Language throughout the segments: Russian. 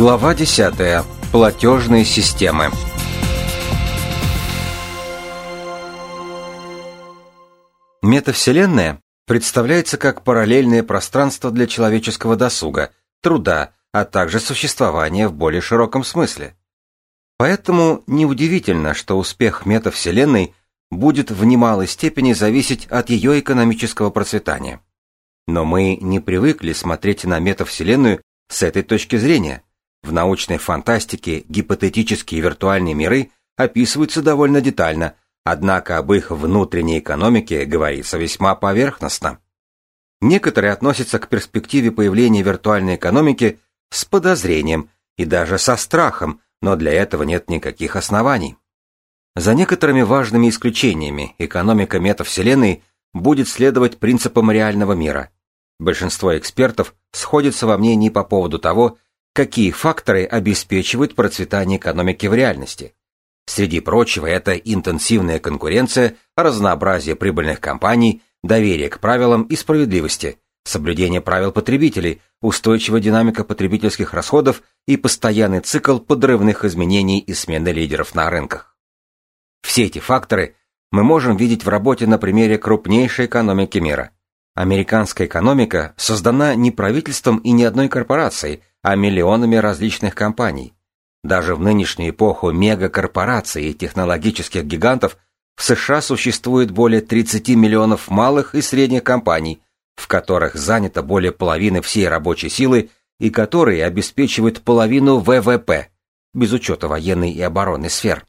Глава 10. Платежные системы. Метавселенная представляется как параллельное пространство для человеческого досуга, труда, а также существования в более широком смысле. Поэтому неудивительно, что успех метавселенной будет в немалой степени зависеть от ее экономического процветания. Но мы не привыкли смотреть на метавселенную с этой точки зрения. В научной фантастике гипотетические виртуальные миры описываются довольно детально, однако об их внутренней экономике говорится весьма поверхностно. Некоторые относятся к перспективе появления виртуальной экономики с подозрением и даже со страхом, но для этого нет никаких оснований. За некоторыми важными исключениями экономика метавселенной будет следовать принципам реального мира. Большинство экспертов сходятся во мнении по поводу того, какие факторы обеспечивают процветание экономики в реальности. Среди прочего это интенсивная конкуренция, разнообразие прибыльных компаний, доверие к правилам и справедливости, соблюдение правил потребителей, устойчивая динамика потребительских расходов и постоянный цикл подрывных изменений и смены лидеров на рынках. Все эти факторы мы можем видеть в работе на примере крупнейшей экономики мира. Американская экономика создана не правительством и не одной корпорацией, а миллионами различных компаний. Даже в нынешнюю эпоху мегакорпораций и технологических гигантов в США существует более 30 миллионов малых и средних компаний, в которых занято более половины всей рабочей силы и которые обеспечивают половину ВВП, без учета военной и оборонной сфер.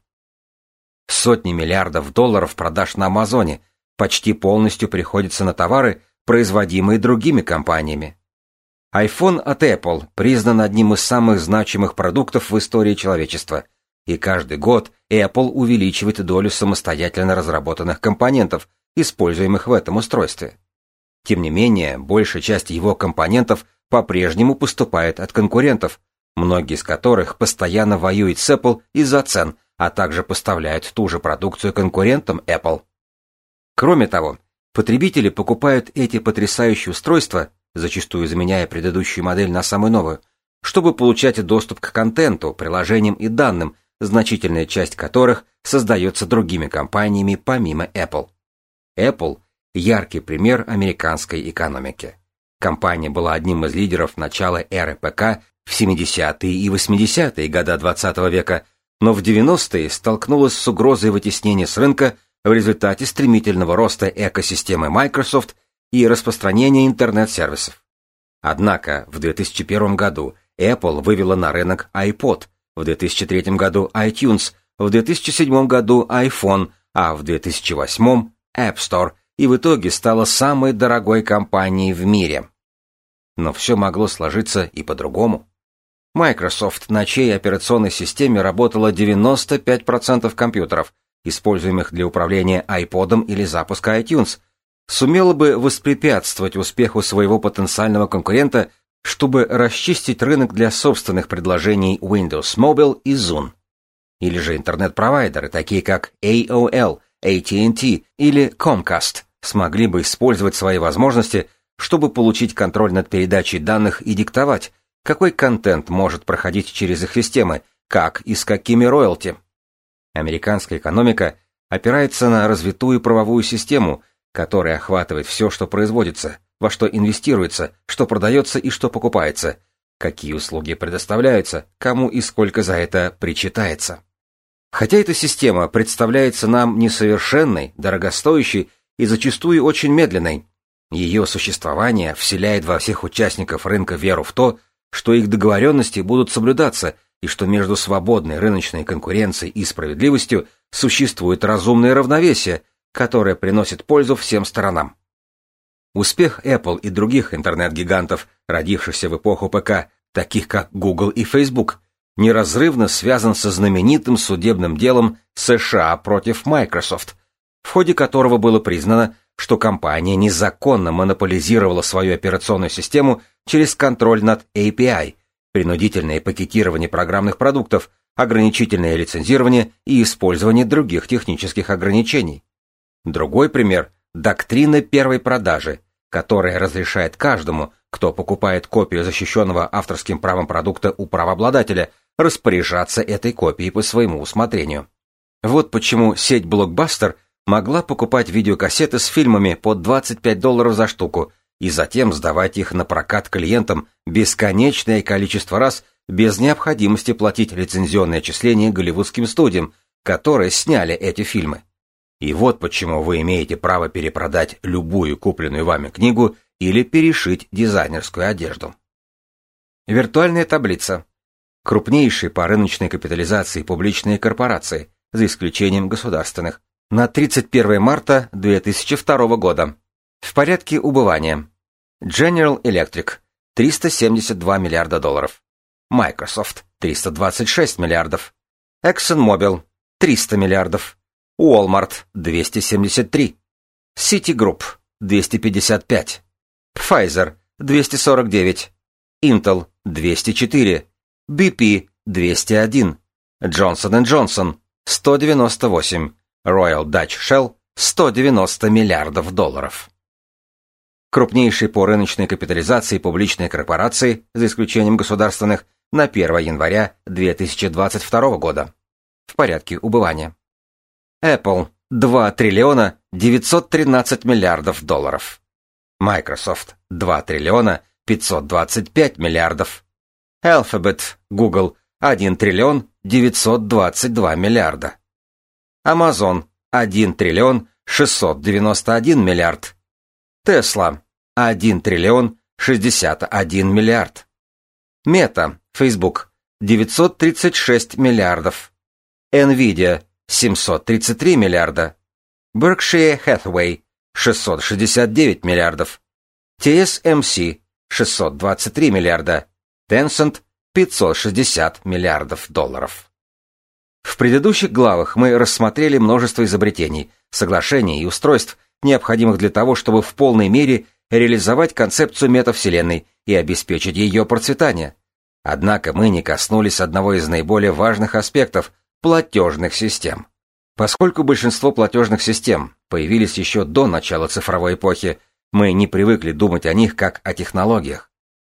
Сотни миллиардов долларов продаж на Амазоне почти полностью приходится на товары, производимые другими компаниями. iPhone от Apple признан одним из самых значимых продуктов в истории человечества, и каждый год Apple увеличивает долю самостоятельно разработанных компонентов, используемых в этом устройстве. Тем не менее, большая часть его компонентов по-прежнему поступает от конкурентов, многие из которых постоянно воюют с Apple из-за цен, а также поставляют ту же продукцию конкурентам Apple. Кроме того, потребители покупают эти потрясающие устройства зачастую заменяя предыдущую модель на самую новую, чтобы получать доступ к контенту, приложениям и данным, значительная часть которых создается другими компаниями помимо Apple. Apple – яркий пример американской экономики. Компания была одним из лидеров начала эры ПК в 70-е и 80-е годы XX века, но в 90-е столкнулась с угрозой вытеснения с рынка в результате стремительного роста экосистемы Microsoft и распространения интернет-сервисов. Однако в 2001 году Apple вывела на рынок iPod, в 2003 году iTunes, в 2007 году iPhone, а в 2008 App Store и в итоге стала самой дорогой компанией в мире. Но все могло сложиться и по-другому. Microsoft на чьей операционной системе работало 95% компьютеров, используемых для управления iPod или запуска iTunes – сумела бы воспрепятствовать успеху своего потенциального конкурента, чтобы расчистить рынок для собственных предложений Windows Mobile и Zoom. Или же интернет-провайдеры, такие как AOL, AT&T или Comcast, смогли бы использовать свои возможности, чтобы получить контроль над передачей данных и диктовать, какой контент может проходить через их системы, как и с какими роялти. Американская экономика опирается на развитую правовую систему, который охватывает все, что производится, во что инвестируется, что продается и что покупается, какие услуги предоставляются, кому и сколько за это причитается. Хотя эта система представляется нам несовершенной, дорогостоящей и зачастую очень медленной, ее существование вселяет во всех участников рынка веру в то, что их договоренности будут соблюдаться и что между свободной рыночной конкуренцией и справедливостью существует разумное равновесие, которая приносит пользу всем сторонам. Успех Apple и других интернет-гигантов, родившихся в эпоху ПК, таких как Google и Facebook, неразрывно связан со знаменитым судебным делом США против Microsoft, в ходе которого было признано, что компания незаконно монополизировала свою операционную систему через контроль над API, принудительное пакетирование программных продуктов, ограничительное лицензирование и использование других технических ограничений. Другой пример – доктрина первой продажи, которая разрешает каждому, кто покупает копию защищенного авторским правом продукта у правообладателя, распоряжаться этой копией по своему усмотрению. Вот почему сеть Blockbuster могла покупать видеокассеты с фильмами по 25 долларов за штуку и затем сдавать их на прокат клиентам бесконечное количество раз без необходимости платить лицензионные отчисления голливудским студиям, которые сняли эти фильмы. И вот почему вы имеете право перепродать любую купленную вами книгу или перешить дизайнерскую одежду. Виртуальная таблица. Крупнейшие по рыночной капитализации публичные корпорации, за исключением государственных, на 31 марта 2002 года. В порядке убывания. General Electric – 372 миллиарда долларов. Microsoft – 326 миллиардов. ExxonMobil – 300 миллиардов. Walmart – 273. Citigroup – 255. Pfizer – 249. Intel – 204. BP – 201. Johnson Johnson – 198. Royal Dutch Shell – 190 миллиардов долларов. Крупнейшие по рыночной капитализации публичные корпорации, за исключением государственных, на 1 января 2022 года. В порядке убывания. Apple – 2 триллиона 913 миллиардов долларов. Microsoft – 2 триллиона 525 миллиардов. Alphabet, Google – 1 триллион 922 миллиарда. Amazon – 1 триллион 691 миллиард. Tesla – 1 триллион 61 миллиард. Meta, Facebook – 936 миллиардов. Nvidia – 733 миллиарда, Berkshire Hathaway 669 миллиардов, TSMC 623 миллиарда, Tencent 560 миллиардов долларов. В предыдущих главах мы рассмотрели множество изобретений, соглашений и устройств, необходимых для того, чтобы в полной мере реализовать концепцию метавселенной и обеспечить ее процветание. Однако мы не коснулись одного из наиболее важных аспектов платежных систем. Поскольку большинство платежных систем появились еще до начала цифровой эпохи, мы не привыкли думать о них как о технологиях.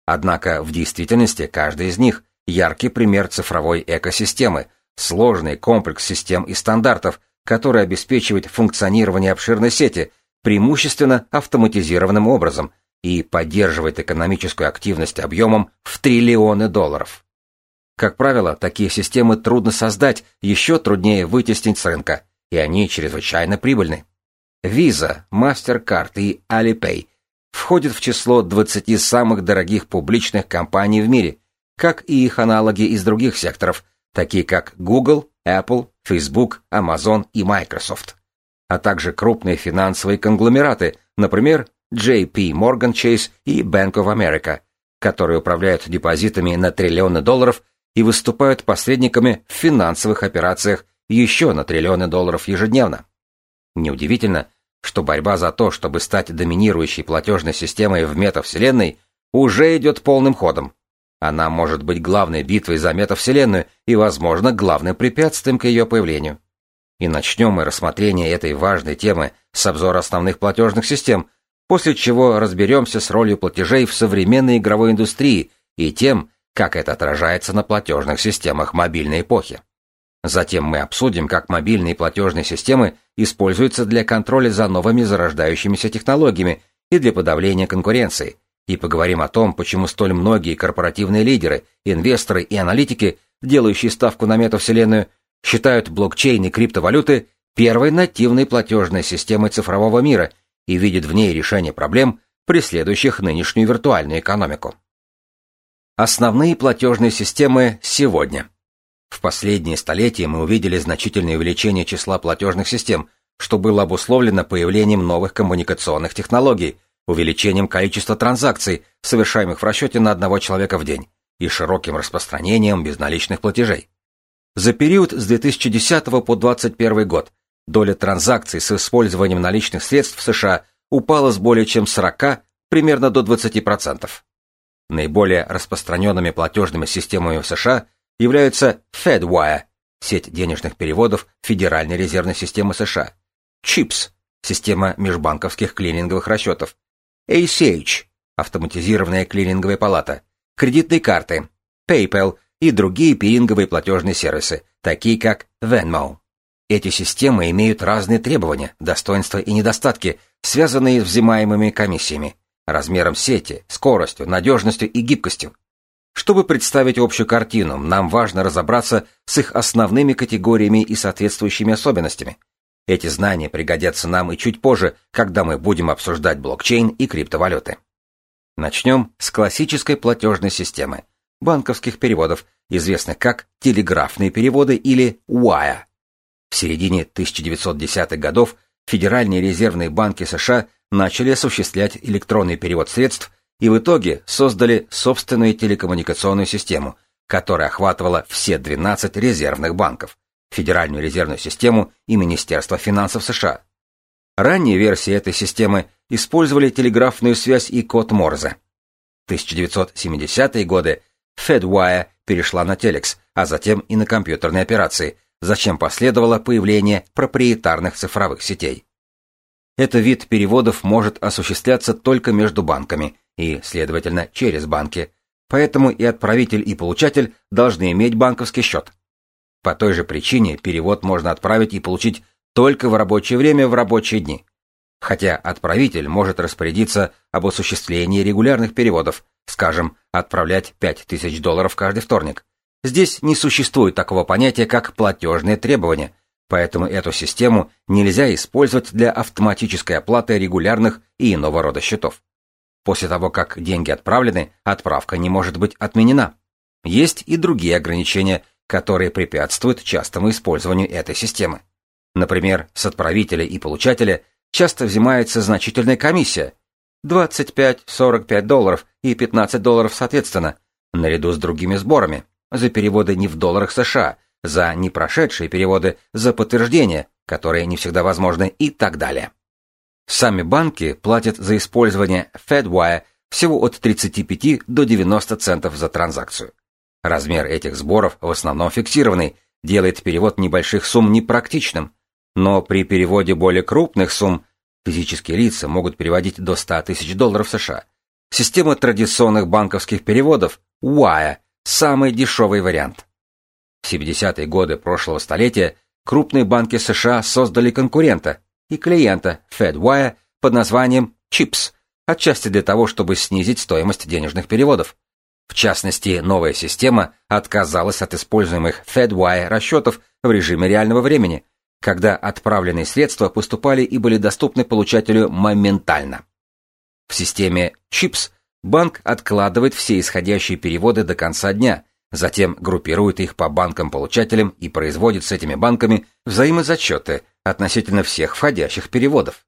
Однако в действительности каждый из них – яркий пример цифровой экосистемы, сложный комплекс систем и стандартов, который обеспечивает функционирование обширной сети, преимущественно автоматизированным образом, и поддерживает экономическую активность объемом в триллионы долларов. Как правило, такие системы трудно создать, еще труднее вытеснить с рынка, и они чрезвычайно прибыльны. Visa, MasterCard и Alipay входят в число 20 самых дорогих публичных компаний в мире, как и их аналоги из других секторов, такие как Google, Apple, Facebook, Amazon и Microsoft, а также крупные финансовые конгломераты, например, JP Morgan Chase и Bank of America, которые управляют депозитами на триллионы долларов и выступают посредниками в финансовых операциях еще на триллионы долларов ежедневно. Неудивительно, что борьба за то, чтобы стать доминирующей платежной системой в метавселенной, уже идет полным ходом. Она может быть главной битвой за метавселенную и, возможно, главным препятствием к ее появлению. И начнем мы рассмотрение этой важной темы с обзора основных платежных систем, после чего разберемся с ролью платежей в современной игровой индустрии и тем, как это отражается на платежных системах мобильной эпохи. Затем мы обсудим, как мобильные платежные системы используются для контроля за новыми зарождающимися технологиями и для подавления конкуренции, и поговорим о том, почему столь многие корпоративные лидеры, инвесторы и аналитики, делающие ставку на метавселенную, считают блокчейн и криптовалюты первой нативной платежной системой цифрового мира и видят в ней решение проблем, преследующих нынешнюю виртуальную экономику. Основные платежные системы сегодня. В последние столетия мы увидели значительное увеличение числа платежных систем, что было обусловлено появлением новых коммуникационных технологий, увеличением количества транзакций, совершаемых в расчете на одного человека в день, и широким распространением безналичных платежей. За период с 2010 по 2021 год доля транзакций с использованием наличных средств в США упала с более чем 40 примерно до 20%. Наиболее распространенными платежными системами в США являются FedWire – сеть денежных переводов Федеральной резервной системы США, CHIPS – система межбанковских клининговых расчетов, ACH, автоматизированная клиринговая палата, кредитные карты, PayPal и другие пиринговые платежные сервисы, такие как Venmo. Эти системы имеют разные требования, достоинства и недостатки, связанные с взимаемыми комиссиями, размером сети, скоростью, надежностью и гибкостью. Чтобы представить общую картину, нам важно разобраться с их основными категориями и соответствующими особенностями. Эти знания пригодятся нам и чуть позже, когда мы будем обсуждать блокчейн и криптовалюты. Начнем с классической платежной системы, банковских переводов, известных как телеграфные переводы или wire. В середине 1910-х годов Федеральные резервные банки США начали осуществлять электронный перевод средств и в итоге создали собственную телекоммуникационную систему, которая охватывала все 12 резервных банков, Федеральную резервную систему и Министерство финансов США. Ранние версии этой системы использовали телеграфную связь и код Морзе. В 1970-е годы FedWire перешла на телекс, а затем и на компьютерные операции, зачем последовало появление проприетарных цифровых сетей. Этот вид переводов может осуществляться только между банками и, следовательно, через банки, поэтому и отправитель, и получатель должны иметь банковский счет. По той же причине перевод можно отправить и получить только в рабочее время в рабочие дни. Хотя отправитель может распорядиться об осуществлении регулярных переводов, скажем, отправлять 5000 долларов каждый вторник. Здесь не существует такого понятия, как платежные требования – Поэтому эту систему нельзя использовать для автоматической оплаты регулярных и иного рода счетов. После того, как деньги отправлены, отправка не может быть отменена. Есть и другие ограничения, которые препятствуют частому использованию этой системы. Например, с отправителя и получателя часто взимается значительная комиссия 25-45 долларов и 15 долларов соответственно, наряду с другими сборами, за переводы не в долларах США, за непрошедшие переводы, за подтверждения, которые не всегда возможны и так далее. Сами банки платят за использование FedWire всего от 35 до 90 центов за транзакцию. Размер этих сборов в основном фиксированный, делает перевод небольших сумм непрактичным, но при переводе более крупных сумм физические лица могут переводить до 100 тысяч долларов США. Система традиционных банковских переводов Wire – самый дешевый вариант. В 70-е годы прошлого столетия крупные банки США создали конкурента и клиента FedWire под названием CHIPS, отчасти для того, чтобы снизить стоимость денежных переводов. В частности, новая система отказалась от используемых FedWire расчетов в режиме реального времени, когда отправленные средства поступали и были доступны получателю моментально. В системе CHIPS банк откладывает все исходящие переводы до конца дня – затем группирует их по банкам-получателям и производит с этими банками взаимозачеты относительно всех входящих переводов.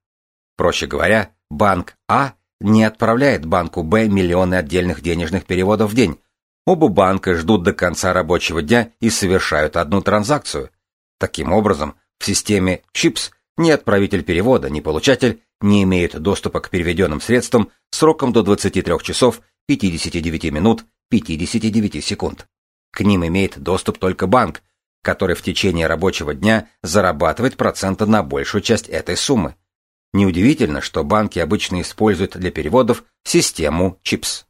Проще говоря, банк А не отправляет банку Б миллионы отдельных денежных переводов в день. Оба банка ждут до конца рабочего дня и совершают одну транзакцию. Таким образом, в системе ЧИПС ни отправитель перевода, ни получатель не имеют доступа к переведенным средствам сроком до 23 часов 59 минут 59 секунд. К ним имеет доступ только банк, который в течение рабочего дня зарабатывает проценты на большую часть этой суммы. Неудивительно, что банки обычно используют для переводов систему ЧИПС.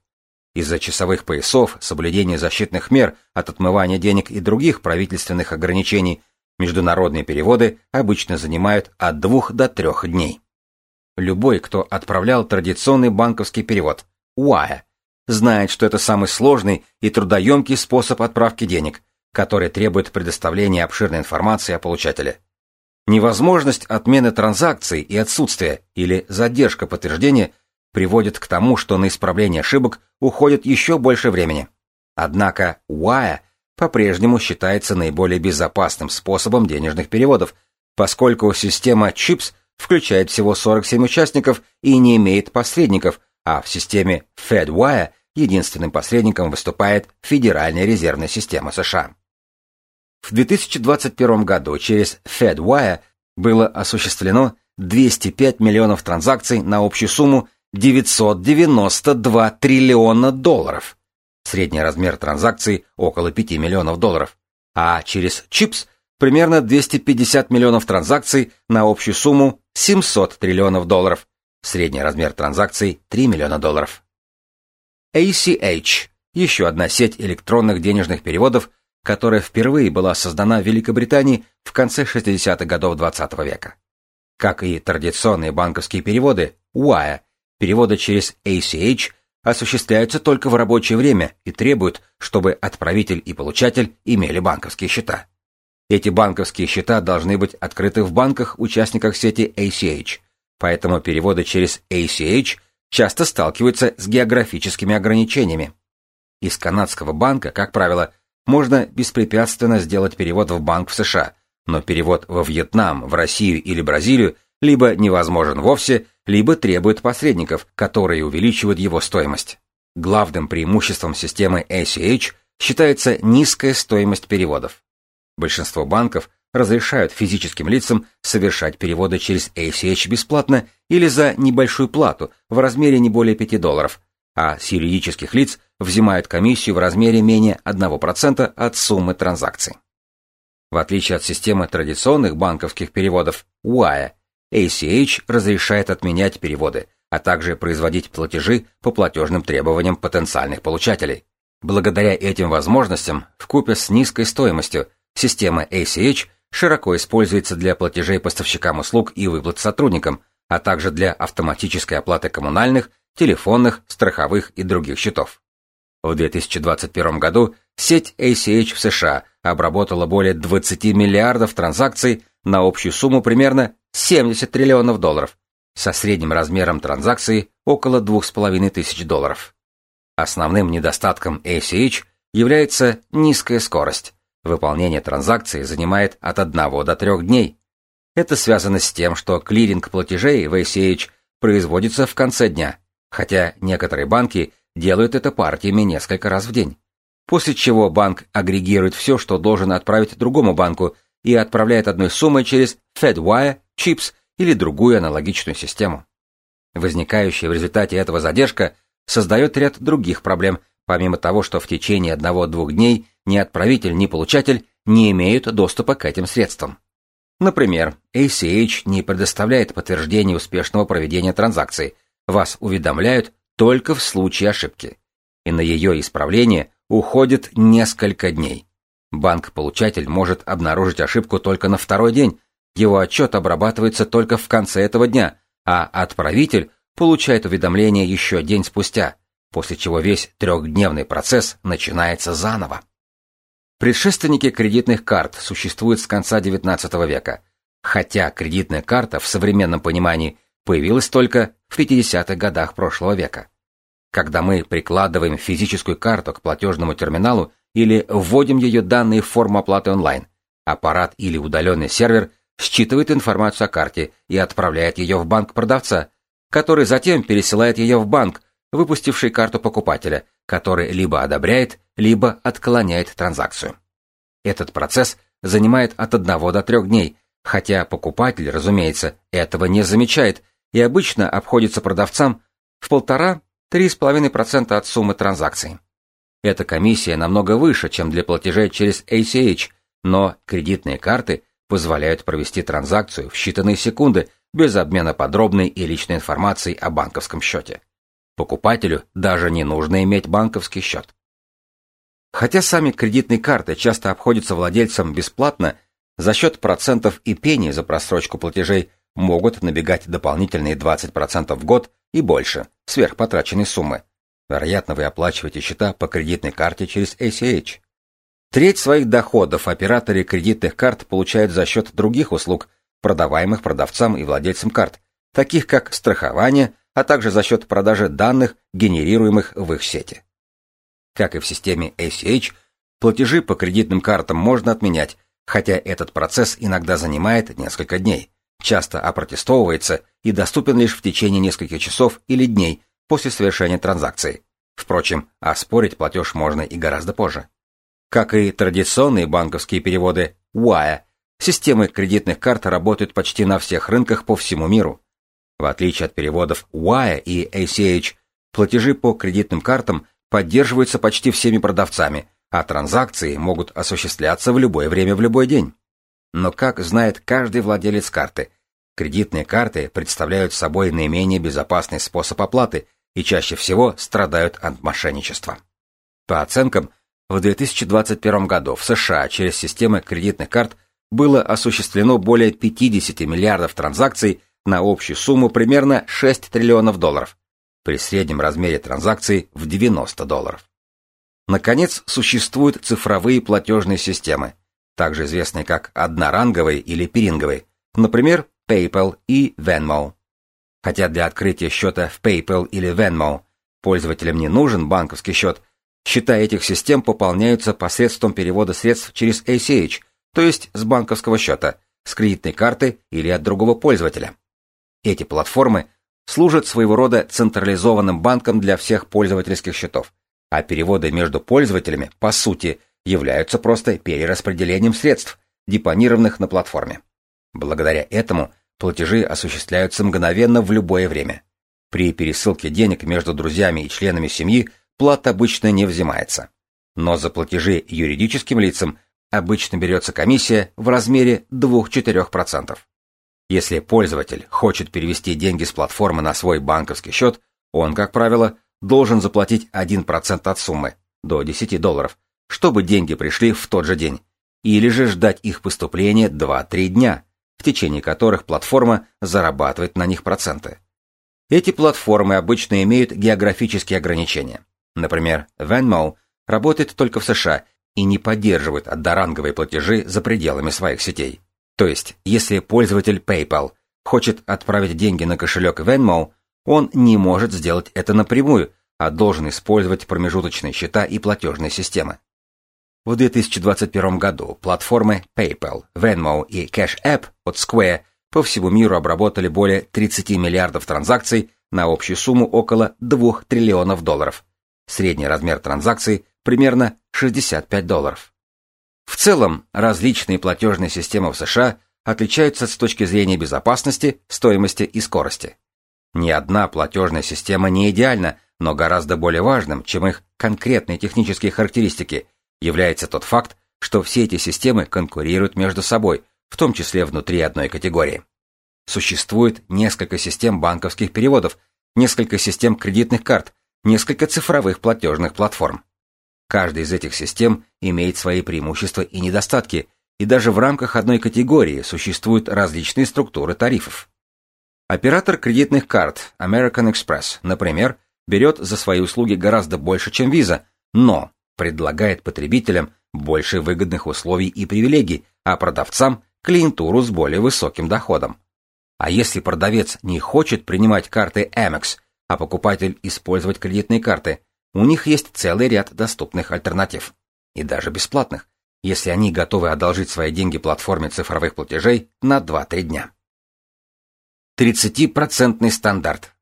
Из-за часовых поясов, соблюдения защитных мер от отмывания денег и других правительственных ограничений международные переводы обычно занимают от двух до трех дней. Любой, кто отправлял традиционный банковский перевод, УАЭ, знает, что это самый сложный и трудоемкий способ отправки денег, который требует предоставления обширной информации о получателе. Невозможность отмены транзакций и отсутствие или задержка подтверждения приводит к тому, что на исправление ошибок уходит еще больше времени. Однако Wire по-прежнему считается наиболее безопасным способом денежных переводов, поскольку система CHIPS включает всего 47 участников и не имеет посредников, а в системе FedWire единственным посредником выступает Федеральная резервная система США. В 2021 году через FedWire было осуществлено 205 миллионов транзакций на общую сумму 992 триллиона долларов. Средний размер транзакций около 5 миллионов долларов. А через ЧИПС примерно 250 миллионов транзакций на общую сумму 700 триллионов долларов. Средний размер транзакций 3 миллиона долларов. ACH – еще одна сеть электронных денежных переводов, которая впервые была создана в Великобритании в конце 60-х годов XX -го века. Как и традиционные банковские переводы, WIRE, переводы через ACH осуществляются только в рабочее время и требуют, чтобы отправитель и получатель имели банковские счета. Эти банковские счета должны быть открыты в банках-участниках сети ACH, поэтому переводы через ACH часто сталкиваются с географическими ограничениями. Из канадского банка, как правило, можно беспрепятственно сделать перевод в банк в США, но перевод во Вьетнам, в Россию или Бразилию либо невозможен вовсе, либо требует посредников, которые увеличивают его стоимость. Главным преимуществом системы ACH считается низкая стоимость переводов. Большинство банков разрешают физическим лицам совершать переводы через ACH бесплатно или за небольшую плату в размере не более 5 долларов, а с юридических лиц взимают комиссию в размере менее 1% от суммы транзакций. В отличие от системы традиционных банковских переводов WIRE, ACH разрешает отменять переводы, а также производить платежи по платежным требованиям потенциальных получателей. Благодаря этим возможностям, вкупе с низкой стоимостью, система ACH широко используется для платежей поставщикам услуг и выплат сотрудникам, а также для автоматической оплаты коммунальных, телефонных, страховых и других счетов. В 2021 году сеть ACH в США обработала более 20 миллиардов транзакций на общую сумму примерно 70 триллионов долларов, со средним размером транзакции около 2,5 тысяч долларов. Основным недостатком ACH является низкая скорость. Выполнение транзакции занимает от 1 до 3 дней. Это связано с тем, что клиринг платежей в ACH производится в конце дня, хотя некоторые банки делают это партиями несколько раз в день. После чего банк агрегирует все, что должен отправить другому банку, и отправляет одной суммой через FedWire, CHIPS или другую аналогичную систему. Возникающая в результате этого задержка создает ряд других проблем, помимо того, что в течение одного-двух дней ни отправитель, ни получатель не имеют доступа к этим средствам. Например, ACH не предоставляет подтверждения успешного проведения транзакции, вас уведомляют только в случае ошибки. И на ее исправление уходит несколько дней. Банк-получатель может обнаружить ошибку только на второй день, его отчет обрабатывается только в конце этого дня, а отправитель получает уведомление еще день спустя, после чего весь трехдневный процесс начинается заново. Предшественники кредитных карт существуют с конца XIX века, хотя кредитная карта в современном понимании появилась только в 50-х годах прошлого века. Когда мы прикладываем физическую карту к платежному терминалу или вводим ее данные в форму оплаты онлайн, аппарат или удаленный сервер считывает информацию о карте и отправляет ее в банк продавца, который затем пересылает ее в банк, выпустивший карту покупателя, который либо одобряет, либо отклоняет транзакцию. Этот процесс занимает от 1 до 3 дней, хотя покупатель, разумеется, этого не замечает и обычно обходится продавцам в 1,5-3,5% от суммы транзакции. Эта комиссия намного выше, чем для платежей через ACH, но кредитные карты позволяют провести транзакцию в считанные секунды без обмена подробной и личной информацией о банковском счете. Покупателю даже не нужно иметь банковский счет. Хотя сами кредитные карты часто обходятся владельцам бесплатно, за счет процентов и пени за просрочку платежей могут набегать дополнительные 20% в год и больше, сверх потраченной суммы. Вероятно, вы оплачиваете счета по кредитной карте через ACH. Треть своих доходов операторы кредитных карт получают за счет других услуг, продаваемых продавцам и владельцам карт, таких как страхование, а также за счет продажи данных, генерируемых в их сети. Как и в системе ACH, платежи по кредитным картам можно отменять, хотя этот процесс иногда занимает несколько дней, часто опротестовывается и доступен лишь в течение нескольких часов или дней после совершения транзакции. Впрочем, оспорить платеж можно и гораздо позже. Как и традиционные банковские переводы WIRE, системы кредитных карт работают почти на всех рынках по всему миру. В отличие от переводов WIRE и ACH, платежи по кредитным картам поддерживаются почти всеми продавцами, а транзакции могут осуществляться в любое время в любой день. Но как знает каждый владелец карты, Кредитные карты представляют собой наименее безопасный способ оплаты и чаще всего страдают от мошенничества. По оценкам, в 2021 году в США через системы кредитных карт было осуществлено более 50 миллиардов транзакций на общую сумму примерно 6 триллионов долларов, при среднем размере транзакций в 90 долларов. Наконец, существуют цифровые платежные системы, также известные как одноранговые или пиринговые, например, PayPal и Venmo. Хотя для открытия счета в PayPal или Venmo пользователям не нужен банковский счет, счета этих систем пополняются посредством перевода средств через ACH, то есть с банковского счета, с кредитной карты или от другого пользователя. Эти платформы служат своего рода централизованным банком для всех пользовательских счетов, а переводы между пользователями, по сути, являются просто перераспределением средств, депонированных на платформе. Благодаря этому платежи осуществляются мгновенно в любое время. При пересылке денег между друзьями и членами семьи плата обычно не взимается. Но за платежи юридическим лицам обычно берется комиссия в размере 2-4%. Если пользователь хочет перевести деньги с платформы на свой банковский счет, он, как правило, должен заплатить 1% от суммы, до 10 долларов, чтобы деньги пришли в тот же день, или же ждать их поступления 2-3 дня, в течение которых платформа зарабатывает на них проценты. Эти платформы обычно имеют географические ограничения. Например, Venmo работает только в США и не поддерживает одноранговые платежи за пределами своих сетей. То есть, если пользователь PayPal хочет отправить деньги на кошелек Venmo, он не может сделать это напрямую, а должен использовать промежуточные счета и платежные системы. В 2021 году платформы PayPal, Venmo и Cash App от Square по всему миру обработали более 30 миллиардов транзакций на общую сумму около 2 триллионов долларов. Средний размер транзакций примерно 65 долларов. В целом, различные платежные системы в США отличаются с точки зрения безопасности, стоимости и скорости. Ни одна платежная система не идеальна, но гораздо более важным, чем их конкретные технические характеристики, является тот факт, что все эти системы конкурируют между собой, в том числе внутри одной категории. Существует несколько систем банковских переводов, несколько систем кредитных карт, несколько цифровых платежных платформ. Каждая из этих систем имеет свои преимущества и недостатки, и даже в рамках одной категории существуют различные структуры тарифов. Оператор кредитных карт American Express, например, берет за свои услуги гораздо больше, чем Visa, но предлагает потребителям больше выгодных условий и привилегий, а продавцам – клиентуру с более высоким доходом. А если продавец не хочет принимать карты Amex, а покупатель использовать кредитные карты, у них есть целый ряд доступных альтернатив. И даже бесплатных, если они готовы одолжить свои деньги платформе цифровых платежей на 2-3 дня. 30% стандарт.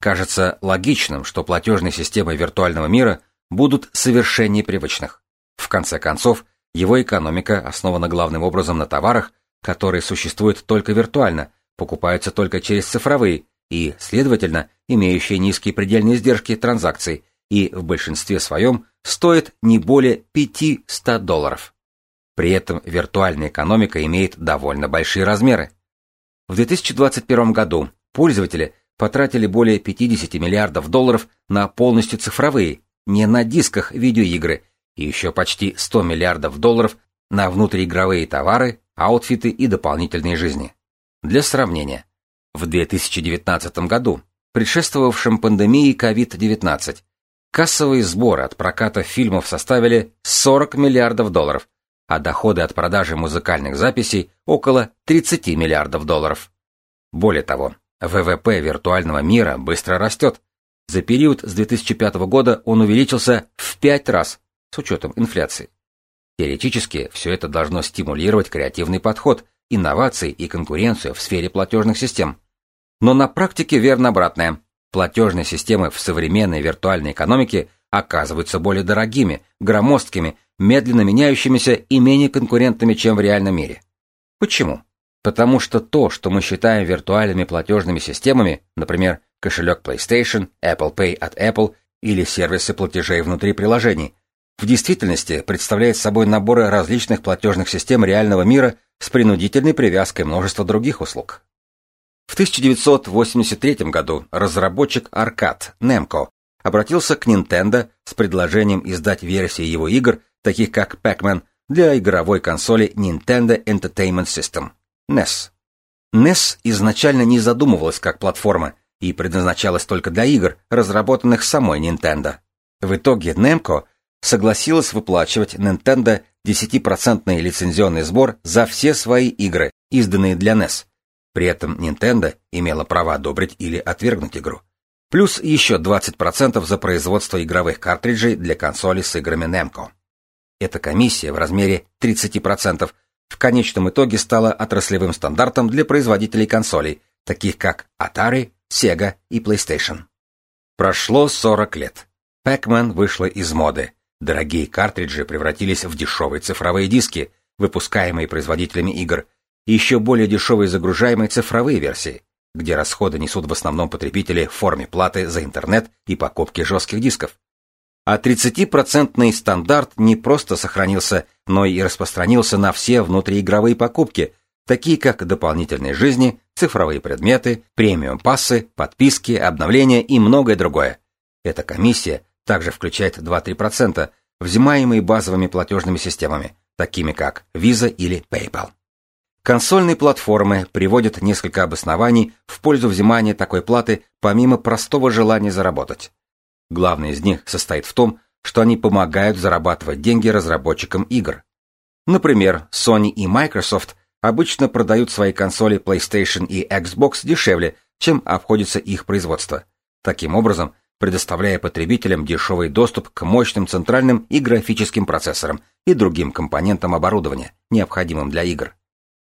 Кажется логичным, что платежные системы виртуального мира будут совершеннее привычных. В конце концов, его экономика основана главным образом на товарах, которые существуют только виртуально, покупаются только через цифровые и, следовательно, имеющие низкие предельные издержки транзакций и в большинстве своем стоит не более 500 долларов. При этом виртуальная экономика имеет довольно большие размеры. В 2021 году пользователи потратили более 50 миллиардов долларов на полностью цифровые, не на дисках видеоигры, и еще почти 100 миллиардов долларов на внутриигровые товары, аутфиты и дополнительные жизни. Для сравнения, в 2019 году, предшествовавшем пандемии COVID-19, Кассовые сборы от проката фильмов составили 40 миллиардов долларов, а доходы от продажи музыкальных записей около 30 миллиардов долларов. Более того, ВВП виртуального мира быстро растет. За период с 2005 года он увеличился в 5 раз, с учетом инфляции. Теоретически, все это должно стимулировать креативный подход, инновации и конкуренцию в сфере платежных систем. Но на практике верно обратное. Платежные системы в современной виртуальной экономике оказываются более дорогими, громоздкими, медленно меняющимися и менее конкурентными, чем в реальном мире. Почему? Потому что то, что мы считаем виртуальными платежными системами, например, кошелек PlayStation, Apple Pay от Apple или сервисы платежей внутри приложений, в действительности представляет собой наборы различных платежных систем реального мира с принудительной привязкой множества других услуг. В 1983 году разработчик Arcade Nemco обратился к Nintendo с предложением издать версии его игр, таких как Pac-Man, для игровой консоли Nintendo Entertainment System NES. NES изначально не задумывалась как платформа и предназначалась только для игр, разработанных самой Nintendo. В итоге Nemco согласилась выплачивать Nintendo 10% лицензионный сбор за все свои игры, изданные для NES. При этом Nintendo имела право одобрить или отвергнуть игру. Плюс еще 20% за производство игровых картриджей для консолей с играми Nemco. Эта комиссия в размере 30% в конечном итоге стала отраслевым стандартом для производителей консолей, таких как Atari, Sega и PlayStation. Прошло 40 лет. Pac-Man вышла из моды. Дорогие картриджи превратились в дешевые цифровые диски, выпускаемые производителями игр, и еще более дешевые загружаемые цифровые версии, где расходы несут в основном потребители в форме платы за интернет и покупки жестких дисков. А 30% стандарт не просто сохранился, но и распространился на все внутриигровые покупки, такие как дополнительные жизни, цифровые предметы, премиум-пассы, подписки, обновления и многое другое. Эта комиссия также включает 2-3%, взимаемые базовыми платежными системами, такими как Visa или PayPal. Консольные платформы приводят несколько обоснований в пользу взимания такой платы помимо простого желания заработать. Главное из них состоит в том, что они помогают зарабатывать деньги разработчикам игр. Например, Sony и Microsoft обычно продают свои консоли PlayStation и Xbox дешевле, чем обходится их производство. Таким образом, предоставляя потребителям дешевый доступ к мощным центральным и графическим процессорам и другим компонентам оборудования, необходимым для игр.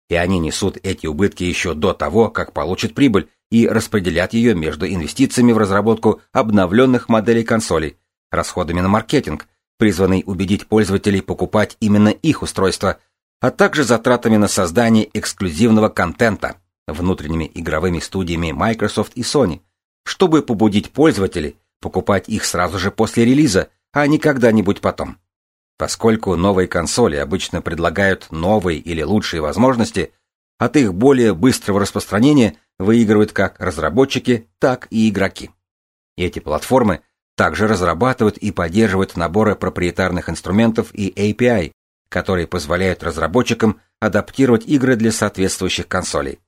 И они несут эти убытки еще до того, как получат прибыль, и распределят ее между инвестициями в разработку обновленных моделей консолей, расходами на маркетинг, призванный убедить пользователей покупать именно их устройства, а также затратами на создание эксклюзивного контента внутренними игровыми студиями Microsoft и Sony, чтобы побудить пользователей покупать их сразу же после релиза, а не когда-нибудь потом. Поскольку новые консоли обычно предлагают новые или лучшие возможности, от их более быстрого распространения выигрывают как разработчики, так и игроки. Эти платформы также разрабатывают и поддерживают наборы проприетарных инструментов и API, которые позволяют разработчикам адаптировать игры для соответствующих консолей.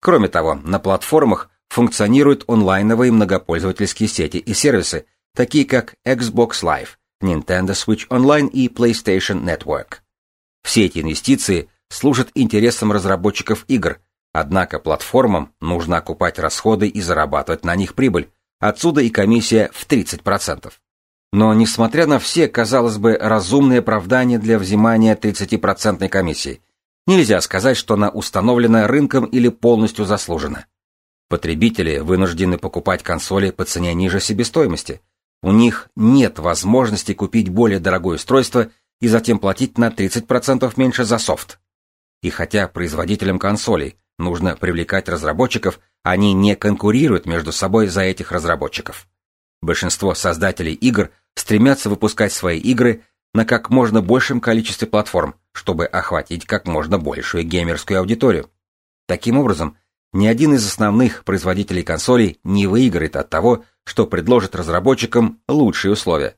Кроме того, на платформах функционируют онлайновые многопользовательские сети и сервисы, такие как Xbox Live, Nintendo Switch Online и PlayStation Network. Все эти инвестиции служат интересам разработчиков игр, однако платформам нужно окупать расходы и зарабатывать на них прибыль, отсюда и комиссия в 30%. Но несмотря на все, казалось бы, разумные оправдания для взимания 30% комиссии, нельзя сказать, что она установлена рынком или полностью заслужена. Потребители вынуждены покупать консоли по цене ниже себестоимости. У них нет возможности купить более дорогое устройство и затем платить на 30% меньше за софт. И хотя производителям консолей нужно привлекать разработчиков, они не конкурируют между собой за этих разработчиков. Большинство создателей игр стремятся выпускать свои игры на как можно большем количестве платформ, чтобы охватить как можно большую геймерскую аудиторию. Таким образом, ни один из основных производителей консолей не выиграет от того, что предложит разработчикам лучшие условия.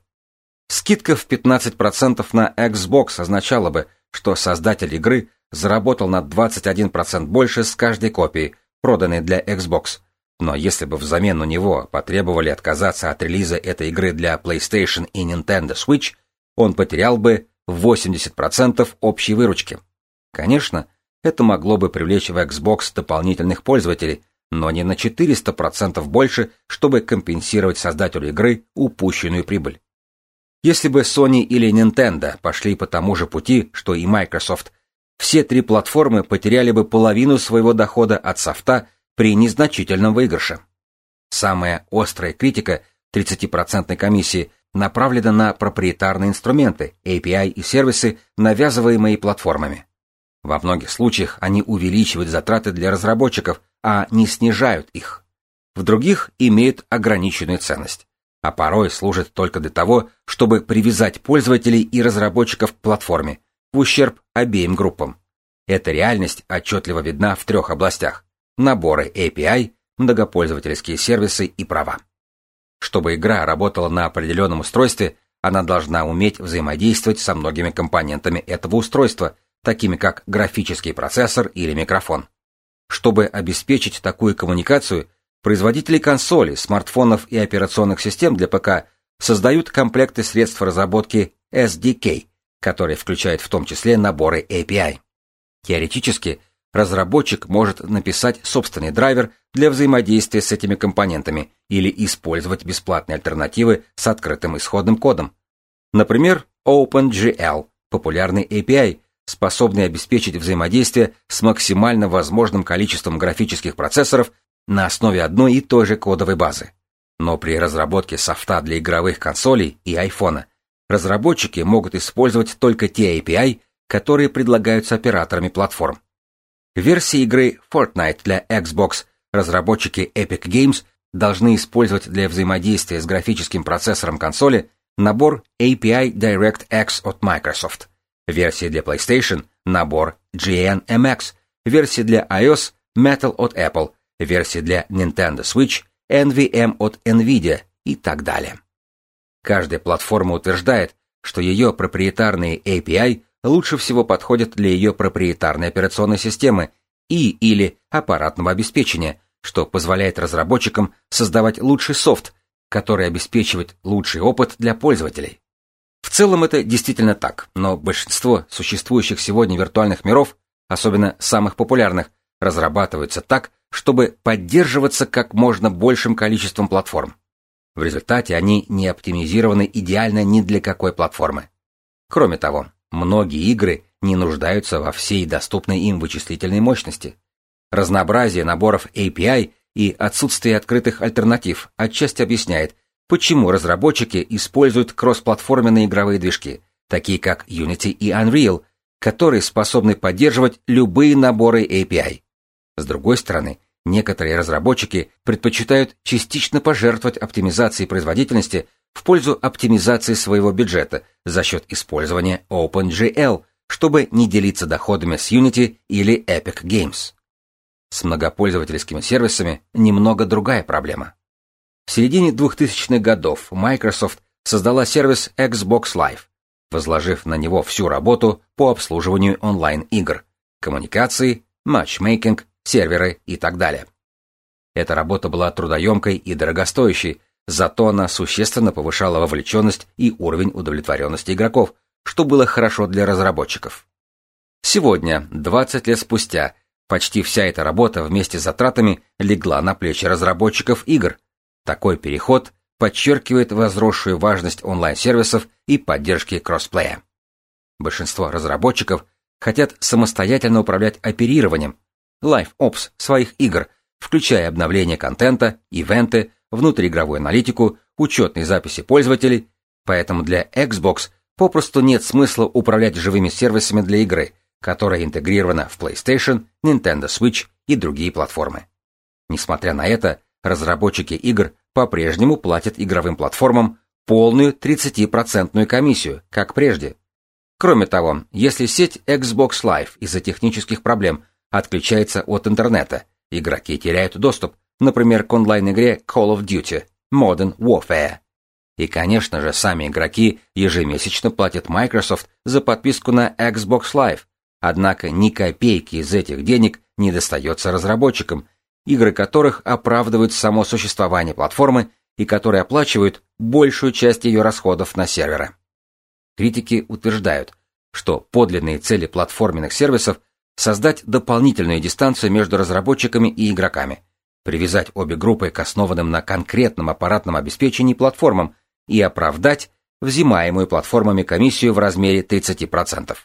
Скидка в 15% на Xbox означала бы, что создатель игры заработал на 21% больше с каждой копии, проданной для Xbox. Но если бы взамен у него потребовали отказаться от релиза этой игры для PlayStation и Nintendo Switch, он потерял бы 80% общей выручки. Конечно, это могло бы привлечь в Xbox дополнительных пользователей, но не на 400% больше, чтобы компенсировать создателю игры упущенную прибыль. Если бы Sony или Nintendo пошли по тому же пути, что и Microsoft, все три платформы потеряли бы половину своего дохода от софта при незначительном выигрыше. Самая острая критика 30% комиссии направлена на проприетарные инструменты, API и сервисы, навязываемые платформами. Во многих случаях они увеличивают затраты для разработчиков, а не снижают их. В других имеют ограниченную ценность, а порой служат только для того, чтобы привязать пользователей и разработчиков к платформе, в ущерб обеим группам. Эта реальность отчетливо видна в трех областях – наборы API, многопользовательские сервисы и права. Чтобы игра работала на определенном устройстве, она должна уметь взаимодействовать со многими компонентами этого устройства, такими как графический процессор или микрофон. Чтобы обеспечить такую коммуникацию, производители консолей, смартфонов и операционных систем для ПК создают комплекты средств разработки SDK, которые включают в том числе наборы API. Теоретически, разработчик может написать собственный драйвер для взаимодействия с этими компонентами или использовать бесплатные альтернативы с открытым исходным кодом. Например, OpenGL – популярный API, способный обеспечить взаимодействие с максимально возможным количеством графических процессоров на основе одной и той же кодовой базы. Но при разработке софта для игровых консолей и айфона разработчики могут использовать только те API, которые предлагаются операторами платформ. В версии игры Fortnite для Xbox разработчики Epic Games должны использовать для взаимодействия с графическим процессором консоли набор API DirectX от Microsoft, версии для PlayStation набор GNMX, версии для iOS Metal от Apple, версии для Nintendo Switch NVM от NVIDIA и так далее. Каждая платформа утверждает, что ее проприетарные API лучше всего подходят для ее проприетарной операционной системы и или аппаратного обеспечения, что позволяет разработчикам создавать лучший софт, который обеспечивает лучший опыт для пользователей. В целом это действительно так, но большинство существующих сегодня виртуальных миров, особенно самых популярных, разрабатываются так, чтобы поддерживаться как можно большим количеством платформ. В результате они не оптимизированы идеально ни для какой платформы. Кроме того, многие игры не нуждаются во всей доступной им вычислительной мощности. Разнообразие наборов API и отсутствие открытых альтернатив отчасти объясняет, почему разработчики используют кроссплатформенные игровые движки, такие как Unity и Unreal, которые способны поддерживать любые наборы API. С другой стороны, некоторые разработчики предпочитают частично пожертвовать оптимизацией производительности в пользу оптимизации своего бюджета за счет использования OpenGL, чтобы не делиться доходами с Unity или Epic Games. С многопользовательскими сервисами немного другая проблема. В середине 2000-х годов Microsoft создала сервис Xbox Live, возложив на него всю работу по обслуживанию онлайн-игр, коммуникации, матчмейкинг серверы и так далее. Эта работа была трудоемкой и дорогостоящей, зато она существенно повышала вовлеченность и уровень удовлетворенности игроков, что было хорошо для разработчиков. Сегодня, 20 лет спустя, почти вся эта работа вместе с затратами легла на плечи разработчиков игр. Такой переход подчеркивает возросшую важность онлайн-сервисов и поддержки кроссплея. Большинство разработчиков хотят самостоятельно управлять оперированием, LiveOps своих игр, включая обновление контента, ивенты, внутриигровую аналитику, учетные записи пользователей, поэтому для Xbox попросту нет смысла управлять живыми сервисами для игры, которая интегрирована в PlayStation, Nintendo Switch и другие платформы. Несмотря на это, разработчики игр по-прежнему платят игровым платформам полную 30% комиссию, как прежде. Кроме того, если сеть Xbox Live из-за технических проблем отключается от интернета. Игроки теряют доступ, например, к онлайн-игре Call of Duty Modern Warfare. И, конечно же, сами игроки ежемесячно платят Microsoft за подписку на Xbox Live, однако ни копейки из этих денег не достается разработчикам, игры которых оправдывают само существование платформы и которые оплачивают большую часть ее расходов на серверы. Критики утверждают, что подлинные цели платформенных сервисов создать дополнительную дистанцию между разработчиками и игроками, привязать обе группы к основанным на конкретном аппаратном обеспечении платформам и оправдать взимаемую платформами комиссию в размере 30%.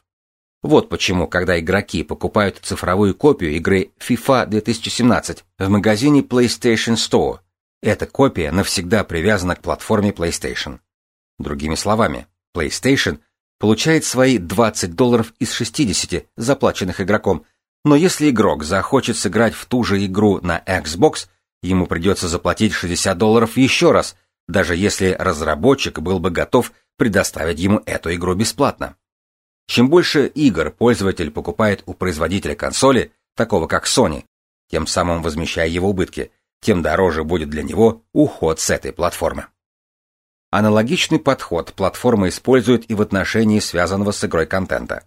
Вот почему, когда игроки покупают цифровую копию игры FIFA 2017 в магазине PlayStation Store, эта копия навсегда привязана к платформе PlayStation. Другими словами, PlayStation получает свои 20 долларов из 60, заплаченных игроком, но если игрок захочет сыграть в ту же игру на Xbox, ему придется заплатить 60 долларов еще раз, даже если разработчик был бы готов предоставить ему эту игру бесплатно. Чем больше игр пользователь покупает у производителя консоли, такого как Sony, тем самым возмещая его убытки, тем дороже будет для него уход с этой платформы. Аналогичный подход платформа использует и в отношении связанного с игрой контента.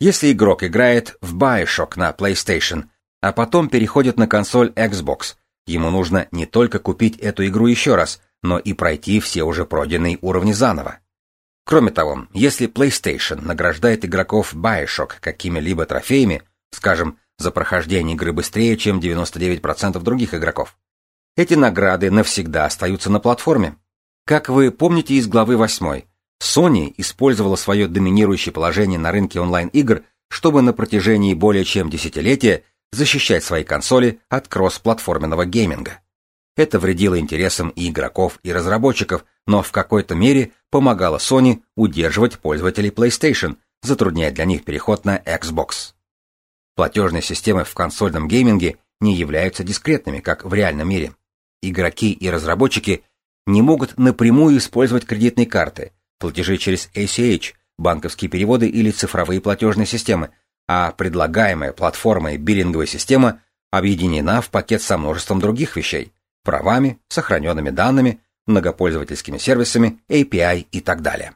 Если игрок играет в Bioshock на PlayStation, а потом переходит на консоль Xbox, ему нужно не только купить эту игру еще раз, но и пройти все уже пройденные уровни заново. Кроме того, если PlayStation награждает игроков Bioshock какими-либо трофеями, скажем, за прохождение игры быстрее, чем 99% других игроков, эти награды навсегда остаются на платформе, как вы помните из главы 8, Sony использовала свое доминирующее положение на рынке онлайн-игр, чтобы на протяжении более чем десятилетия защищать свои консоли от кроссплатформенного гейминга. Это вредило интересам и игроков, и разработчиков, но в какой-то мере помогало Sony удерживать пользователей PlayStation, затрудняя для них переход на Xbox. Платежные системы в консольном гейминге не являются дискретными, как в реальном мире. Игроки и разработчики не могут напрямую использовать кредитные карты, платежи через ACH, банковские переводы или цифровые платежные системы, а предлагаемая платформой биллинговая система объединена в пакет со множеством других вещей, правами, сохраненными данными, многопользовательскими сервисами, API и так далее.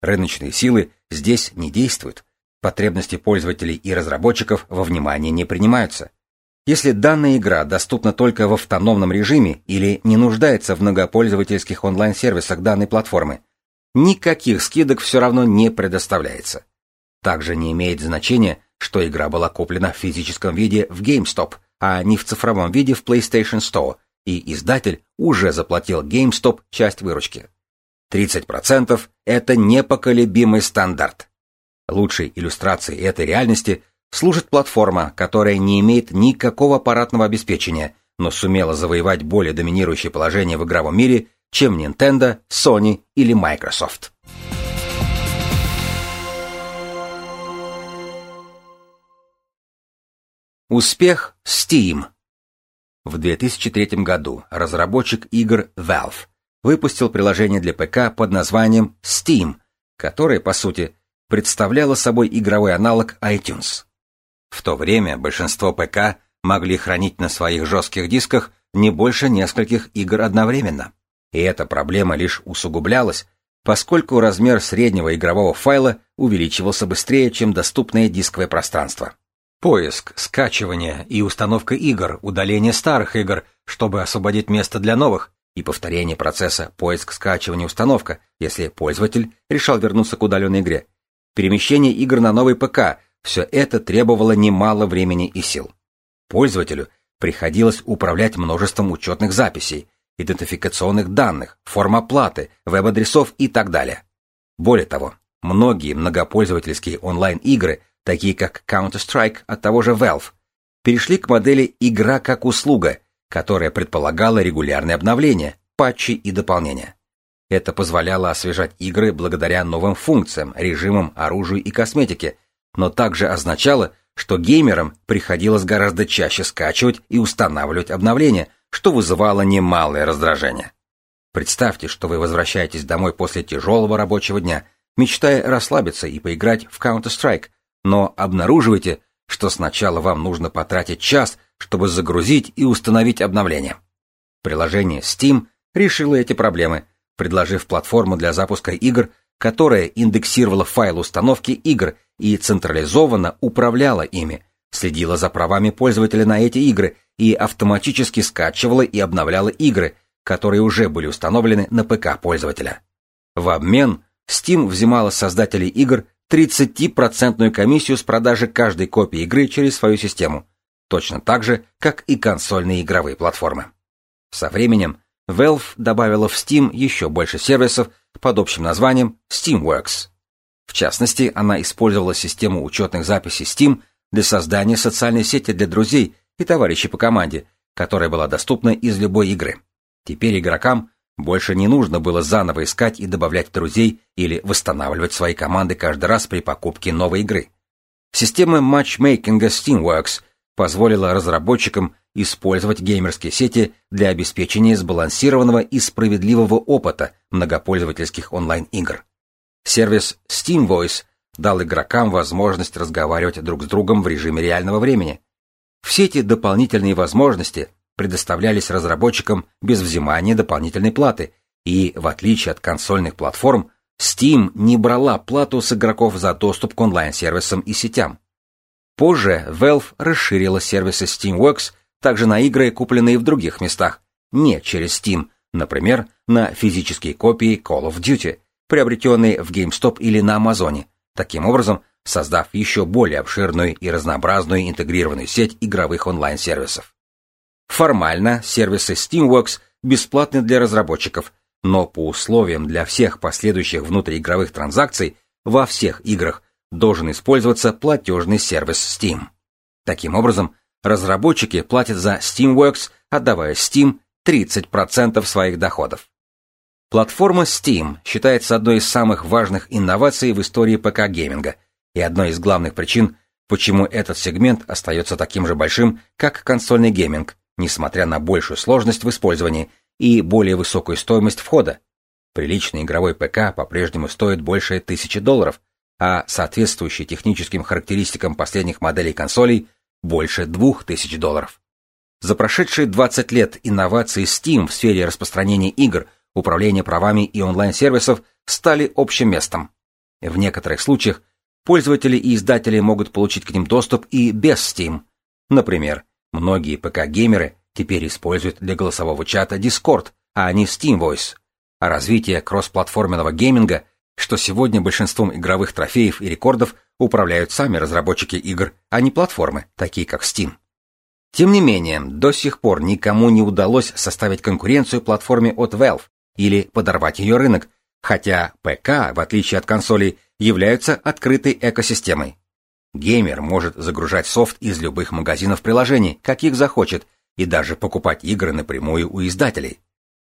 Рыночные силы здесь не действуют, потребности пользователей и разработчиков во внимание не принимаются, если данная игра доступна только в автономном режиме или не нуждается в многопользовательских онлайн-сервисах данной платформы, никаких скидок все равно не предоставляется. Также не имеет значения, что игра была куплена в физическом виде в GameStop, а не в цифровом виде в PlayStation Store, и издатель уже заплатил GameStop часть выручки. 30% — это непоколебимый стандарт. Лучшей иллюстрацией этой реальности служит платформа, которая не имеет никакого аппаратного обеспечения, но сумела завоевать более доминирующее положение в игровом мире, чем Nintendo, Sony или Microsoft. Успех Steam В 2003 году разработчик игр Valve выпустил приложение для ПК под названием Steam, которое, по сути, представляло собой игровой аналог iTunes. В то время большинство ПК могли хранить на своих жестких дисках не больше нескольких игр одновременно. И эта проблема лишь усугублялась, поскольку размер среднего игрового файла увеличивался быстрее, чем доступное дисковое пространство. Поиск, скачивание и установка игр, удаление старых игр, чтобы освободить место для новых, и повторение процесса поиск, скачивание, установка, если пользователь решал вернуться к удаленной игре, перемещение игр на новый ПК, все это требовало немало времени и сил. Пользователю приходилось управлять множеством учетных записей, идентификационных данных, форм оплаты, веб-адресов и так далее. Более того, многие многопользовательские онлайн-игры, такие как Counter-Strike от того же Valve, перешли к модели «игра как услуга», которая предполагала регулярные обновления, патчи и дополнения. Это позволяло освежать игры благодаря новым функциям, режимам, оружию и косметике – но также означало, что геймерам приходилось гораздо чаще скачивать и устанавливать обновления, что вызывало немалое раздражение. Представьте, что вы возвращаетесь домой после тяжелого рабочего дня, мечтая расслабиться и поиграть в Counter-Strike, но обнаруживаете, что сначала вам нужно потратить час, чтобы загрузить и установить обновление. Приложение Steam решило эти проблемы, предложив платформу для запуска игр, которая индексировала файл установки игр и централизованно управляла ими, следила за правами пользователя на эти игры и автоматически скачивала и обновляла игры, которые уже были установлены на ПК пользователя. В обмен Steam взимала создателей игр 30% комиссию с продажи каждой копии игры через свою систему, точно так же, как и консольные игровые платформы. Со временем Valve добавила в Steam еще больше сервисов под общим названием Steamworks. В частности, она использовала систему учетных записей Steam для создания социальной сети для друзей и товарищей по команде, которая была доступна из любой игры. Теперь игрокам больше не нужно было заново искать и добавлять друзей или восстанавливать свои команды каждый раз при покупке новой игры. Система матчмейкинга Steamworks позволила разработчикам использовать геймерские сети для обеспечения сбалансированного и справедливого опыта многопользовательских онлайн-игр. Сервис Steam Voice дал игрокам возможность разговаривать друг с другом в режиме реального времени. Все эти дополнительные возможности предоставлялись разработчикам без взимания дополнительной платы, и, в отличие от консольных платформ, Steam не брала плату с игроков за доступ к онлайн-сервисам и сетям. Позже Valve расширила сервисы Steamworks также на игры, купленные в других местах, не через Steam, например, на физические копии Call of Duty, приобретенные в GameStop или на Амазоне, таким образом создав еще более обширную и разнообразную интегрированную сеть игровых онлайн-сервисов. Формально сервисы Steamworks бесплатны для разработчиков, но по условиям для всех последующих внутриигровых транзакций во всех играх должен использоваться платежный сервис Steam. Таким образом, разработчики платят за Steamworks, отдавая Steam 30% своих доходов. Платформа Steam считается одной из самых важных инноваций в истории ПК-гейминга и одной из главных причин, почему этот сегмент остается таким же большим, как консольный гейминг, несмотря на большую сложность в использовании и более высокую стоимость входа. Приличный игровой ПК по-прежнему стоит больше тысячи долларов, а соответствующий техническим характеристикам последних моделей консолей больше двух тысяч долларов. За прошедшие 20 лет инновации Steam в сфере распространения игр, управления правами и онлайн-сервисов стали общим местом. В некоторых случаях пользователи и издатели могут получить к ним доступ и без Steam. Например, многие ПК-геймеры теперь используют для голосового чата Discord, а не SteamVoice. А развитие кроссплатформенного гейминга, что сегодня большинством игровых трофеев и рекордов управляют сами разработчики игр, а не платформы, такие как Steam. Тем не менее, до сих пор никому не удалось составить конкуренцию платформе от Valve или подорвать ее рынок, хотя ПК, в отличие от консолей, являются открытой экосистемой. Геймер может загружать софт из любых магазинов приложений, каких захочет, и даже покупать игры напрямую у издателей.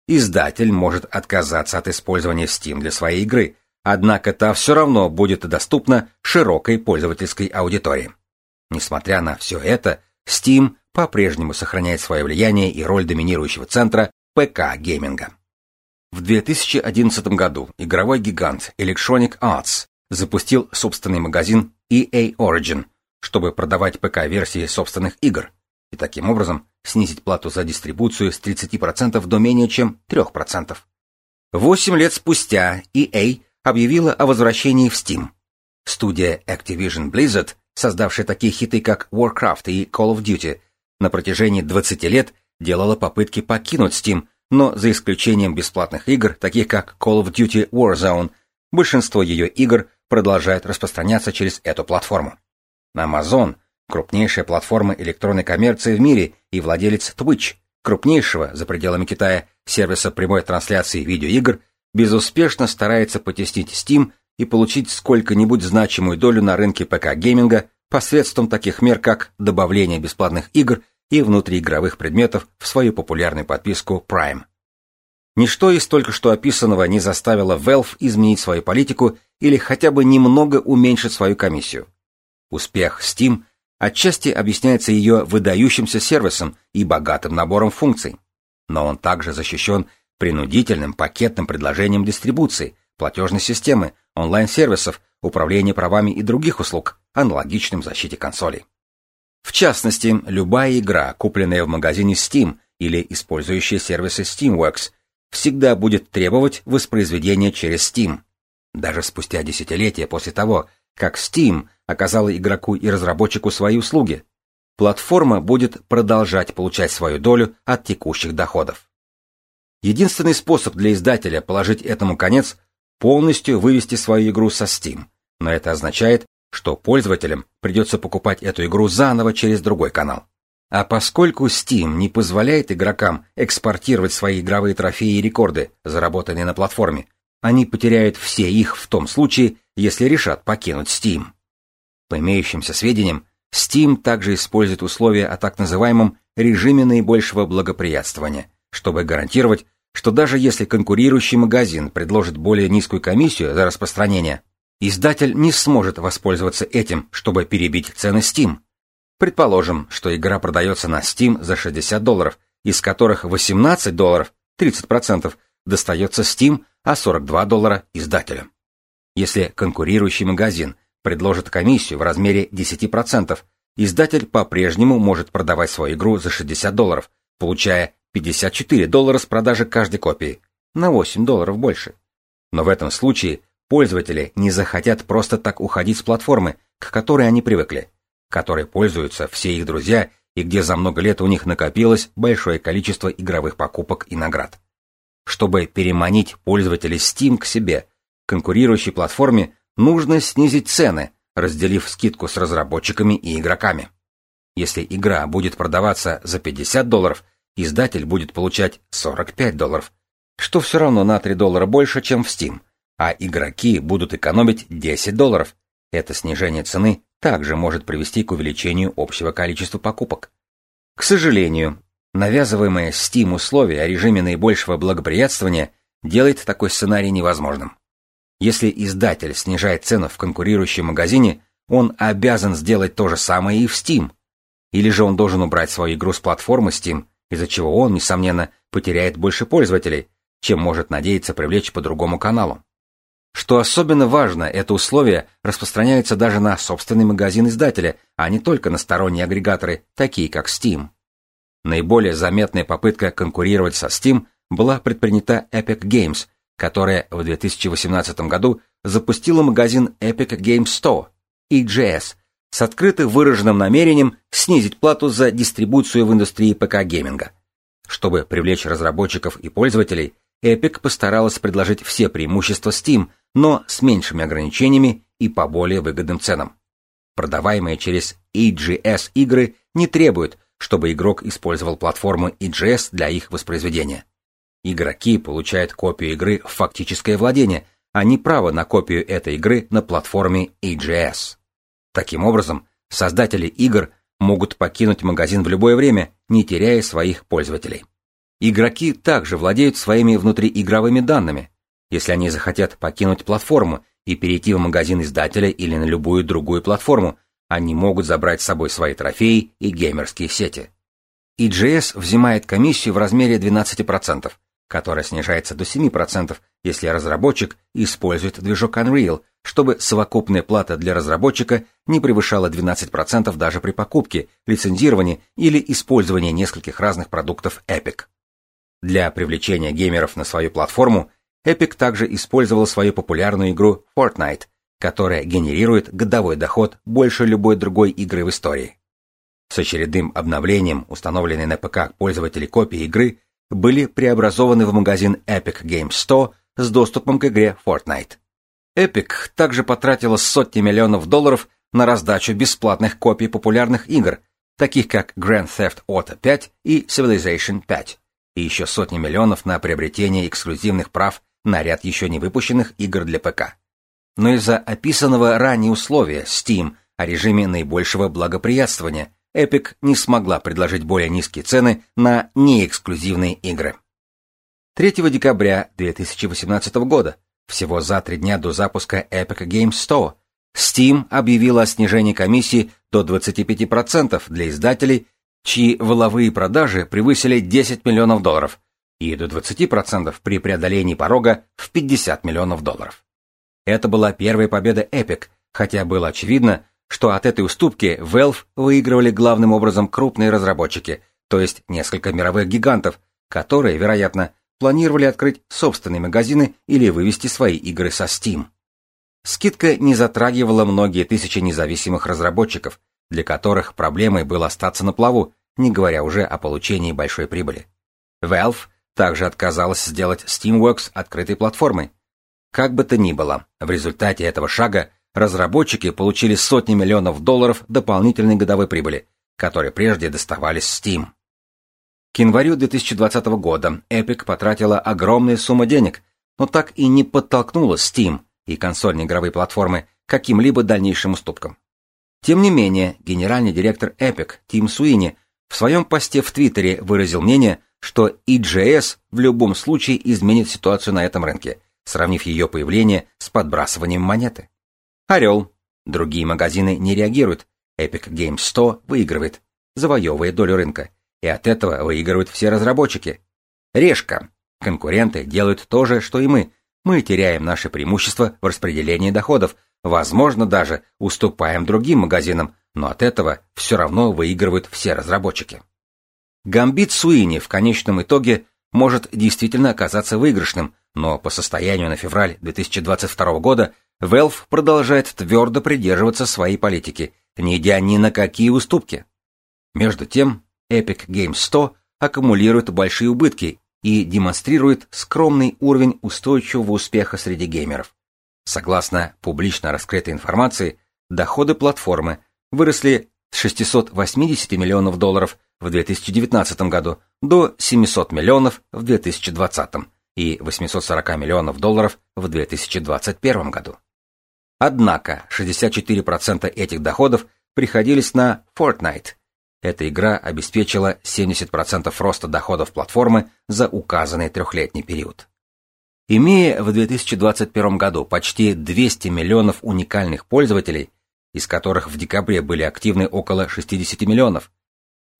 Издатель может отказаться от использования Steam для своей игры, однако та все равно будет доступна широкой пользовательской аудитории. Несмотря на все это, Steam по-прежнему сохраняет свое влияние и роль доминирующего центра ПК-гейминга. В 2011 году игровой гигант Electronic Arts запустил собственный магазин EA Origin, чтобы продавать ПК-версии собственных игр, и таким образом снизить плату за дистрибуцию с 30% до менее чем 3%. Восемь лет спустя EA объявила о возвращении в Steam. Студия Activision Blizzard, создавшая такие хиты как Warcraft и Call of Duty, на протяжении 20 лет делала попытки покинуть Steam, но за исключением бесплатных игр, таких как Call of Duty Warzone, большинство ее игр продолжают распространяться через эту платформу. Amazon – крупнейшая платформа электронной коммерции в мире и владелец Twitch, крупнейшего за пределами Китая сервиса прямой трансляции видеоигр, безуспешно старается потеснить Steam и получить сколько-нибудь значимую долю на рынке ПК-гейминга посредством таких мер, как добавление бесплатных игр и внутриигровых предметов в свою популярную подписку Prime. Ничто из только что описанного не заставило Valve изменить свою политику или хотя бы немного уменьшить свою комиссию. Успех Steam Отчасти объясняется ее выдающимся сервисом и богатым набором функций. Но он также защищен принудительным пакетным предложением дистрибуции, платежной системы, онлайн-сервисов, управления правами и других услуг, аналогичным защите консолей. В частности, любая игра, купленная в магазине Steam или использующая сервисы Steamworks, всегда будет требовать воспроизведения через Steam. Даже спустя десятилетия после того, как Steam оказала игроку и разработчику свои услуги. Платформа будет продолжать получать свою долю от текущих доходов. Единственный способ для издателя положить этому конец – полностью вывести свою игру со Steam, но это означает, что пользователям придется покупать эту игру заново через другой канал. А поскольку Steam не позволяет игрокам экспортировать свои игровые трофеи и рекорды, заработанные на платформе, они потеряют все их в том случае, если решат покинуть Steam. По имеющимся сведениям, Steam также использует условия о так называемом режиме наибольшего благоприятствования, чтобы гарантировать, что даже если конкурирующий магазин предложит более низкую комиссию за распространение, издатель не сможет воспользоваться этим, чтобы перебить цены Steam. Предположим, что игра продается на Steam за 60 долларов, из которых 18 долларов, 30%, достается Steam, а 42 доллара издателю. Если конкурирующий магазин предложит комиссию в размере 10%, издатель по-прежнему может продавать свою игру за 60 долларов, получая 54 доллара с продажи каждой копии, на 8 долларов больше. Но в этом случае пользователи не захотят просто так уходить с платформы, к которой они привыкли, которой пользуются все их друзья и где за много лет у них накопилось большое количество игровых покупок и наград. Чтобы переманить пользователей Steam к себе, конкурирующей платформе нужно снизить цены, разделив скидку с разработчиками и игроками. Если игра будет продаваться за 50 долларов, издатель будет получать 45 долларов, что все равно на 3 доллара больше, чем в Steam, а игроки будут экономить 10 долларов. Это снижение цены также может привести к увеличению общего количества покупок. К сожалению, навязываемое Steam условие о режиме наибольшего благоприятствования делает такой сценарий невозможным. Если издатель снижает цену в конкурирующем магазине, он обязан сделать то же самое и в Steam. Или же он должен убрать свою игру с платформы Steam, из-за чего он, несомненно, потеряет больше пользователей, чем может надеяться привлечь по другому каналу. Что особенно важно, это условие распространяется даже на собственный магазин издателя, а не только на сторонние агрегаторы, такие как Steam. Наиболее заметная попытка конкурировать со Steam была предпринята Epic Games, которая в 2018 году запустила магазин Epic Games Store, EGS, с открыто выраженным намерением снизить плату за дистрибуцию в индустрии ПК-гейминга. Чтобы привлечь разработчиков и пользователей, Epic постаралась предложить все преимущества Steam, но с меньшими ограничениями и по более выгодным ценам. Продаваемые через EGS игры не требуют, чтобы игрок использовал платформу EGS для их воспроизведения. Игроки получают копию игры в фактическое владение, а не право на копию этой игры на платформе EGS. Таким образом, создатели игр могут покинуть магазин в любое время, не теряя своих пользователей. Игроки также владеют своими внутриигровыми данными. Если они захотят покинуть платформу и перейти в магазин издателя или на любую другую платформу, они могут забрать с собой свои трофеи и геймерские сети. EGS взимает комиссию в размере 12%, которая снижается до 7%, если разработчик использует движок Unreal, чтобы совокупная плата для разработчика не превышала 12% даже при покупке, лицензировании или использовании нескольких разных продуктов Epic. Для привлечения геймеров на свою платформу Epic также использовал свою популярную игру Fortnite, которая генерирует годовой доход больше любой другой игры в истории. С очередным обновлением, установленной на ПК пользователей копии игры, были преобразованы в магазин Epic Games 100 с доступом к игре Fortnite. Epic также потратила сотни миллионов долларов на раздачу бесплатных копий популярных игр, таких как Grand Theft Auto 5 и Civilization 5 и еще сотни миллионов на приобретение эксклюзивных прав на ряд еще не выпущенных игр для ПК. Но из-за описанного ранее условия Steam о режиме наибольшего благоприятствования Epic не смогла предложить более низкие цены на неэксклюзивные игры. 3 декабря 2018 года, всего за три дня до запуска Epic Games Store, Steam объявила о снижении комиссии до 25% для издателей чьи воловые продажи превысили 10 миллионов долларов, и до 20% при преодолении порога в 50 миллионов долларов. Это была первая победа Epic, хотя было очевидно, что от этой уступки Valve выигрывали главным образом крупные разработчики, то есть несколько мировых гигантов, которые, вероятно, планировали открыть собственные магазины или вывести свои игры со Steam. Скидка не затрагивала многие тысячи независимых разработчиков, для которых проблемой было остаться на плаву, не говоря уже о получении большой прибыли. Valve также отказалась сделать Steamworks открытой платформой. Как бы то ни было, в результате этого шага разработчики получили сотни миллионов долларов дополнительной годовой прибыли, которые прежде доставались Steam. К январю 2020 года Epic потратила огромные суммы денег, но так и не подтолкнула Steam и консольные игровые платформы к каким-либо дальнейшим уступкам. Тем не менее, генеральный директор Epic Тим Суини в своем посте в Твиттере выразил мнение, что EGS в любом случае изменит ситуацию на этом рынке, сравнив ее появление с подбрасыванием монеты. Орел. Другие магазины не реагируют. Epic Games 100 выигрывает, завоевывая долю рынка. И от этого выигрывают все разработчики. Решка. Конкуренты делают то же, что и мы. Мы теряем наше преимущество в распределении доходов, возможно, даже уступаем другим магазинам, но от этого все равно выигрывают все разработчики. Гамбит Суини в конечном итоге может действительно оказаться выигрышным, но по состоянию на февраль 2022 года Valve продолжает твердо придерживаться своей политики, не идя ни на какие уступки. Между тем, Epic Games 100 аккумулирует большие убытки и демонстрирует скромный уровень устойчивого успеха среди геймеров. Согласно публично раскрытой информации, доходы платформы выросли с 680 миллионов долларов в 2019 году до 700 миллионов в 2020 и 840 миллионов долларов в 2021 году. Однако 64% этих доходов приходились на Fortnite. Эта игра обеспечила 70% роста доходов платформы за указанный трехлетний период. Имея в 2021 году почти 200 миллионов уникальных пользователей, из которых в декабре были активны около 60 миллионов,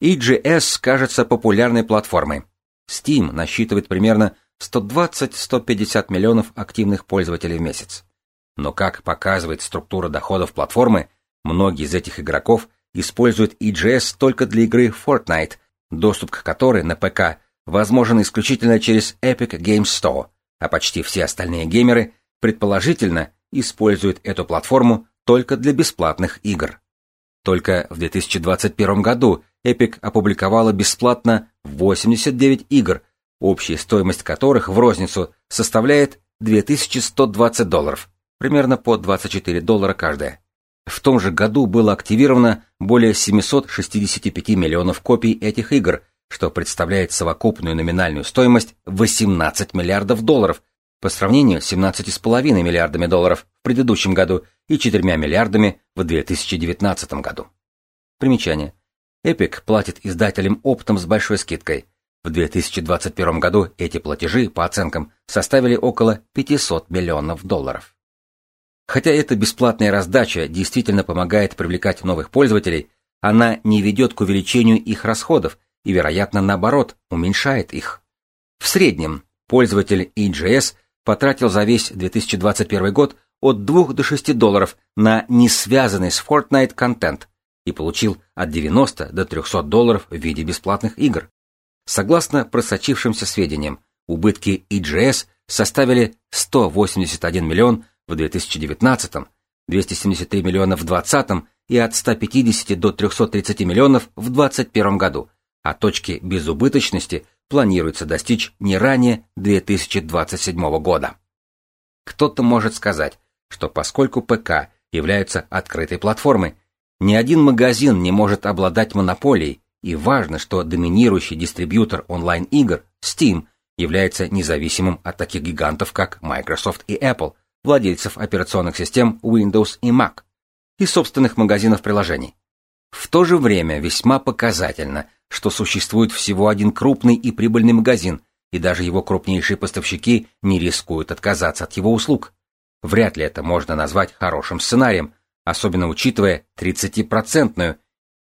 EGS кажется популярной платформой. Steam насчитывает примерно 120-150 миллионов активных пользователей в месяц. Но как показывает структура доходов платформы, многие из этих игроков используют EGS только для игры Fortnite, доступ к которой на ПК возможен исключительно через Epic Games Store, а почти все остальные геймеры, предположительно, используют эту платформу только для бесплатных игр. Только в 2021 году Epic опубликовала бесплатно 89 игр, общая стоимость которых в розницу составляет 2120 долларов, примерно по 24 доллара каждая. В том же году было активировано более 765 миллионов копий этих игр, что представляет совокупную номинальную стоимость 18 миллиардов долларов по сравнению с 17,5 миллиардами долларов в предыдущем году и 4 миллиардами в 2019 году. Примечание. Epic платит издателям оптом с большой скидкой. В 2021 году эти платежи, по оценкам, составили около 500 миллионов долларов. Хотя эта бесплатная раздача действительно помогает привлекать новых пользователей, она не ведет к увеличению их расходов и, вероятно, наоборот, уменьшает их. В среднем пользователь EGS потратил за весь 2021 год от 2 до 6 долларов на не связанный с Fortnite контент и получил от 90 до 300 долларов в виде бесплатных игр. Согласно просочившимся сведениям, убытки EGS составили 181 миллион в 2019, 273 миллиона в 2020 и от 150 до 330 миллионов в 2021 году, а точки безубыточности планируется достичь не ранее 2027 года. Кто-то может сказать, что поскольку ПК являются открытой платформой, ни один магазин не может обладать монополией, и важно, что доминирующий дистрибьютор онлайн-игр Steam является независимым от таких гигантов, как Microsoft и Apple, владельцев операционных систем Windows и Mac, и собственных магазинов приложений. В то же время весьма показательно, что существует всего один крупный и прибыльный магазин, и даже его крупнейшие поставщики не рискуют отказаться от его услуг. Вряд ли это можно назвать хорошим сценарием, особенно учитывая 30-процентную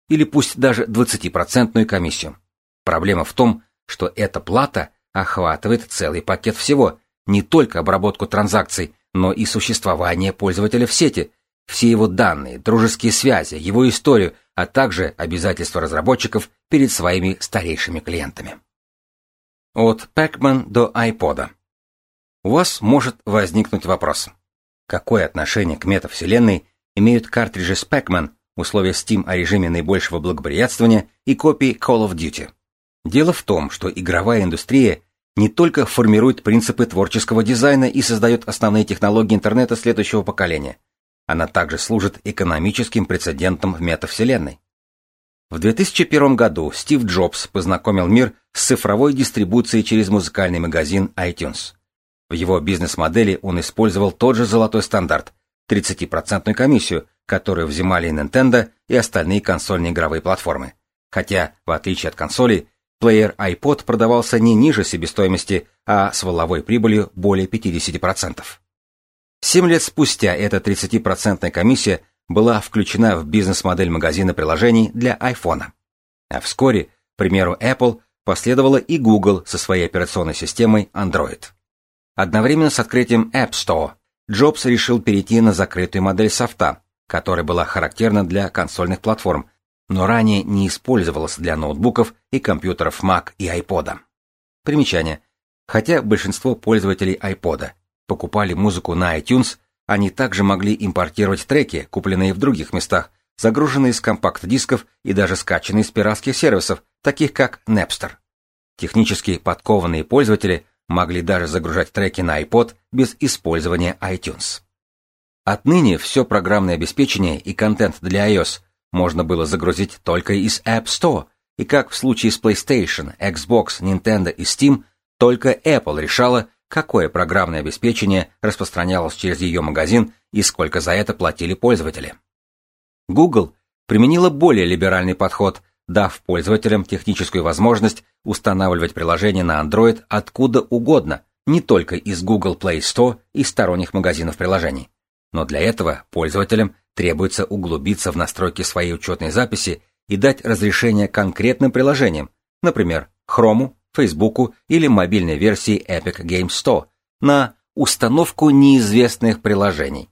или пусть даже 20-процентную комиссию. Проблема в том, что эта плата охватывает целый пакет всего, не только обработку транзакций, но и существование пользователя в сети, все его данные, дружеские связи, его историю, а также обязательства разработчиков перед своими старейшими клиентами. От Pac-Man до iPod. У вас может возникнуть вопрос. Какое отношение к метавселенной имеют картриджи с Pac-Man, условия Steam о режиме наибольшего благоприятствования и копии Call of Duty? Дело в том, что игровая индустрия не только формирует принципы творческого дизайна и создает основные технологии интернета следующего поколения, она также служит экономическим прецедентом в метавселенной. В 2001 году Стив Джобс познакомил мир с цифровой дистрибуцией через музыкальный магазин iTunes. В его бизнес-модели он использовал тот же золотой стандарт – 30% комиссию, которую взимали Nintendo и остальные консольные игровые платформы. Хотя, в отличие от консолей, плеер iPod продавался не ниже себестоимости, а с воловой прибылью более 50%. Семь лет спустя эта 30% комиссия была включена в бизнес-модель магазина приложений для iPhone. А вскоре, к примеру Apple, последовала и Google со своей операционной системой Android. Одновременно с открытием App Store Джобс решил перейти на закрытую модель софта, которая была характерна для консольных платформ, но ранее не использовалась для ноутбуков и компьютеров Mac и iPod. Примечание. Хотя большинство пользователей iPod покупали музыку на iTunes, они также могли импортировать треки, купленные в других местах, загруженные с компакт-дисков и даже скачанные с пиратских сервисов, таких как Napster. Технически подкованные пользователи могли даже загружать треки на iPod без использования iTunes. Отныне все программное обеспечение и контент для iOS можно было загрузить только из App Store, и как в случае с PlayStation, Xbox, Nintendo и Steam, только Apple решала, какое программное обеспечение распространялось через ее магазин и сколько за это платили пользователи. Google применила более либеральный подход, дав пользователям техническую возможность устанавливать приложения на Android откуда угодно, не только из Google Play Store и сторонних магазинов приложений. Но для этого пользователям требуется углубиться в настройки своей учетной записи и дать разрешение конкретным приложениям, например, Chrome, Facebook или мобильной версии Epic Games 100, на установку неизвестных приложений.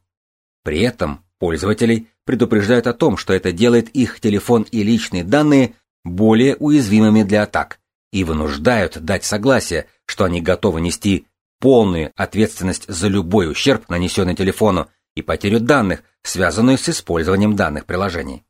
При этом пользователей предупреждают о том, что это делает их телефон и личные данные более уязвимыми для атак и вынуждают дать согласие, что они готовы нести полную ответственность за любой ущерб, нанесенный телефону, и потерю данных, связанную с использованием данных приложений.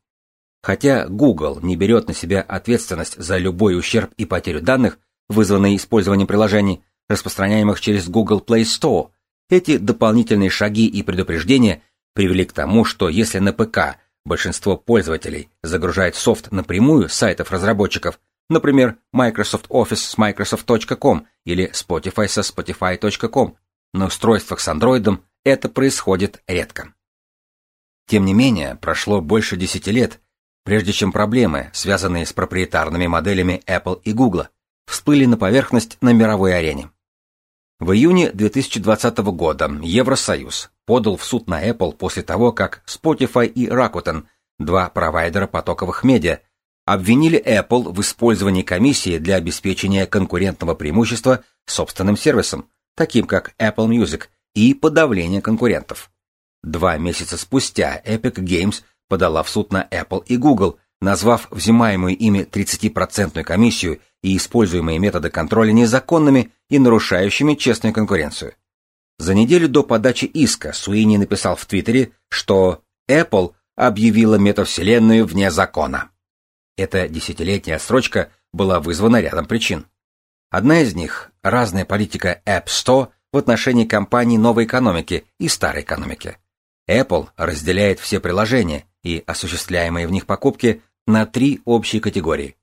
Хотя Google не берет на себя ответственность за любой ущерб и потерю данных, вызванные использованием приложений, распространяемых через Google Play Store, эти дополнительные шаги и предупреждения привели к тому, что если на ПК большинство пользователей загружает софт напрямую с сайтов разработчиков, например, Microsoft Office с Microsoft.com или Spotify со Spotify.com, на устройствах с Android это происходит редко. Тем не менее, прошло больше десяти лет, прежде чем проблемы, связанные с проприетарными моделями Apple и Google, всплыли на поверхность на мировой арене. В июне 2020 года Евросоюз подал в суд на Apple после того, как Spotify и Rakuten, два провайдера потоковых медиа, обвинили Apple в использовании комиссии для обеспечения конкурентного преимущества собственным сервисом, таким как Apple Music, и подавления конкурентов. Два месяца спустя Epic Games подала в суд на Apple и Google, назвав взимаемую ими 30% комиссию и используемые методы контроля незаконными и нарушающими честную конкуренцию. За неделю до подачи иска Суини написал в Твиттере, что Apple объявила метавселенную вне закона. Эта десятилетняя строчка была вызвана рядом причин. Одна из них – разная политика App Store в отношении компаний новой экономики и старой экономики. Apple разделяет все приложения и осуществляемые в них покупки на три общие категории.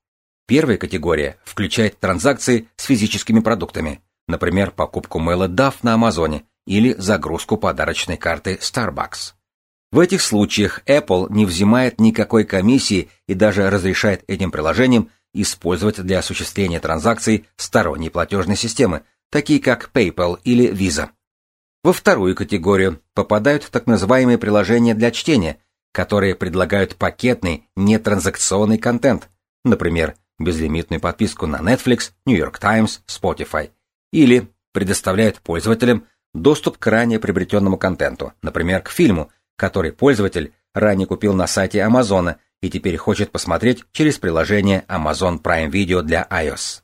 Первая категория включает транзакции с физическими продуктами, например, покупку мыла DAF на Амазоне или загрузку подарочной карты Starbucks. В этих случаях Apple не взимает никакой комиссии и даже разрешает этим приложениям использовать для осуществления транзакций сторонней платежной системы, такие как PayPal или Visa. Во вторую категорию попадают так называемые приложения для чтения, которые предлагают пакетный, нетранзакционный контент, например, безлимитную подписку на Netflix, New York Times, Spotify, или предоставляют пользователям доступ к ранее приобретенному контенту, например, к фильму, который пользователь ранее купил на сайте Amazon и теперь хочет посмотреть через приложение Amazon Prime Video для iOS.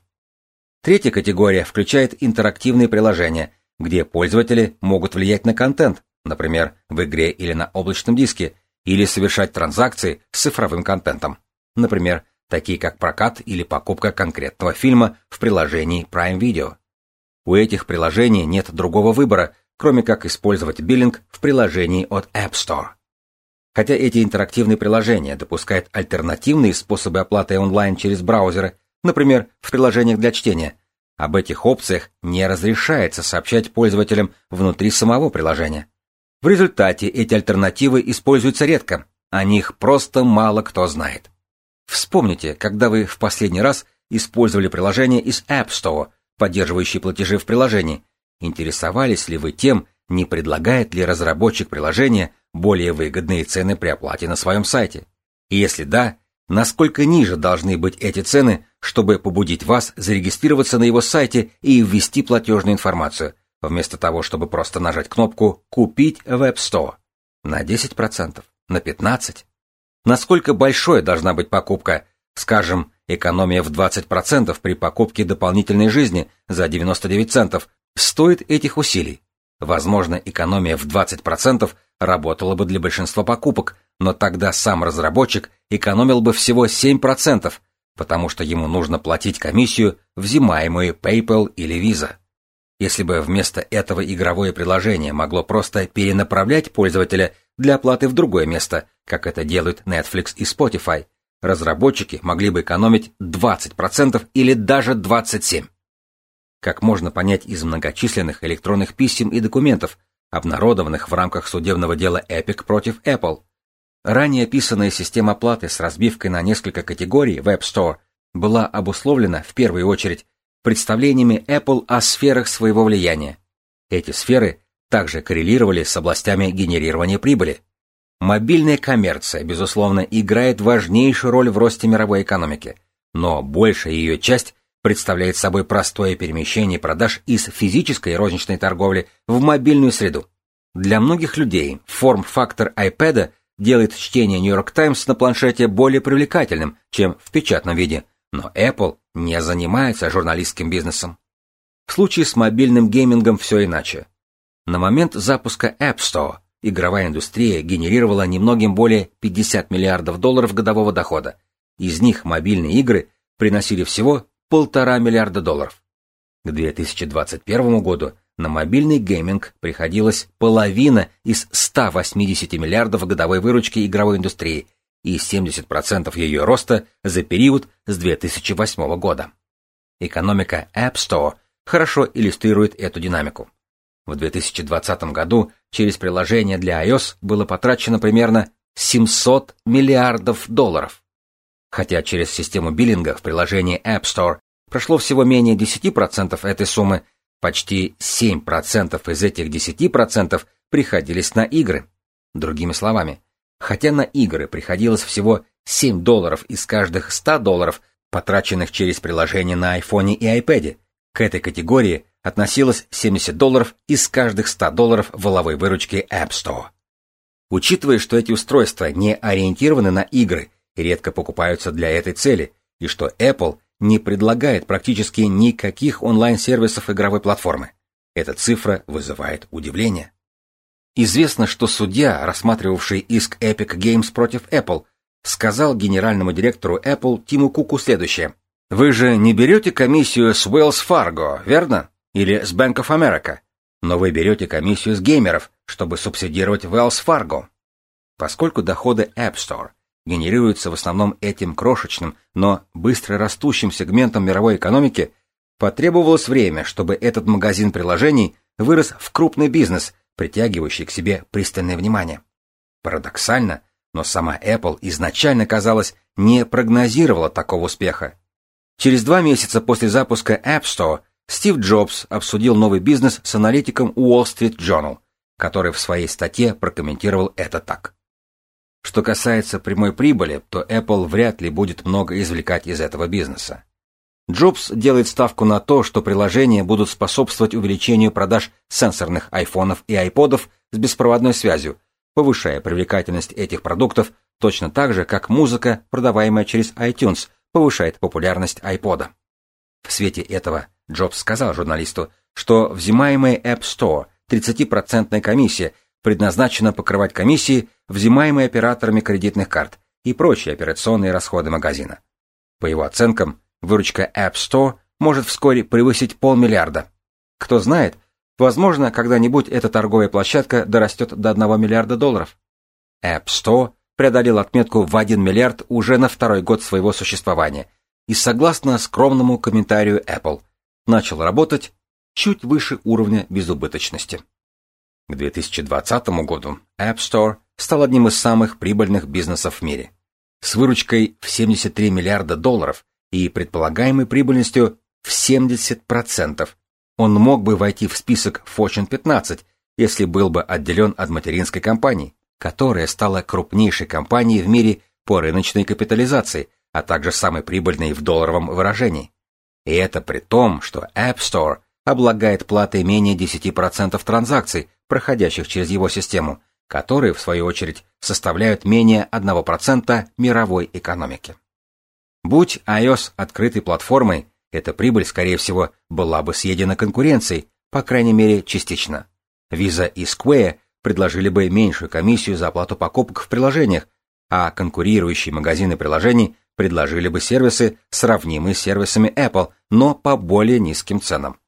Третья категория включает интерактивные приложения, где пользователи могут влиять на контент, например, в игре или на облачном диске, или совершать транзакции с цифровым контентом, например, такие как прокат или покупка конкретного фильма в приложении Prime Video. У этих приложений нет другого выбора, кроме как использовать биллинг в приложении от App Store. Хотя эти интерактивные приложения допускают альтернативные способы оплаты онлайн через браузеры, например, в приложениях для чтения. Об этих опциях не разрешается сообщать пользователям внутри самого приложения. В результате эти альтернативы используются редко, о них просто мало кто знает. Вспомните, когда вы в последний раз использовали приложение из App Store, поддерживающее платежи в приложении. Интересовались ли вы тем, не предлагает ли разработчик приложения более выгодные цены при оплате на своем сайте? И если да, Насколько ниже должны быть эти цены, чтобы побудить вас зарегистрироваться на его сайте и ввести платежную информацию, вместо того, чтобы просто нажать кнопку «Купить в App Store» на 10%, На 15? Насколько большой должна быть покупка, скажем, экономия в 20% при покупке дополнительной жизни за 99 центов, стоит этих усилий? Возможно, экономия в 20% работала бы для большинства покупок, но тогда сам разработчик экономил бы всего 7%, потому что ему нужно платить комиссию, взимаемую PayPal или Visa. Если бы вместо этого игровое приложение могло просто перенаправлять пользователя для оплаты в другое место, как это делают Netflix и Spotify, разработчики могли бы экономить 20% или даже 27%. Как можно понять из многочисленных электронных писем и документов, обнародованных в рамках судебного дела Epic против Apple, ранее описанная система оплаты с разбивкой на несколько категорий в App Store была обусловлена в первую очередь представлениями Apple о сферах своего влияния. Эти сферы также коррелировали с областями генерирования прибыли. Мобильная коммерция, безусловно, играет важнейшую роль в росте мировой экономики, но большая ее часть представляет собой простое перемещение продаж из физической розничной торговли в мобильную среду. Для многих людей форм-фактор iPad делает чтение New York Times на планшете более привлекательным, чем в печатном виде, но Apple не занимается журналистским бизнесом. В случае с мобильным геймингом все иначе. На момент запуска App Store игровая индустрия генерировала немногим более 50 миллиардов долларов годового дохода. Из них мобильные игры приносили всего полтора миллиарда долларов. К 2021 году на мобильный гейминг приходилось половина из 180 миллиардов годовой выручки игровой индустрии и 70% ее роста за период с 2008 года. Экономика App Store хорошо иллюстрирует эту динамику. В 2020 году через приложение для iOS было потрачено примерно 700 миллиардов долларов. Хотя через систему биллинга в приложении App Store прошло всего менее 10% этой суммы, почти 7% из этих 10% приходились на игры. Другими словами, хотя на игры приходилось всего 7 долларов из каждых 100 долларов, потраченных через приложение на iPhone и iPad, к этой категории относилось 70 долларов из каждых 100 долларов воловой выручки App Store. Учитывая, что эти устройства не ориентированы на игры и редко покупаются для этой цели, и что Apple не предлагает практически никаких онлайн-сервисов игровой платформы, эта цифра вызывает удивление. Известно, что судья, рассматривавший иск Epic Games против Apple, сказал генеральному директору Apple Тиму Куку следующее. «Вы же не берете комиссию с Wells Fargo, верно? Или с Bank of America? Но вы берете комиссию с геймеров, чтобы субсидировать Wells Fargo». Поскольку доходы App Store генерируются в основном этим крошечным, но быстро растущим сегментом мировой экономики, потребовалось время, чтобы этот магазин приложений вырос в крупный бизнес – притягивающий к себе пристальное внимание. Парадоксально, но сама Apple изначально, казалось, не прогнозировала такого успеха. Через два месяца после запуска App Store Стив Джобс обсудил новый бизнес с аналитиком Wall Street Journal, который в своей статье прокомментировал это так. Что касается прямой прибыли, то Apple вряд ли будет много извлекать из этого бизнеса. Джобс делает ставку на то, что приложения будут способствовать увеличению продаж сенсорных айфонов и айподов с беспроводной связью, повышая привлекательность этих продуктов точно так же, как музыка, продаваемая через iTunes, повышает популярность айпода. В свете этого Джобс сказал журналисту, что взимаемая App Store 30% комиссия предназначена покрывать комиссии, взимаемые операторами кредитных карт и прочие операционные расходы магазина. По его оценкам, Выручка App Store может вскоре превысить полмиллиарда. Кто знает, возможно, когда-нибудь эта торговая площадка дорастет до 1 миллиарда долларов. App Store преодолел отметку в 1 миллиард уже на второй год своего существования и, согласно скромному комментарию Apple, начал работать чуть выше уровня безубыточности. К 2020 году App Store стал одним из самых прибыльных бизнесов в мире. С выручкой в 73 миллиарда долларов и предполагаемой прибыльностью в 70%. Он мог бы войти в список Fortune 15, если был бы отделен от материнской компании, которая стала крупнейшей компанией в мире по рыночной капитализации, а также самой прибыльной в долларовом выражении. И это при том, что App Store облагает платой менее 10% транзакций, проходящих через его систему, которые, в свою очередь, составляют менее 1% мировой экономики. Будь iOS открытой платформой, эта прибыль, скорее всего, была бы съедена конкуренцией, по крайней мере, частично. Visa и Square предложили бы меньшую комиссию за оплату покупок в приложениях, а конкурирующие магазины приложений предложили бы сервисы, сравнимые с сервисами Apple, но по более низким ценам.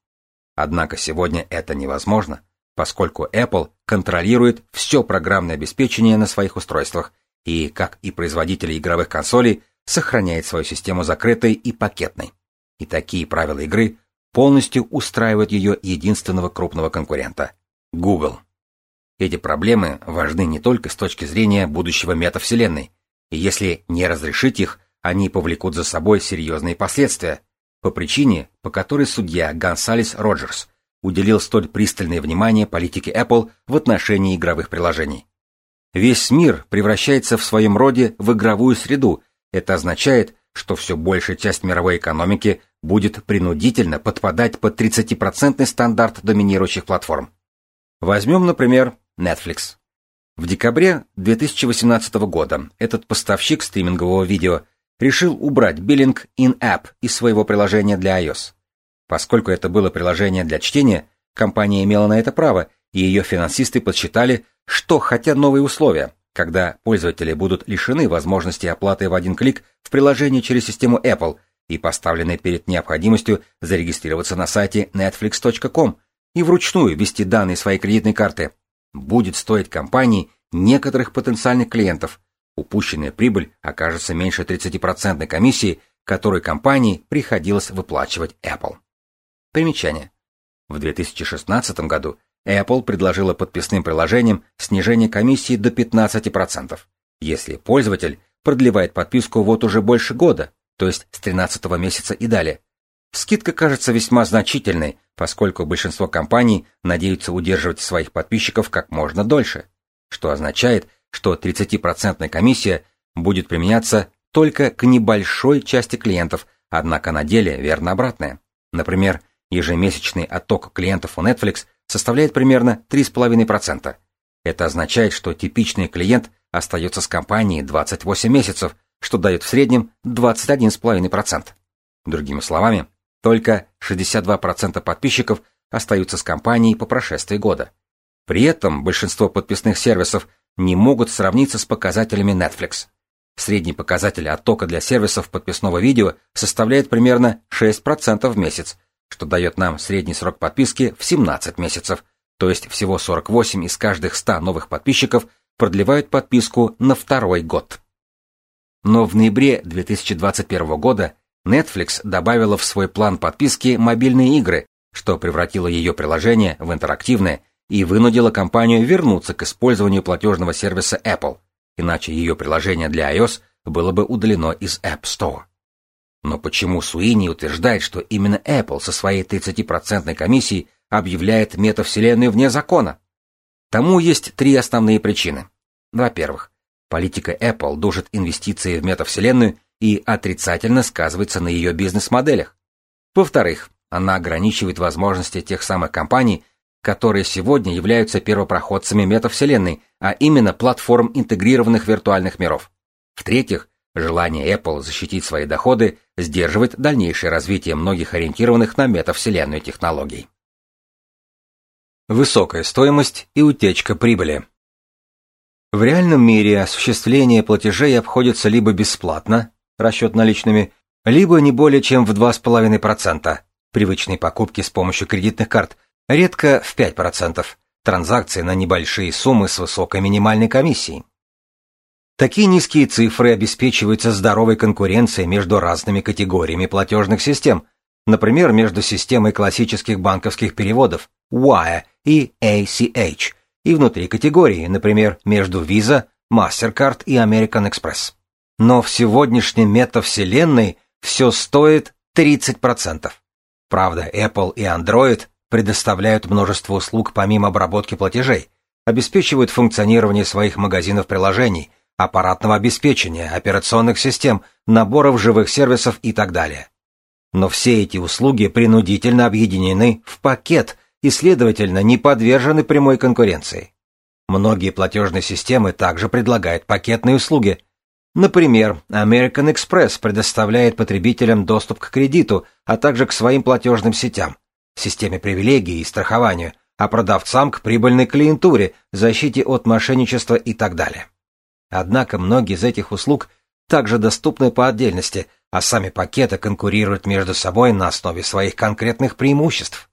Однако сегодня это невозможно, поскольку Apple контролирует все программное обеспечение на своих устройствах и, как и производители игровых консолей, сохраняет свою систему закрытой и пакетной. И такие правила игры полностью устраивают ее единственного крупного конкурента – Google. Эти проблемы важны не только с точки зрения будущего метавселенной, и если не разрешить их, они повлекут за собой серьезные последствия, по причине, по которой судья Гонсалес Роджерс уделил столь пристальное внимание политике Apple в отношении игровых приложений. Весь мир превращается в своем роде в игровую среду, это означает, что все большая часть мировой экономики будет принудительно подпадать под 30% стандарт доминирующих платформ. Возьмем, например, Netflix. В декабре 2018 года этот поставщик стримингового видео решил убрать биллинг in-app из своего приложения для iOS. Поскольку это было приложение для чтения, компания имела на это право, и ее финансисты подсчитали, что хотя новые условия, когда пользователи будут лишены возможности оплаты в один клик в приложении через систему Apple и поставлены перед необходимостью зарегистрироваться на сайте netflix.com и вручную ввести данные своей кредитной карты, будет стоить компании некоторых потенциальных клиентов. Упущенная прибыль окажется меньше 30% комиссии, которую компании приходилось выплачивать Apple. Примечание. В 2016 году Apple предложила подписным приложениям снижение комиссии до 15%, если пользователь продлевает подписку вот уже больше года, то есть с 13 месяца и далее. Скидка кажется весьма значительной, поскольку большинство компаний надеются удерживать своих подписчиков как можно дольше, что означает, что 30% комиссия будет применяться только к небольшой части клиентов, однако на деле верно обратное. Например, ежемесячный отток клиентов у Netflix составляет примерно 3,5%. Это означает, что типичный клиент остается с компанией 28 месяцев, что дает в среднем 21,5%. Другими словами, только 62% подписчиков остаются с компанией по прошествии года. При этом большинство подписных сервисов не могут сравниться с показателями Netflix. Средний показатель оттока для сервисов подписного видео составляет примерно 6% в месяц, что дает нам средний срок подписки в 17 месяцев, то есть всего 48 из каждых 100 новых подписчиков продлевают подписку на второй год. Но в ноябре 2021 года Netflix добавила в свой план подписки мобильные игры, что превратило ее приложение в интерактивное и вынудило компанию вернуться к использованию платежного сервиса Apple, иначе ее приложение для iOS было бы удалено из App Store. Но почему Суини утверждает, что именно Apple со своей 30% комиссией объявляет метавселенную вне закона? Тому есть три основные причины. Во-первых, политика Apple дужит инвестиции в метавселенную и отрицательно сказывается на ее бизнес-моделях. Во-вторых, она ограничивает возможности тех самых компаний, которые сегодня являются первопроходцами метавселенной, а именно платформ интегрированных виртуальных миров. В-третьих, желание Apple защитить свои доходы сдерживает дальнейшее развитие многих ориентированных на метавселенную технологий. Высокая стоимость и утечка прибыли. В реальном мире осуществление платежей обходится либо бесплатно, расчет наличными, либо не более чем в 2,5%, привычные покупки с помощью кредитных карт, редко в 5%, транзакции на небольшие суммы с высокой минимальной комиссией. Такие низкие цифры обеспечиваются здоровой конкуренцией между разными категориями платежных систем, например, между системой классических банковских переводов Wire и ACH, и внутри категории, например, между Visa, MasterCard и American Express. Но в сегодняшней метавселенной все стоит 30%. Правда, Apple и Android предоставляют множество услуг помимо обработки платежей, обеспечивают функционирование своих магазинов приложений, аппаратного обеспечения, операционных систем, наборов живых сервисов и так далее. Но все эти услуги принудительно объединены в пакет и, следовательно, не подвержены прямой конкуренции. Многие платежные системы также предлагают пакетные услуги. Например, American Express предоставляет потребителям доступ к кредиту, а также к своим платежным сетям, системе привилегий и страхованию, а продавцам к прибыльной клиентуре, защите от мошенничества и так далее. Однако многие из этих услуг также доступны по отдельности, а сами пакеты конкурируют между собой на основе своих конкретных преимуществ.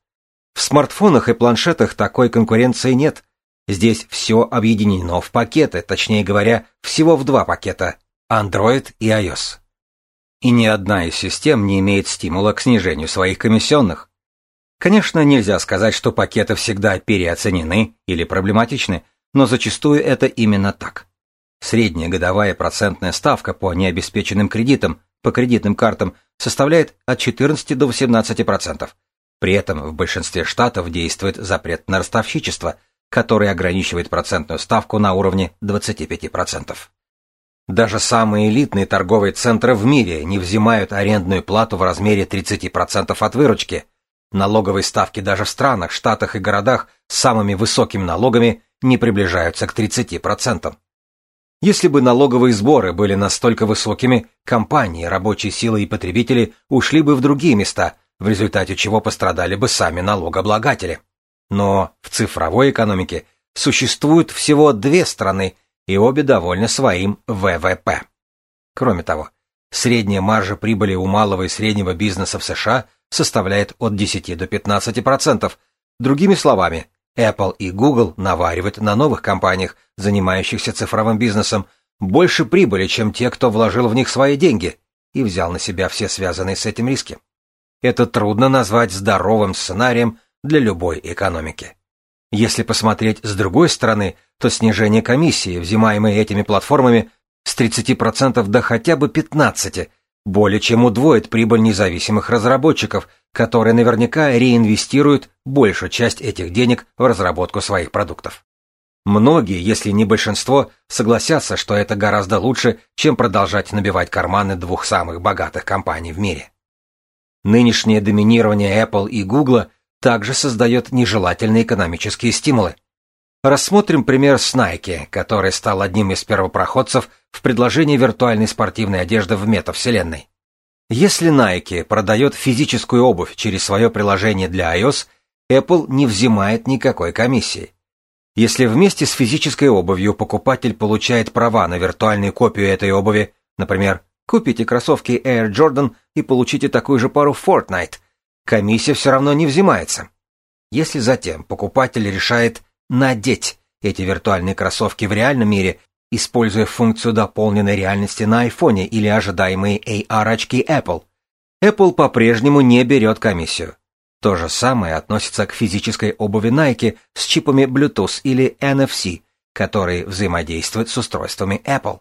В смартфонах и планшетах такой конкуренции нет. Здесь все объединено в пакеты, точнее говоря, всего в два пакета – Android и iOS. И ни одна из систем не имеет стимула к снижению своих комиссионных. Конечно, нельзя сказать, что пакеты всегда переоценены или проблематичны, но зачастую это именно так. Средняя годовая процентная ставка по необеспеченным кредитам по кредитным картам составляет от 14 до 18%. При этом в большинстве штатов действует запрет на ростовщичество, который ограничивает процентную ставку на уровне 25%. Даже самые элитные торговые центры в мире не взимают арендную плату в размере 30% от выручки. Налоговые ставки даже в странах, штатах и городах с самыми высокими налогами не приближаются к 30%. Если бы налоговые сборы были настолько высокими, компании, рабочие силы и потребители ушли бы в другие места, в результате чего пострадали бы сами налогооблагатели. Но в цифровой экономике существует всего две страны, и обе довольны своим ВВП. Кроме того, средняя маржа прибыли у малого и среднего бизнеса в США составляет от 10 до 15%. Другими словами, Apple и Google наваривают на новых компаниях, занимающихся цифровым бизнесом, больше прибыли, чем те, кто вложил в них свои деньги и взял на себя все связанные с этим риски. Это трудно назвать здоровым сценарием для любой экономики. Если посмотреть с другой стороны, то снижение комиссии, взимаемой этими платформами, с 30% до хотя бы 15%, более чем удвоит прибыль независимых разработчиков, которые наверняка реинвестируют большую часть этих денег в разработку своих продуктов. Многие, если не большинство, согласятся, что это гораздо лучше, чем продолжать набивать карманы двух самых богатых компаний в мире. Нынешнее доминирование Apple и Google также создает нежелательные экономические стимулы. Рассмотрим пример с Nike, который стал одним из первопроходцев в предложении виртуальной спортивной одежды в метавселенной. Если Nike продает физическую обувь через свое приложение для iOS, Apple не взимает никакой комиссии. Если вместе с физической обувью покупатель получает права на виртуальную копию этой обуви, например, купите кроссовки Air Jordan и получите такую же пару Fortnite, комиссия все равно не взимается. Если затем покупатель решает надеть эти виртуальные кроссовки в реальном мире используя функцию дополненной реальности на iPhone или ожидаемые AR-очки Apple. Apple по-прежнему не берет комиссию. То же самое относится к физической обуви Nike с чипами Bluetooth или NFC, которые взаимодействуют с устройствами Apple.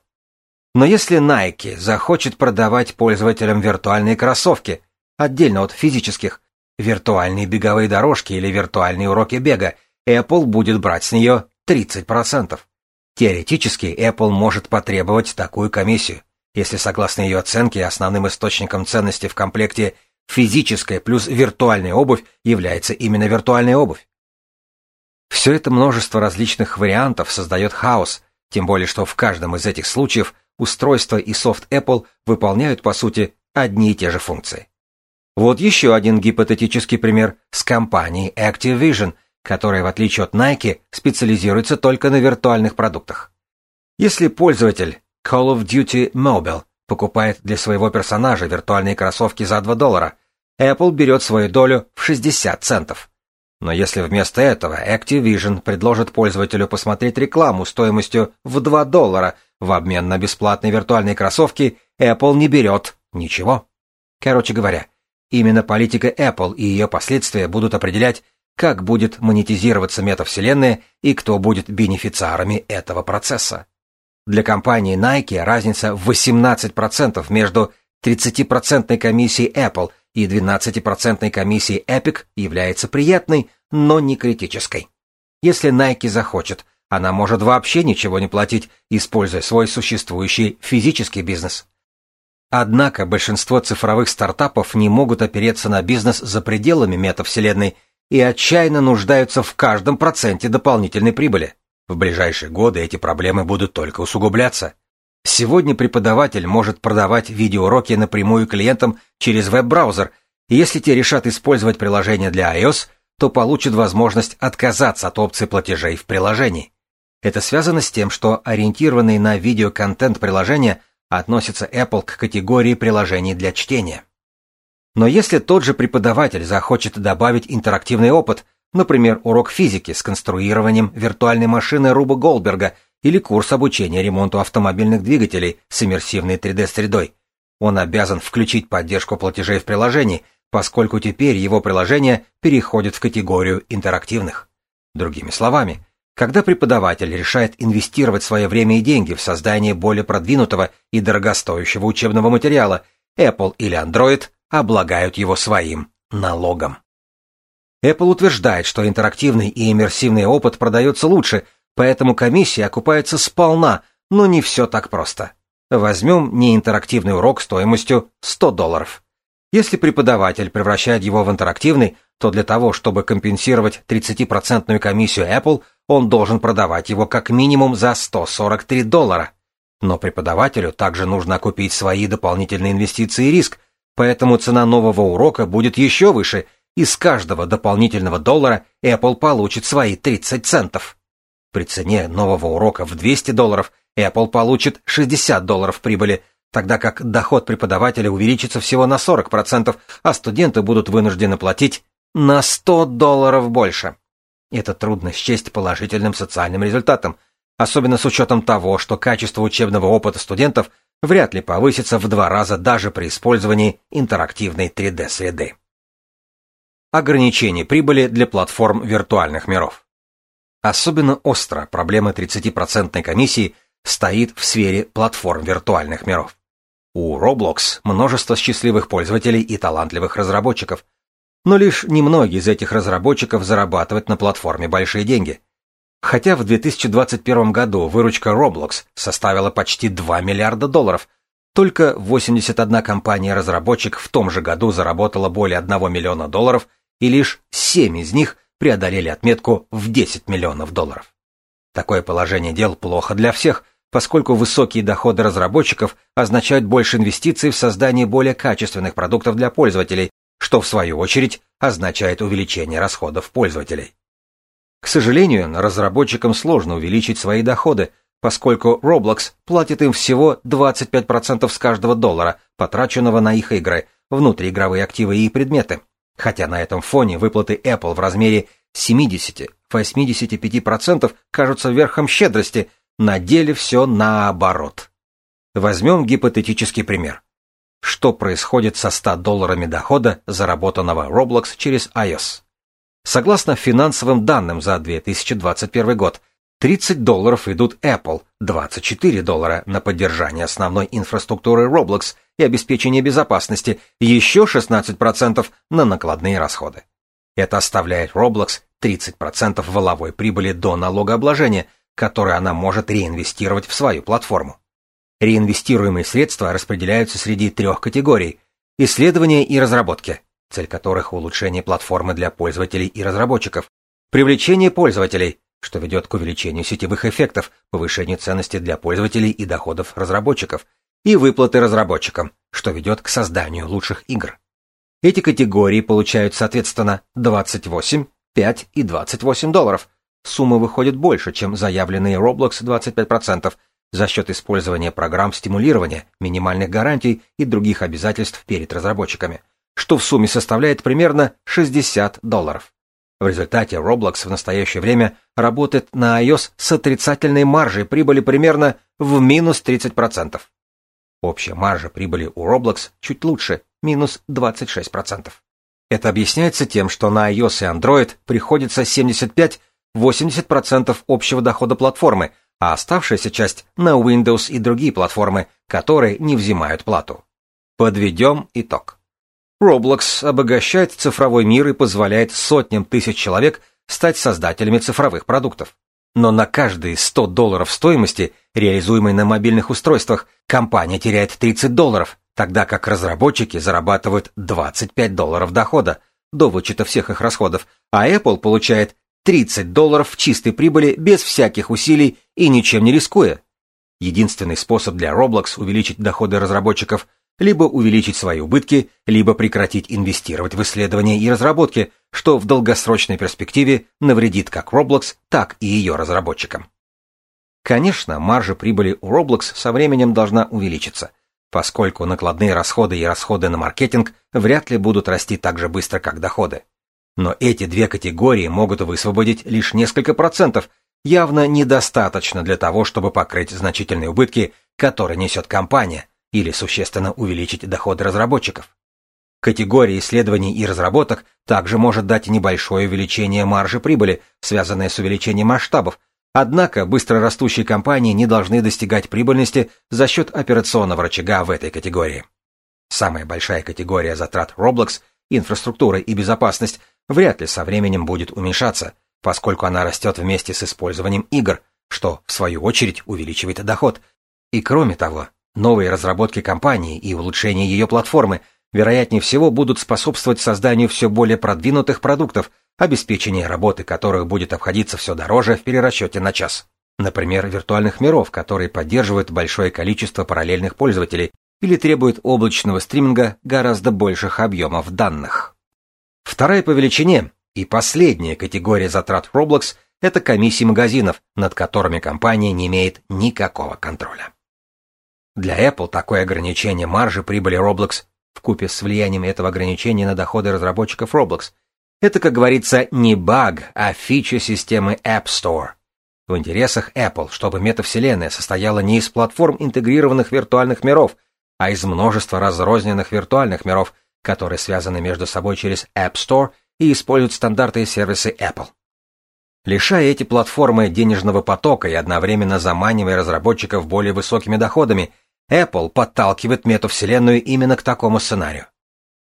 Но если Nike захочет продавать пользователям виртуальные кроссовки, отдельно от физических, виртуальные беговые дорожки или виртуальные уроки бега, Apple будет брать с нее 30%. Теоретически Apple может потребовать такую комиссию, если согласно ее оценке основным источником ценности в комплекте физическая плюс виртуальная обувь является именно виртуальная обувь. Все это множество различных вариантов создает хаос, тем более что в каждом из этих случаев устройство и софт Apple выполняют по сути одни и те же функции. Вот еще один гипотетический пример с компанией Activision, которая, в отличие от Nike, специализируется только на виртуальных продуктах. Если пользователь Call of Duty Mobile покупает для своего персонажа виртуальные кроссовки за 2 доллара, Apple берет свою долю в 60 центов. Но если вместо этого Activision предложит пользователю посмотреть рекламу стоимостью в 2 доллара в обмен на бесплатные виртуальные кроссовки, Apple не берет ничего. Короче говоря, именно политика Apple и ее последствия будут определять, как будет монетизироваться метавселенная и кто будет бенефициарами этого процесса. Для компании Nike разница в 18% между 30% комиссией Apple и 12% комиссией Epic является приятной, но не критической. Если Nike захочет, она может вообще ничего не платить, используя свой существующий физический бизнес. Однако большинство цифровых стартапов не могут опереться на бизнес за пределами метавселенной и отчаянно нуждаются в каждом проценте дополнительной прибыли. В ближайшие годы эти проблемы будут только усугубляться. Сегодня преподаватель может продавать видеоуроки напрямую клиентам через веб-браузер, и если те решат использовать приложение для iOS, то получат возможность отказаться от опции платежей в приложении. Это связано с тем, что ориентированный на видеоконтент приложения относится Apple к категории приложений для чтения. Но если тот же преподаватель захочет добавить интерактивный опыт, например, урок физики с конструированием виртуальной машины Руба Голдберга или курс обучения ремонту автомобильных двигателей с иммерсивной 3D-средой, он обязан включить поддержку платежей в приложении, поскольку теперь его приложение переходит в категорию интерактивных. Другими словами, когда преподаватель решает инвестировать свое время и деньги в создание более продвинутого и дорогостоящего учебного материала, Apple или Android облагают его своим налогом. Apple утверждает, что интерактивный и иммерсивный опыт продается лучше, поэтому комиссия окупается сполна, но не все так просто. Возьмем неинтерактивный урок стоимостью 100 долларов. Если преподаватель превращает его в интерактивный, то для того, чтобы компенсировать 30% комиссию Apple, он должен продавать его как минимум за 143 доллара. Но преподавателю также нужно окупить свои дополнительные инвестиции и риск, Поэтому цена нового урока будет еще выше, и с каждого дополнительного доллара Apple получит свои 30 центов. При цене нового урока в 200 долларов Apple получит 60 долларов прибыли, тогда как доход преподавателя увеличится всего на 40%, а студенты будут вынуждены платить на 100 долларов больше. Это трудно счесть положительным социальным результатом, особенно с учетом того, что качество учебного опыта студентов – вряд ли повысится в два раза даже при использовании интерактивной 3D-среды. Ограничение прибыли для платформ виртуальных миров. Особенно остро проблема 30% комиссии стоит в сфере платформ виртуальных миров. У Roblox множество счастливых пользователей и талантливых разработчиков, но лишь немногие из этих разработчиков зарабатывают на платформе большие деньги – Хотя в 2021 году выручка Roblox составила почти 2 миллиарда долларов, только 81 компания-разработчик в том же году заработала более 1 миллиона долларов, и лишь 7 из них преодолели отметку в 10 миллионов долларов. Такое положение дел плохо для всех, поскольку высокие доходы разработчиков означают больше инвестиций в создание более качественных продуктов для пользователей, что в свою очередь означает увеличение расходов пользователей. К сожалению, разработчикам сложно увеличить свои доходы, поскольку Roblox платит им всего 25% с каждого доллара, потраченного на их игры, внутриигровые активы и предметы. Хотя на этом фоне выплаты Apple в размере 70-85% кажутся верхом щедрости, на деле все наоборот. Возьмем гипотетический пример. Что происходит со 100 долларами дохода, заработанного Roblox через iOS? Согласно финансовым данным за 2021 год, 30 долларов идут Apple, 24 доллара на поддержание основной инфраструктуры Roblox и обеспечение безопасности, еще 16% на накладные расходы. Это оставляет Roblox 30% воловой прибыли до налогообложения, которое она может реинвестировать в свою платформу. Реинвестируемые средства распределяются среди трех категорий – исследования и разработки, цель которых улучшение платформы для пользователей и разработчиков, привлечение пользователей, что ведет к увеличению сетевых эффектов, повышению ценности для пользователей и доходов разработчиков, и выплаты разработчикам, что ведет к созданию лучших игр. Эти категории получают, соответственно, 28, 5 и 28 долларов. Сумма выходит больше, чем заявленные Roblox 25%, за счет использования программ стимулирования, минимальных гарантий и других обязательств перед разработчиками – что в сумме составляет примерно 60 долларов. В результате Roblox в настоящее время работает на iOS с отрицательной маржей прибыли примерно в минус 30%. Общая маржа прибыли у Roblox чуть лучше, минус 26%. Это объясняется тем, что на iOS и Android приходится 75-80% общего дохода платформы, а оставшаяся часть на Windows и другие платформы, которые не взимают плату. Подведем итог. Roblox обогащает цифровой мир и позволяет сотням тысяч человек стать создателями цифровых продуктов. Но на каждые 100 долларов стоимости, реализуемой на мобильных устройствах, компания теряет 30 долларов, тогда как разработчики зарабатывают 25 долларов дохода, до вычета всех их расходов, а Apple получает 30 долларов в чистой прибыли без всяких усилий и ничем не рискуя. Единственный способ для Roblox увеличить доходы разработчиков – либо увеличить свои убытки, либо прекратить инвестировать в исследования и разработки, что в долгосрочной перспективе навредит как Roblox, так и ее разработчикам. Конечно, маржа прибыли у Roblox со временем должна увеличиться, поскольку накладные расходы и расходы на маркетинг вряд ли будут расти так же быстро, как доходы. Но эти две категории могут высвободить лишь несколько процентов, явно недостаточно для того, чтобы покрыть значительные убытки, которые несет компания, или существенно увеличить доходы разработчиков. Категория исследований и разработок также может дать небольшое увеличение маржи прибыли, связанное с увеличением масштабов, однако быстрорастущие компании не должны достигать прибыльности за счет операционного рычага в этой категории. Самая большая категория затрат Roblox, инфраструктура и безопасность, вряд ли со временем будет уменьшаться, поскольку она растет вместе с использованием игр, что, в свою очередь, увеличивает доход. И кроме того, Новые разработки компании и улучшение ее платформы, вероятнее всего, будут способствовать созданию все более продвинутых продуктов, обеспечение работы которых будет обходиться все дороже в перерасчете на час. Например, виртуальных миров, которые поддерживают большое количество параллельных пользователей или требуют облачного стриминга гораздо больших объемов данных. Вторая по величине и последняя категория затрат Roblox – это комиссии магазинов, над которыми компания не имеет никакого контроля. Для Apple такое ограничение маржи прибыли Roblox вкупе с влиянием этого ограничения на доходы разработчиков Roblox это, как говорится, не баг, а фича системы App Store. В интересах Apple, чтобы метавселенная состояла не из платформ интегрированных виртуальных миров, а из множества разрозненных виртуальных миров, которые связаны между собой через App Store и используют стандарты и сервисы Apple. Лишая эти платформы денежного потока и одновременно заманивая разработчиков более высокими доходами, Apple подталкивает метавселенную именно к такому сценарию.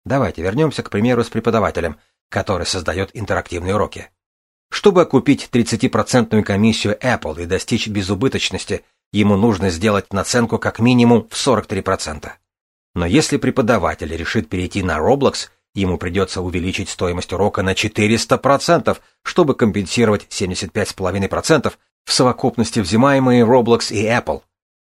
Давайте вернемся к примеру с преподавателем, который создает интерактивные уроки. Чтобы окупить 30% комиссию Apple и достичь безубыточности, ему нужно сделать наценку как минимум в 43%. Но если преподаватель решит перейти на Roblox, ему придется увеличить стоимость урока на 400%, чтобы компенсировать 75,5% в совокупности взимаемые Roblox и Apple.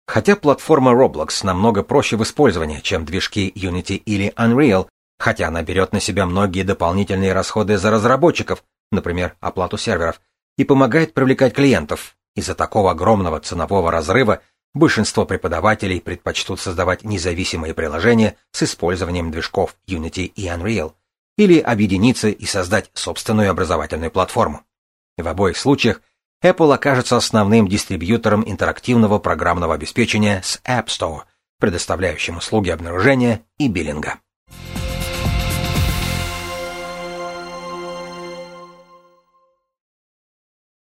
Хотя платформа Roblox намного проще в использовании, чем движки Unity или Unreal, хотя она берет на себя многие дополнительные расходы за разработчиков, например, оплату серверов, и помогает привлекать клиентов. Из-за такого огромного ценового разрыва большинство преподавателей предпочтут создавать независимые приложения с использованием движков Unity и Unreal, или объединиться и создать собственную образовательную платформу. В обоих случаях Apple окажется основным дистрибьютором интерактивного программного обеспечения с App Store, предоставляющим услуги обнаружения и биллинга.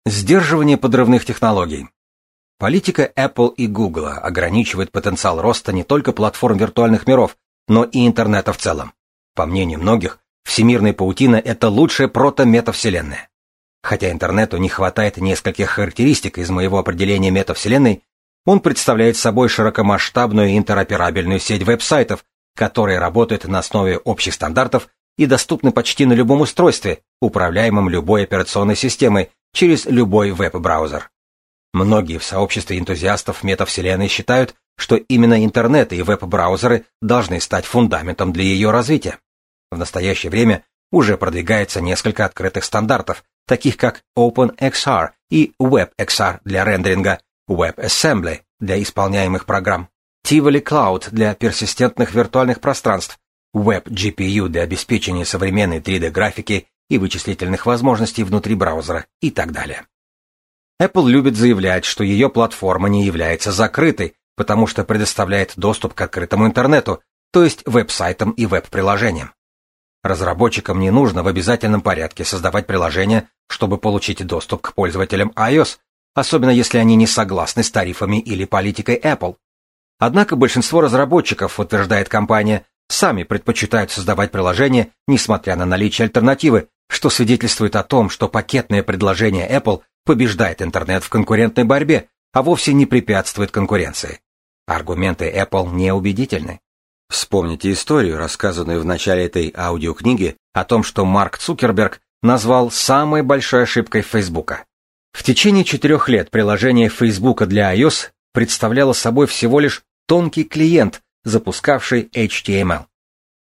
Сдерживание подрывных технологий. Политика Apple и Google ограничивает потенциал роста не только платформ виртуальных миров, но и интернета в целом. По мнению многих, всемирная паутина – это лучшая прото-метавселенная. Хотя интернету не хватает нескольких характеристик из моего определения метавселенной, он представляет собой широкомасштабную интероперабельную сеть веб-сайтов, которые работают на основе общих стандартов и доступны почти на любом устройстве, управляемом любой операционной системой через любой веб-браузер. Многие в сообществе энтузиастов метавселенной считают, что именно интернет и веб-браузеры должны стать фундаментом для ее развития. В настоящее время уже продвигается несколько открытых стандартов, таких как OpenXR и WebXR для рендеринга, WebAssembly для исполняемых программ, Tivoli Cloud для персистентных виртуальных пространств, WebGPU для обеспечения современной 3D-графики и вычислительных возможностей внутри браузера и так далее. Apple любит заявлять, что ее платформа не является закрытой, потому что предоставляет доступ к открытому интернету, то есть веб-сайтам и веб-приложениям. Разработчикам не нужно в обязательном порядке создавать приложение, чтобы получить доступ к пользователям iOS, особенно если они не согласны с тарифами или политикой Apple. Однако большинство разработчиков, утверждает компания, сами предпочитают создавать приложения, несмотря на наличие альтернативы, что свидетельствует о том, что пакетное предложение Apple побеждает интернет в конкурентной борьбе, а вовсе не препятствует конкуренции. Аргументы Apple неубедительны. Вспомните историю, рассказанную в начале этой аудиокниги, о том, что Марк Цукерберг назвал самой большой ошибкой Фейсбука. В течение четырех лет приложение Фейсбука для iOS представляло собой всего лишь тонкий клиент, запускавший HTML.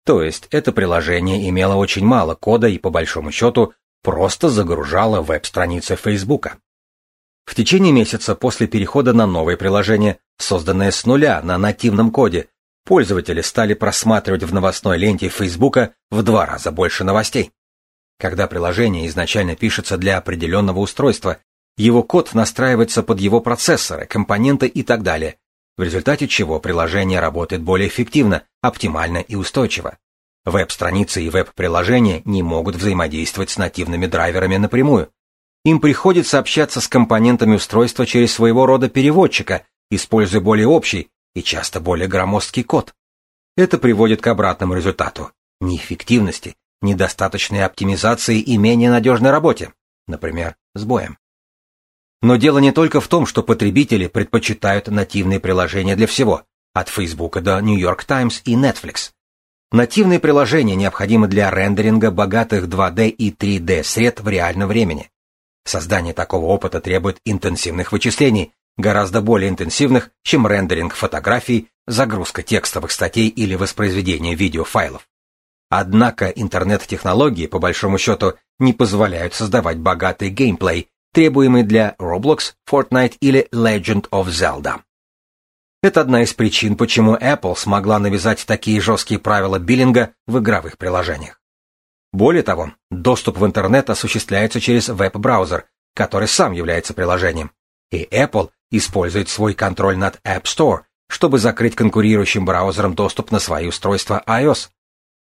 То есть это приложение имело очень мало кода и по большому счету просто загружало веб-страницы Фейсбука. В течение месяца после перехода на новое приложение, созданное с нуля на нативном коде, пользователи стали просматривать в новостной ленте Фейсбука в два раза больше новостей. Когда приложение изначально пишется для определенного устройства, его код настраивается под его процессоры, компоненты и так далее, в результате чего приложение работает более эффективно, оптимально и устойчиво. Веб-страницы и веб-приложения не могут взаимодействовать с нативными драйверами напрямую. Им приходится общаться с компонентами устройства через своего рода переводчика, используя более общий и часто более громоздкий код. Это приводит к обратному результату – неэффективности, недостаточной оптимизации и менее надежной работе, например, сбоем. Но дело не только в том, что потребители предпочитают нативные приложения для всего, от Facebook до New York Times и Netflix. Нативные приложения необходимы для рендеринга богатых 2D и 3D сред в реальном времени. Создание такого опыта требует интенсивных вычислений, гораздо более интенсивных, чем рендеринг фотографий, загрузка текстовых статей или воспроизведение видеофайлов. Однако интернет-технологии, по большому счету, не позволяют создавать богатый геймплей, требуемый для Roblox, Fortnite или Legend of Zelda. Это одна из причин, почему Apple смогла навязать такие жесткие правила биллинга в игровых приложениях. Более того, доступ в интернет осуществляется через веб-браузер, который сам является приложением. И Apple использует свой контроль над App Store, чтобы закрыть конкурирующим браузерам доступ на свои устройства iOS.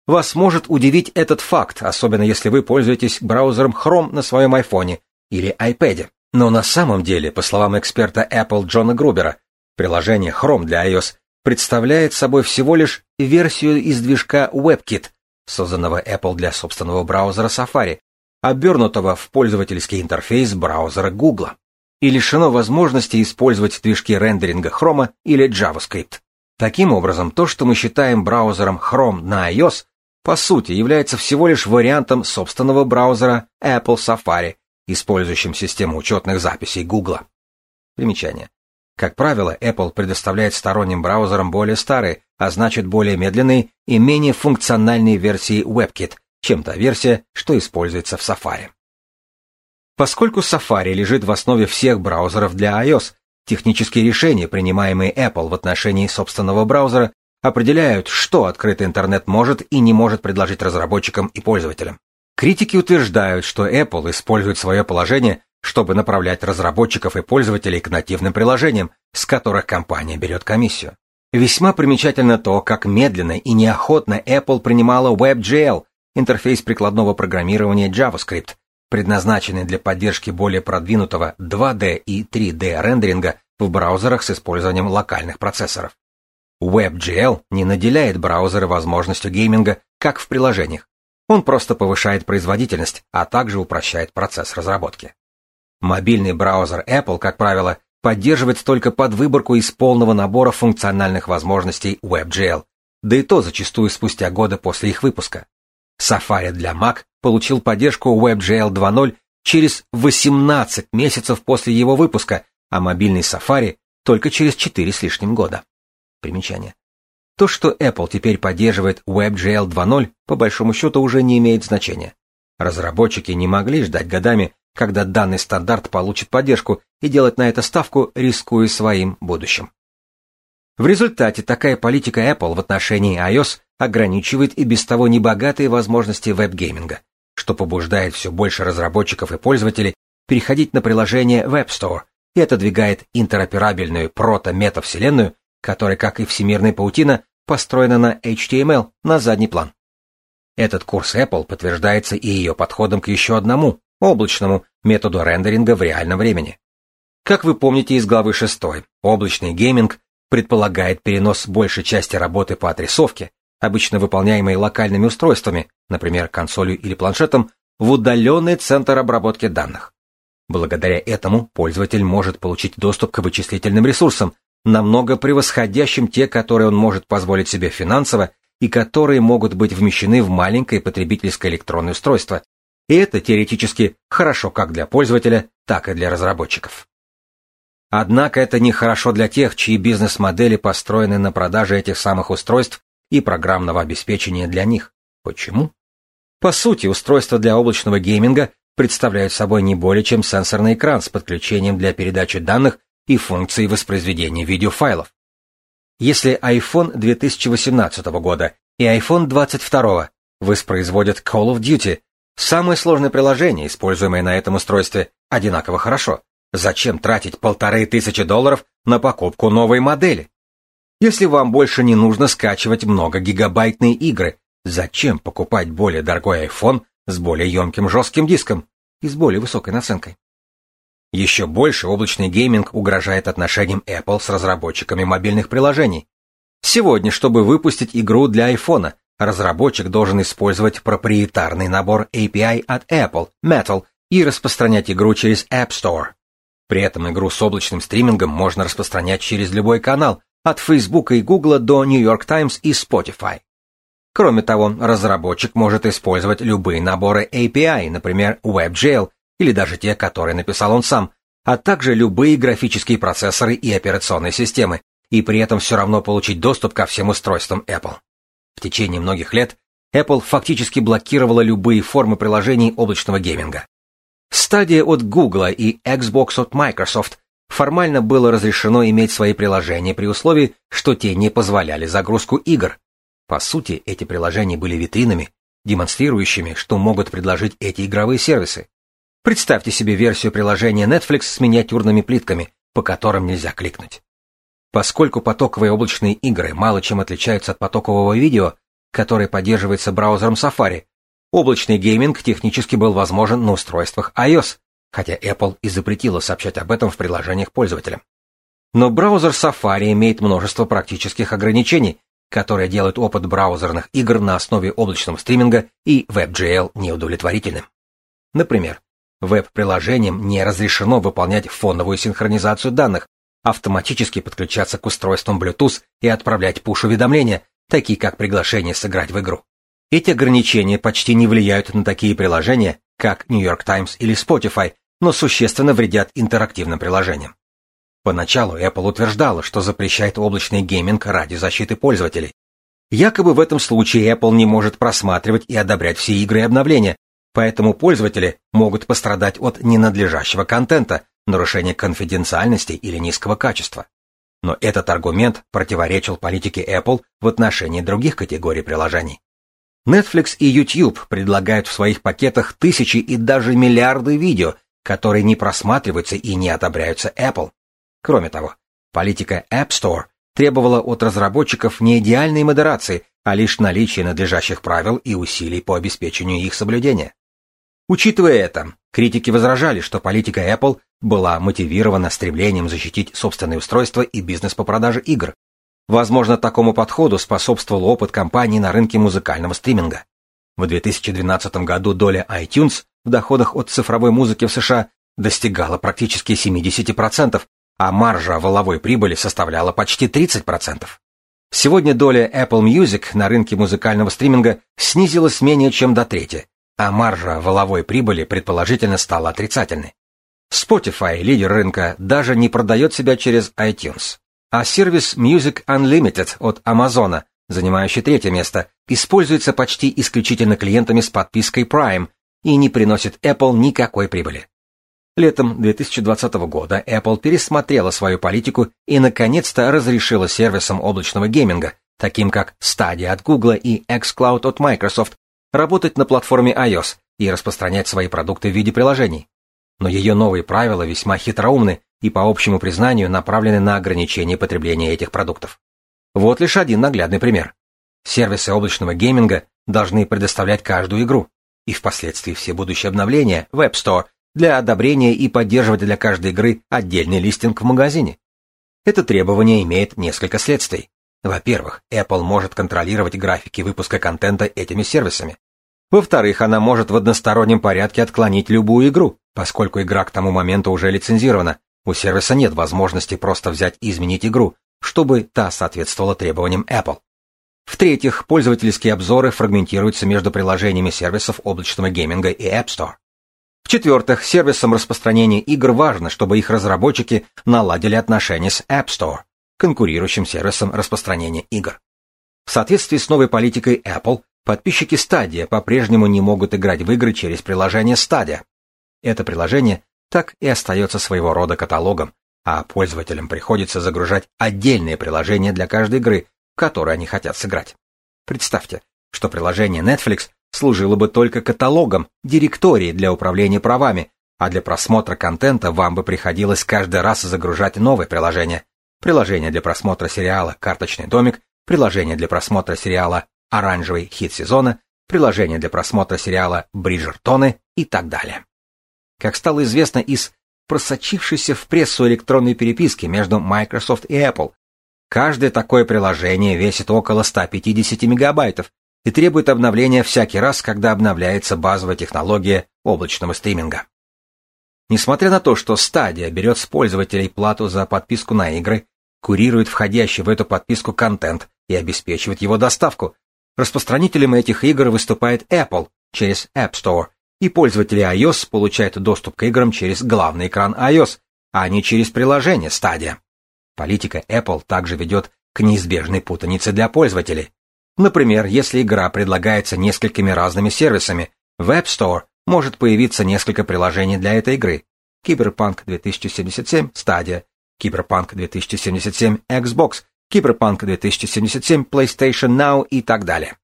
Вас может удивить этот факт, особенно если вы пользуетесь браузером Chrome на своем iPhone или iPad. Но на самом деле, по словам эксперта Apple Джона Грубера, приложение Chrome для iOS представляет собой всего лишь версию из движка WebKit, созданного Apple для собственного браузера Safari, обернутого в пользовательский интерфейс браузера Google, и лишено возможности использовать движки рендеринга Chrome или JavaScript. Таким образом, то, что мы считаем браузером Chrome на iOS, по сути является всего лишь вариантом собственного браузера Apple Safari использующим систему учетных записей Google. Примечание. Как правило, Apple предоставляет сторонним браузерам более старые, а значит более медленные и менее функциональные версии WebKit, чем та версия, что используется в Safari. Поскольку Safari лежит в основе всех браузеров для iOS, технические решения, принимаемые Apple в отношении собственного браузера, определяют, что открытый интернет может и не может предложить разработчикам и пользователям. Критики утверждают, что Apple использует свое положение, чтобы направлять разработчиков и пользователей к нативным приложениям, с которых компания берет комиссию. Весьма примечательно то, как медленно и неохотно Apple принимала WebGL, интерфейс прикладного программирования JavaScript, предназначенный для поддержки более продвинутого 2D и 3D рендеринга в браузерах с использованием локальных процессоров. WebGL не наделяет браузеры возможностью гейминга, как в приложениях, он просто повышает производительность, а также упрощает процесс разработки. Мобильный браузер Apple, как правило, поддерживает только под выборку из полного набора функциональных возможностей WebGL, да и то зачастую спустя годы после их выпуска. Safari для Mac получил поддержку WebGL 2.0 через 18 месяцев после его выпуска, а мобильный Safari только через 4 с лишним года. Примечание. То, что Apple теперь поддерживает WebGL 2.0, по большому счету уже не имеет значения. Разработчики не могли ждать годами, когда данный стандарт получит поддержку, и делать на это ставку, рискуя своим будущим. В результате такая политика Apple в отношении iOS ограничивает и без того небогатые возможности веб-гейминга, что побуждает все больше разработчиков и пользователей переходить на приложение Web Store и отодвигает интероперабельную прото-метавселенную которая, как и всемирная паутина, построена на HTML на задний план. Этот курс Apple подтверждается и ее подходом к еще одному, облачному, методу рендеринга в реальном времени. Как вы помните из главы 6, облачный гейминг предполагает перенос большей части работы по отрисовке, обычно выполняемой локальными устройствами, например, консолью или планшетом, в удаленный центр обработки данных. Благодаря этому пользователь может получить доступ к вычислительным ресурсам, намного превосходящим те, которые он может позволить себе финансово и которые могут быть вмещены в маленькое потребительское электронное устройство, И это теоретически хорошо как для пользователя, так и для разработчиков. Однако это не хорошо для тех, чьи бизнес-модели построены на продаже этих самых устройств и программного обеспечения для них. Почему? По сути, устройства для облачного гейминга представляют собой не более чем сенсорный экран с подключением для передачи данных и функций воспроизведения видеофайлов. Если iPhone 2018 года и iPhone 22 воспроизводят Call of Duty, самое сложное приложение, используемое на этом устройстве, одинаково хорошо. Зачем тратить полторы тысячи долларов на покупку новой модели? Если вам больше не нужно скачивать много гигабайтные игры, зачем покупать более дорогой iPhone с более емким жестким диском и с более высокой наценкой? Еще больше облачный гейминг угрожает отношениям Apple с разработчиками мобильных приложений. Сегодня, чтобы выпустить игру для iPhone, разработчик должен использовать проприетарный набор API от Apple, Metal, и распространять игру через App Store. При этом игру с облачным стримингом можно распространять через любой канал, от Facebook и Google до New York Times и Spotify. Кроме того, разработчик может использовать любые наборы API, например, WebGL или даже те, которые написал он сам, а также любые графические процессоры и операционные системы, и при этом все равно получить доступ ко всем устройствам Apple. В течение многих лет Apple фактически блокировала любые формы приложений облачного гейминга. Стадия от Google и Xbox от Microsoft формально было разрешено иметь свои приложения при условии, что те не позволяли загрузку игр. По сути, эти приложения были витринами, демонстрирующими, что могут предложить эти игровые сервисы. Представьте себе версию приложения Netflix с миниатюрными плитками, по которым нельзя кликнуть. Поскольку потоковые облачные игры мало чем отличаются от потокового видео, которое поддерживается браузером Safari, облачный гейминг технически был возможен на устройствах iOS, хотя Apple и запретила сообщать об этом в приложениях пользователям. Но браузер Safari имеет множество практических ограничений, которые делают опыт браузерных игр на основе облачного стриминга и WebGL неудовлетворительным. Например, Веб-приложениям не разрешено выполнять фоновую синхронизацию данных, автоматически подключаться к устройствам Bluetooth и отправлять пуш-уведомления, такие как приглашение сыграть в игру. Эти ограничения почти не влияют на такие приложения, как New York Times или Spotify, но существенно вредят интерактивным приложениям. Поначалу Apple утверждала, что запрещает облачный гейминг ради защиты пользователей. Якобы в этом случае Apple не может просматривать и одобрять все игры и обновления, Поэтому пользователи могут пострадать от ненадлежащего контента, нарушения конфиденциальности или низкого качества. Но этот аргумент противоречил политике Apple в отношении других категорий приложений. Netflix и YouTube предлагают в своих пакетах тысячи и даже миллиарды видео, которые не просматриваются и не одобряются Apple. Кроме того, политика App Store требовала от разработчиков не идеальной модерации, а лишь наличия надлежащих правил и усилий по обеспечению их соблюдения. Учитывая это, критики возражали, что политика Apple была мотивирована стремлением защитить собственные устройства и бизнес по продаже игр. Возможно, такому подходу способствовал опыт компании на рынке музыкального стриминга. В 2012 году доля iTunes в доходах от цифровой музыки в США достигала практически 70%, а маржа воловой прибыли составляла почти 30%. Сегодня доля Apple Music на рынке музыкального стриминга снизилась менее чем до трети, а маржа воловой прибыли предположительно стала отрицательной. Spotify, лидер рынка, даже не продает себя через iTunes. А сервис Music Unlimited от Amazon, занимающий третье место, используется почти исключительно клиентами с подпиской Prime и не приносит Apple никакой прибыли. Летом 2020 года Apple пересмотрела свою политику и наконец-то разрешила сервисам облачного гейминга, таким как Stadia от Google и xCloud от Microsoft, работать на платформе iOS и распространять свои продукты в виде приложений. Но ее новые правила весьма хитроумны и по общему признанию направлены на ограничение потребления этих продуктов. Вот лишь один наглядный пример. Сервисы облачного гейминга должны предоставлять каждую игру, и впоследствии все будущие обновления в App Store для одобрения и поддерживать для каждой игры отдельный листинг в магазине. Это требование имеет несколько следствий. Во-первых, Apple может контролировать графики выпуска контента этими сервисами. Во-вторых, она может в одностороннем порядке отклонить любую игру, поскольку игра к тому моменту уже лицензирована. У сервиса нет возможности просто взять и изменить игру, чтобы та соответствовала требованиям Apple. В-третьих, пользовательские обзоры фрагментируются между приложениями сервисов облачного гейминга и App Store. В-четвертых, сервисам распространения игр важно, чтобы их разработчики наладили отношения с App Store, конкурирующим сервисом распространения игр. В соответствии с новой политикой Apple, подписчики Stadia по-прежнему не могут играть в игры через приложение Stadia. Это приложение так и остается своего рода каталогом, а пользователям приходится загружать отдельные приложения для каждой игры, в которой они хотят сыграть. Представьте, что приложение Netflix служило бы только каталогом, директорией для управления правами, а для просмотра контента вам бы приходилось каждый раз загружать новое приложение. Приложение для просмотра сериала «Карточный домик», приложение для просмотра сериала «Оранжевый хит сезона», приложение для просмотра сериала «Бриджертоны» и так далее. Как стало известно из просочившейся в прессу электронной переписки между Microsoft и Apple. Каждое такое приложение весит около 150 мегабайтов и требует обновления всякий раз, когда обновляется базовая технология облачного стриминга. Несмотря на то, что Stadia берет с пользователей плату за подписку на игры, курирует входящий в эту подписку контент и обеспечивает его доставку, распространителем этих игр выступает Apple через App Store и пользователи iOS получают доступ к играм через главный экран iOS, а не через приложение Stadia. Политика Apple также ведет к неизбежной путанице для пользователей. Например, если игра предлагается несколькими разными сервисами, в App Store может появиться несколько приложений для этой игры. Cyberpunk 2077 Stadia, Cyberpunk 2077 Xbox, Cyberpunk 2077 PlayStation Now и так далее.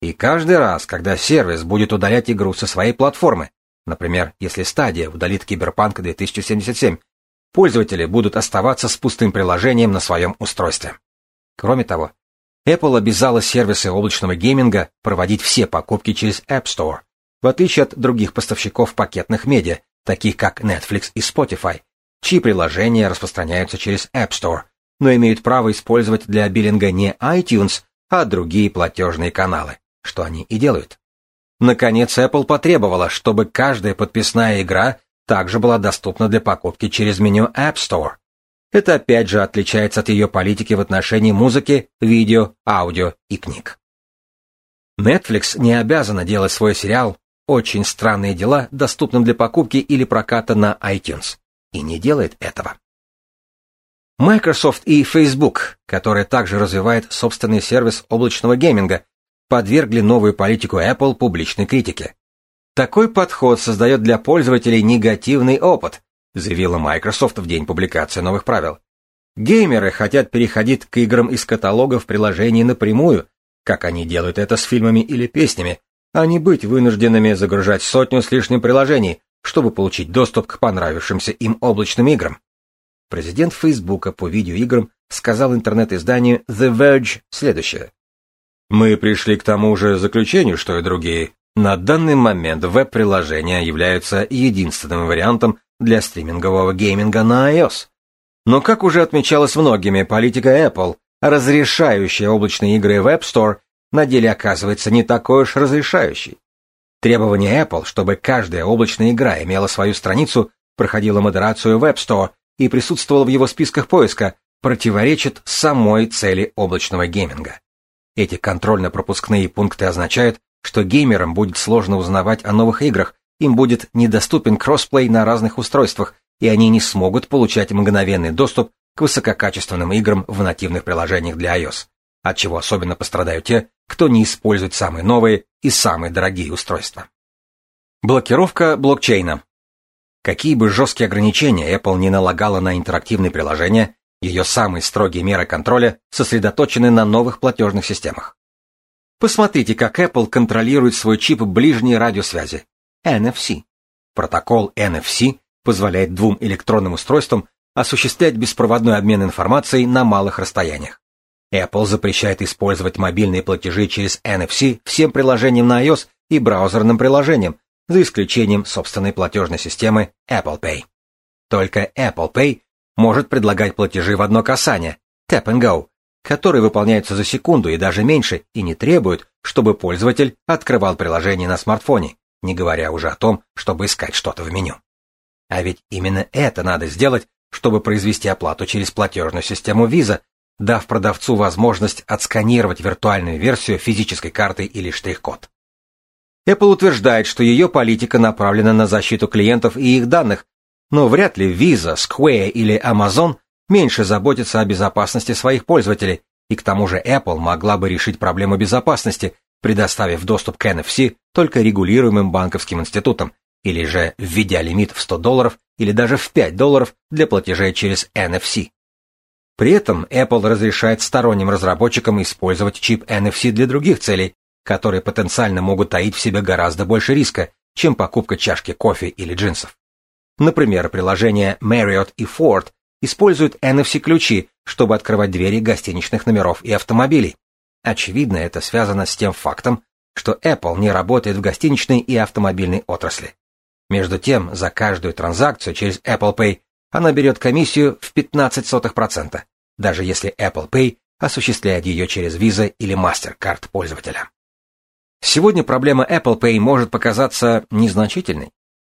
И каждый раз, когда сервис будет удалять игру со своей платформы, например, если стадия удалит Киберпанк 2077, пользователи будут оставаться с пустым приложением на своем устройстве. Кроме того, Apple обязала сервисы облачного гейминга проводить все покупки через App Store, в отличие от других поставщиков пакетных медиа, таких как Netflix и Spotify, чьи приложения распространяются через App Store, но имеют право использовать для биллинга не iTunes, а другие платежные каналы что они и делают. Наконец, Apple потребовала, чтобы каждая подписная игра также была доступна для покупки через меню App Store. Это опять же отличается от ее политики в отношении музыки, видео, аудио и книг. Netflix не обязана делать свой сериал «Очень странные дела» доступным для покупки или проката на iTunes. И не делает этого. Microsoft и Facebook, которая также развивает собственный сервис облачного гейминга, подвергли новую политику Apple публичной критике. Такой подход создает для пользователей негативный опыт, заявила Microsoft в день публикации новых правил. Геймеры хотят переходить к играм из каталогов приложений напрямую, как они делают это с фильмами или песнями, а не быть вынужденными загружать сотню с лишним приложений, чтобы получить доступ к понравившимся им облачным играм. Президент Фейсбука по видеоиграм сказал интернет-изданию The Verge следующее. Мы пришли к тому же заключению, что и другие. На данный момент веб-приложения являются единственным вариантом для стримингового гейминга на iOS. Но, как уже отмечалось многими, политика Apple, разрешающая облачные игры в App Store, на деле оказывается не такой уж разрешающей. Требование Apple, чтобы каждая облачная игра имела свою страницу, проходила модерацию в App Store и присутствовала в его списках поиска, противоречит самой цели облачного гейминга. Эти контрольно-пропускные пункты означают, что геймерам будет сложно узнавать о новых играх, им будет недоступен кроссплей на разных устройствах, и они не смогут получать мгновенный доступ к высококачественным играм в нативных приложениях для iOS, от чего особенно пострадают те, кто не использует самые новые и самые дорогие устройства. Блокировка блокчейна. Какие бы жесткие ограничения Apple не налагала на интерактивные приложения, ее самые строгие меры контроля сосредоточены на новых платежных системах. Посмотрите, как Apple контролирует свой чип ближней радиосвязи – NFC. Протокол NFC позволяет двум электронным устройствам осуществлять беспроводной обмен информацией на малых расстояниях. Apple запрещает использовать мобильные платежи через NFC всем приложениям на iOS и браузерным приложениям, за исключением собственной платежной системы Apple Pay. Только Apple Pay может предлагать платежи в одно касание, tap and go, которые выполняются за секунду и даже меньше и не требуют, чтобы пользователь открывал приложение на смартфоне, не говоря уже о том, чтобы искать что-то в меню. А ведь именно это надо сделать, чтобы произвести оплату через платежную систему Visa, дав продавцу возможность отсканировать виртуальную версию физической карты или штрих-код. Apple утверждает, что ее политика направлена на защиту клиентов и их данных, но вряд ли Visa, Square или Amazon меньше заботятся о безопасности своих пользователей, и к тому же Apple могла бы решить проблему безопасности, предоставив доступ к NFC только регулируемым банковским институтам, или же введя лимит в 100 долларов или даже в 5 долларов для платежей через NFC. При этом Apple разрешает сторонним разработчикам использовать чип NFC для других целей, которые потенциально могут таить в себе гораздо больше риска, чем покупка чашки кофе или джинсов. Например, приложения Marriott и Ford используют NFC-ключи, чтобы открывать двери гостиничных номеров и автомобилей. Очевидно, это связано с тем фактом, что Apple не работает в гостиничной и автомобильной отрасли. Между тем, за каждую транзакцию через Apple Pay она берет комиссию в 0,15%, даже если Apple Pay осуществляет ее через Visa или MasterCard пользователя. Сегодня проблема Apple Pay может показаться незначительной.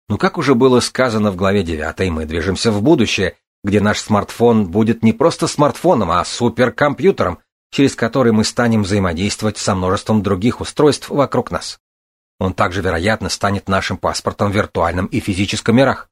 Но как уже было сказано в главе 9, мы движемся в будущее, где наш смартфон будет не просто смартфоном, а суперкомпьютером, через который мы станем взаимодействовать со множеством других устройств вокруг нас. Он также, вероятно, станет нашим паспортом в виртуальном и физическом мирах.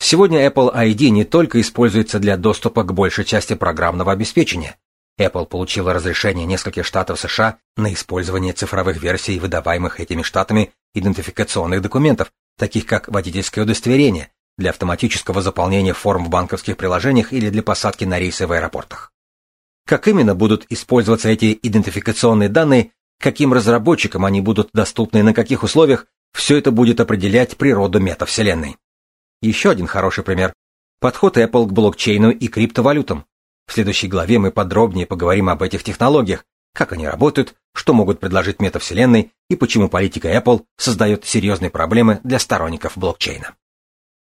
Сегодня Apple ID не только используется для доступа к большей части программного обеспечения. Apple получила разрешение нескольких штатов США на использование цифровых версий выдаваемых этими штатами идентификационных документов, таких как водительское удостоверение, для автоматического заполнения форм в банковских приложениях или для посадки на рейсы в аэропортах. Как именно будут использоваться эти идентификационные данные, каким разработчикам они будут доступны и на каких условиях, все это будет определять природу метавселенной. Еще один хороший пример – подход Apple к блокчейну и криптовалютам. В следующей главе мы подробнее поговорим об этих технологиях, как они работают, что могут предложить метавселенной и почему политика Apple создает серьезные проблемы для сторонников блокчейна.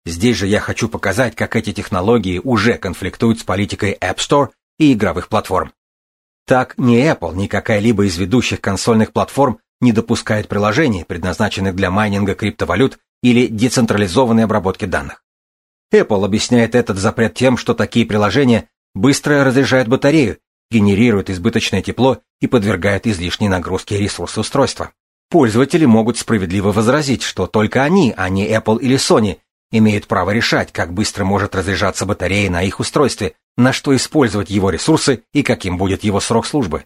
Здесь же я хочу показать, как эти технологии уже конфликтуют с политикой App Store и игровых платформ. Так ни Apple, ни какая-либо из ведущих консольных платформ не допускает приложений, предназначенных для майнинга криптовалют или децентрализованной обработки данных. Apple объясняет этот запрет тем, что такие приложения быстро разряжают батарею, генерируют избыточное тепло и подвергают излишней нагрузке ресурсы устройства. Пользователи могут справедливо возразить, что только они, а не Apple или Sony, имеют право решать, как быстро может разряжаться батарея на их устройстве, на что использовать его ресурсы и каким будет его срок службы.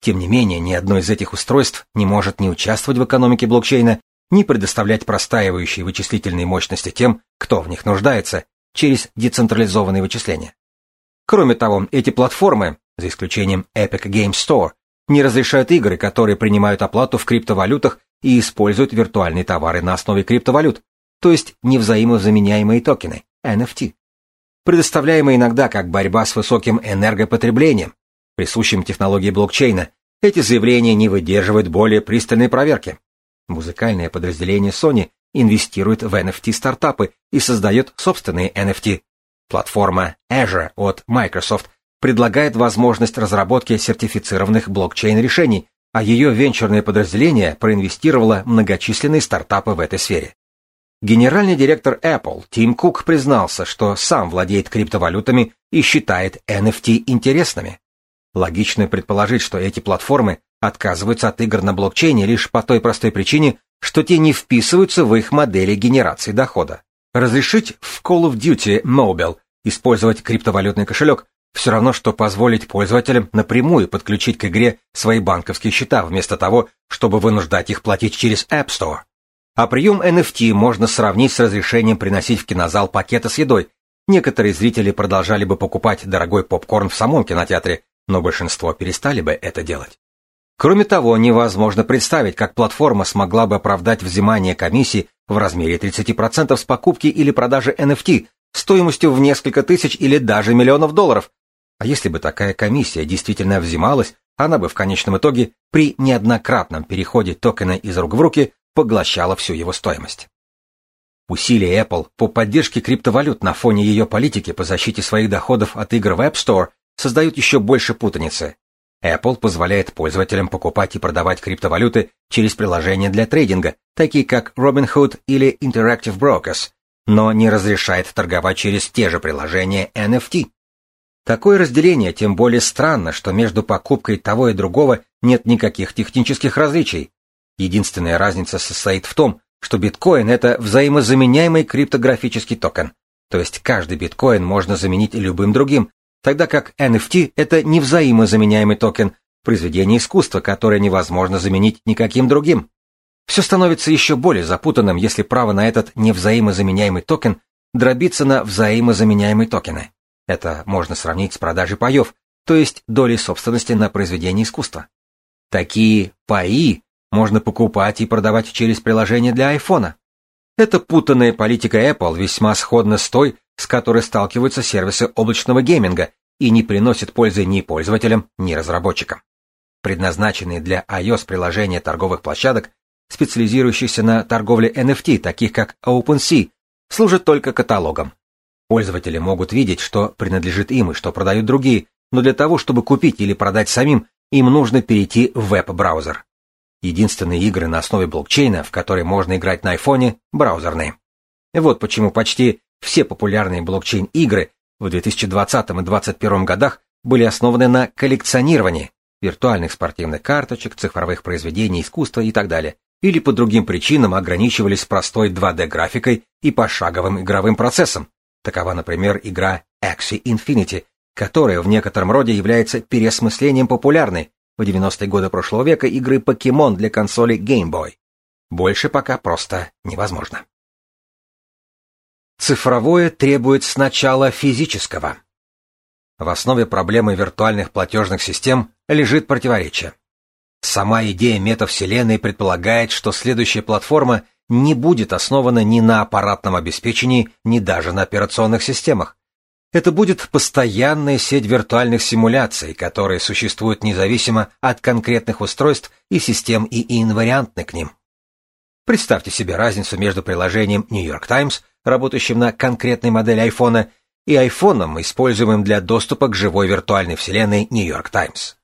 Тем не менее, ни одно из этих устройств не может ни участвовать в экономике блокчейна, ни предоставлять простаивающие вычислительные мощности тем, кто в них нуждается, через децентрализованные вычисления. Кроме того, эти платформы, за исключением Epic Game Store, не разрешают игры, которые принимают оплату в криптовалютах и используют виртуальные товары на основе криптовалют, то есть невзаимозаменяемые токены, NFT предоставляемые иногда как борьба с высоким энергопотреблением, присущим технологии блокчейна, эти заявления не выдерживают более пристальной проверки. Музыкальное подразделение Sony инвестирует в NFT-стартапы и создает собственные NFT. Платформа Azure от Microsoft предлагает возможность разработки сертифицированных блокчейн-решений, а ее венчурное подразделение проинвестировало многочисленные стартапы в этой сфере. Генеральный директор Apple Тим Кук признался, что сам владеет криптовалютами и считает NFT интересными. Логично предположить, что эти платформы отказываются от игр на блокчейне лишь по той простой причине, что те не вписываются в их модели генерации дохода. Разрешить в Call of Duty Mobile использовать криптовалютный кошелек все равно, что позволить пользователям напрямую подключить к игре свои банковские счета, вместо того, чтобы вынуждать их платить через App Store. А прием NFT можно сравнить с разрешением приносить в кинозал пакеты с едой. Некоторые зрители продолжали бы покупать дорогой попкорн в самом кинотеатре, но большинство перестали бы это делать. Кроме того, невозможно представить, как платформа смогла бы оправдать взимание комиссии в размере 30% с покупки или продажи NFT стоимостью в несколько тысяч или даже миллионов долларов. А если бы такая комиссия действительно взималась, она бы в конечном итоге при неоднократном переходе токена из рук в руки поглощала всю его стоимость. Усилия Apple по поддержке криптовалют на фоне ее политики по защите своих доходов от игр в App Store создают еще больше путаницы. Apple позволяет пользователям покупать и продавать криптовалюты через приложения для трейдинга, такие как Robinhood или Interactive Brokers, но не разрешает торговать через те же приложения NFT. Такое разделение тем более странно, что между покупкой того и другого нет никаких технических различий. Единственная разница состоит в том, что биткоин — это взаимозаменяемый криптографический токен, то есть каждый биткоин можно заменить любым другим, тогда как NFT — это невзаимозаменяемый токен, произведение искусства, которое невозможно заменить никаким другим. Все становится еще более запутанным, если право на этот невзаимозаменяемый токен дробится на взаимозаменяемые токены. Это можно сравнить с продажей паев, то есть долей собственности на произведение искусства. Такие паи можно покупать и продавать через приложение для айфона. Эта путанная политика Apple весьма сходна с той, с которой сталкиваются сервисы облачного гейминга и не приносит пользы ни пользователям, ни разработчикам. Предназначенные для iOS приложения торговых площадок, специализирующихся на торговле NFT, таких как OpenSea, служат только каталогом. Пользователи могут видеть, что принадлежит им и что продают другие, но для того, чтобы купить или продать самим, им нужно перейти в веб-браузер. Единственные игры на основе блокчейна, в которые можно играть на айфоне, браузерные. Вот почему почти все популярные блокчейн-игры в 2020 и 2021 годах были основаны на коллекционировании виртуальных спортивных карточек, цифровых произведений искусства и так далее, или по другим причинам ограничивались простой 2D-графикой и пошаговым игровым процессом. Такова, например, игра Axie Infinity, которая в некотором роде является переосмыслением популярной в 90-е годы прошлого века игры Покемон для консоли Game Boy. Больше пока просто невозможно. Цифровое требует сначала физического. В основе проблемы виртуальных платежных систем лежит противоречие. Сама идея метавселенной предполагает, что следующая платформа не будет основана ни на аппаратном обеспечении, ни даже на операционных системах. Это будет постоянная сеть виртуальных симуляций, которые существуют независимо от конкретных устройств и систем и инвариантны к ним. Представьте себе разницу между приложением New York Times, работающим на конкретной модели айфона, и айфоном, используемым для доступа к живой виртуальной вселенной New York Times.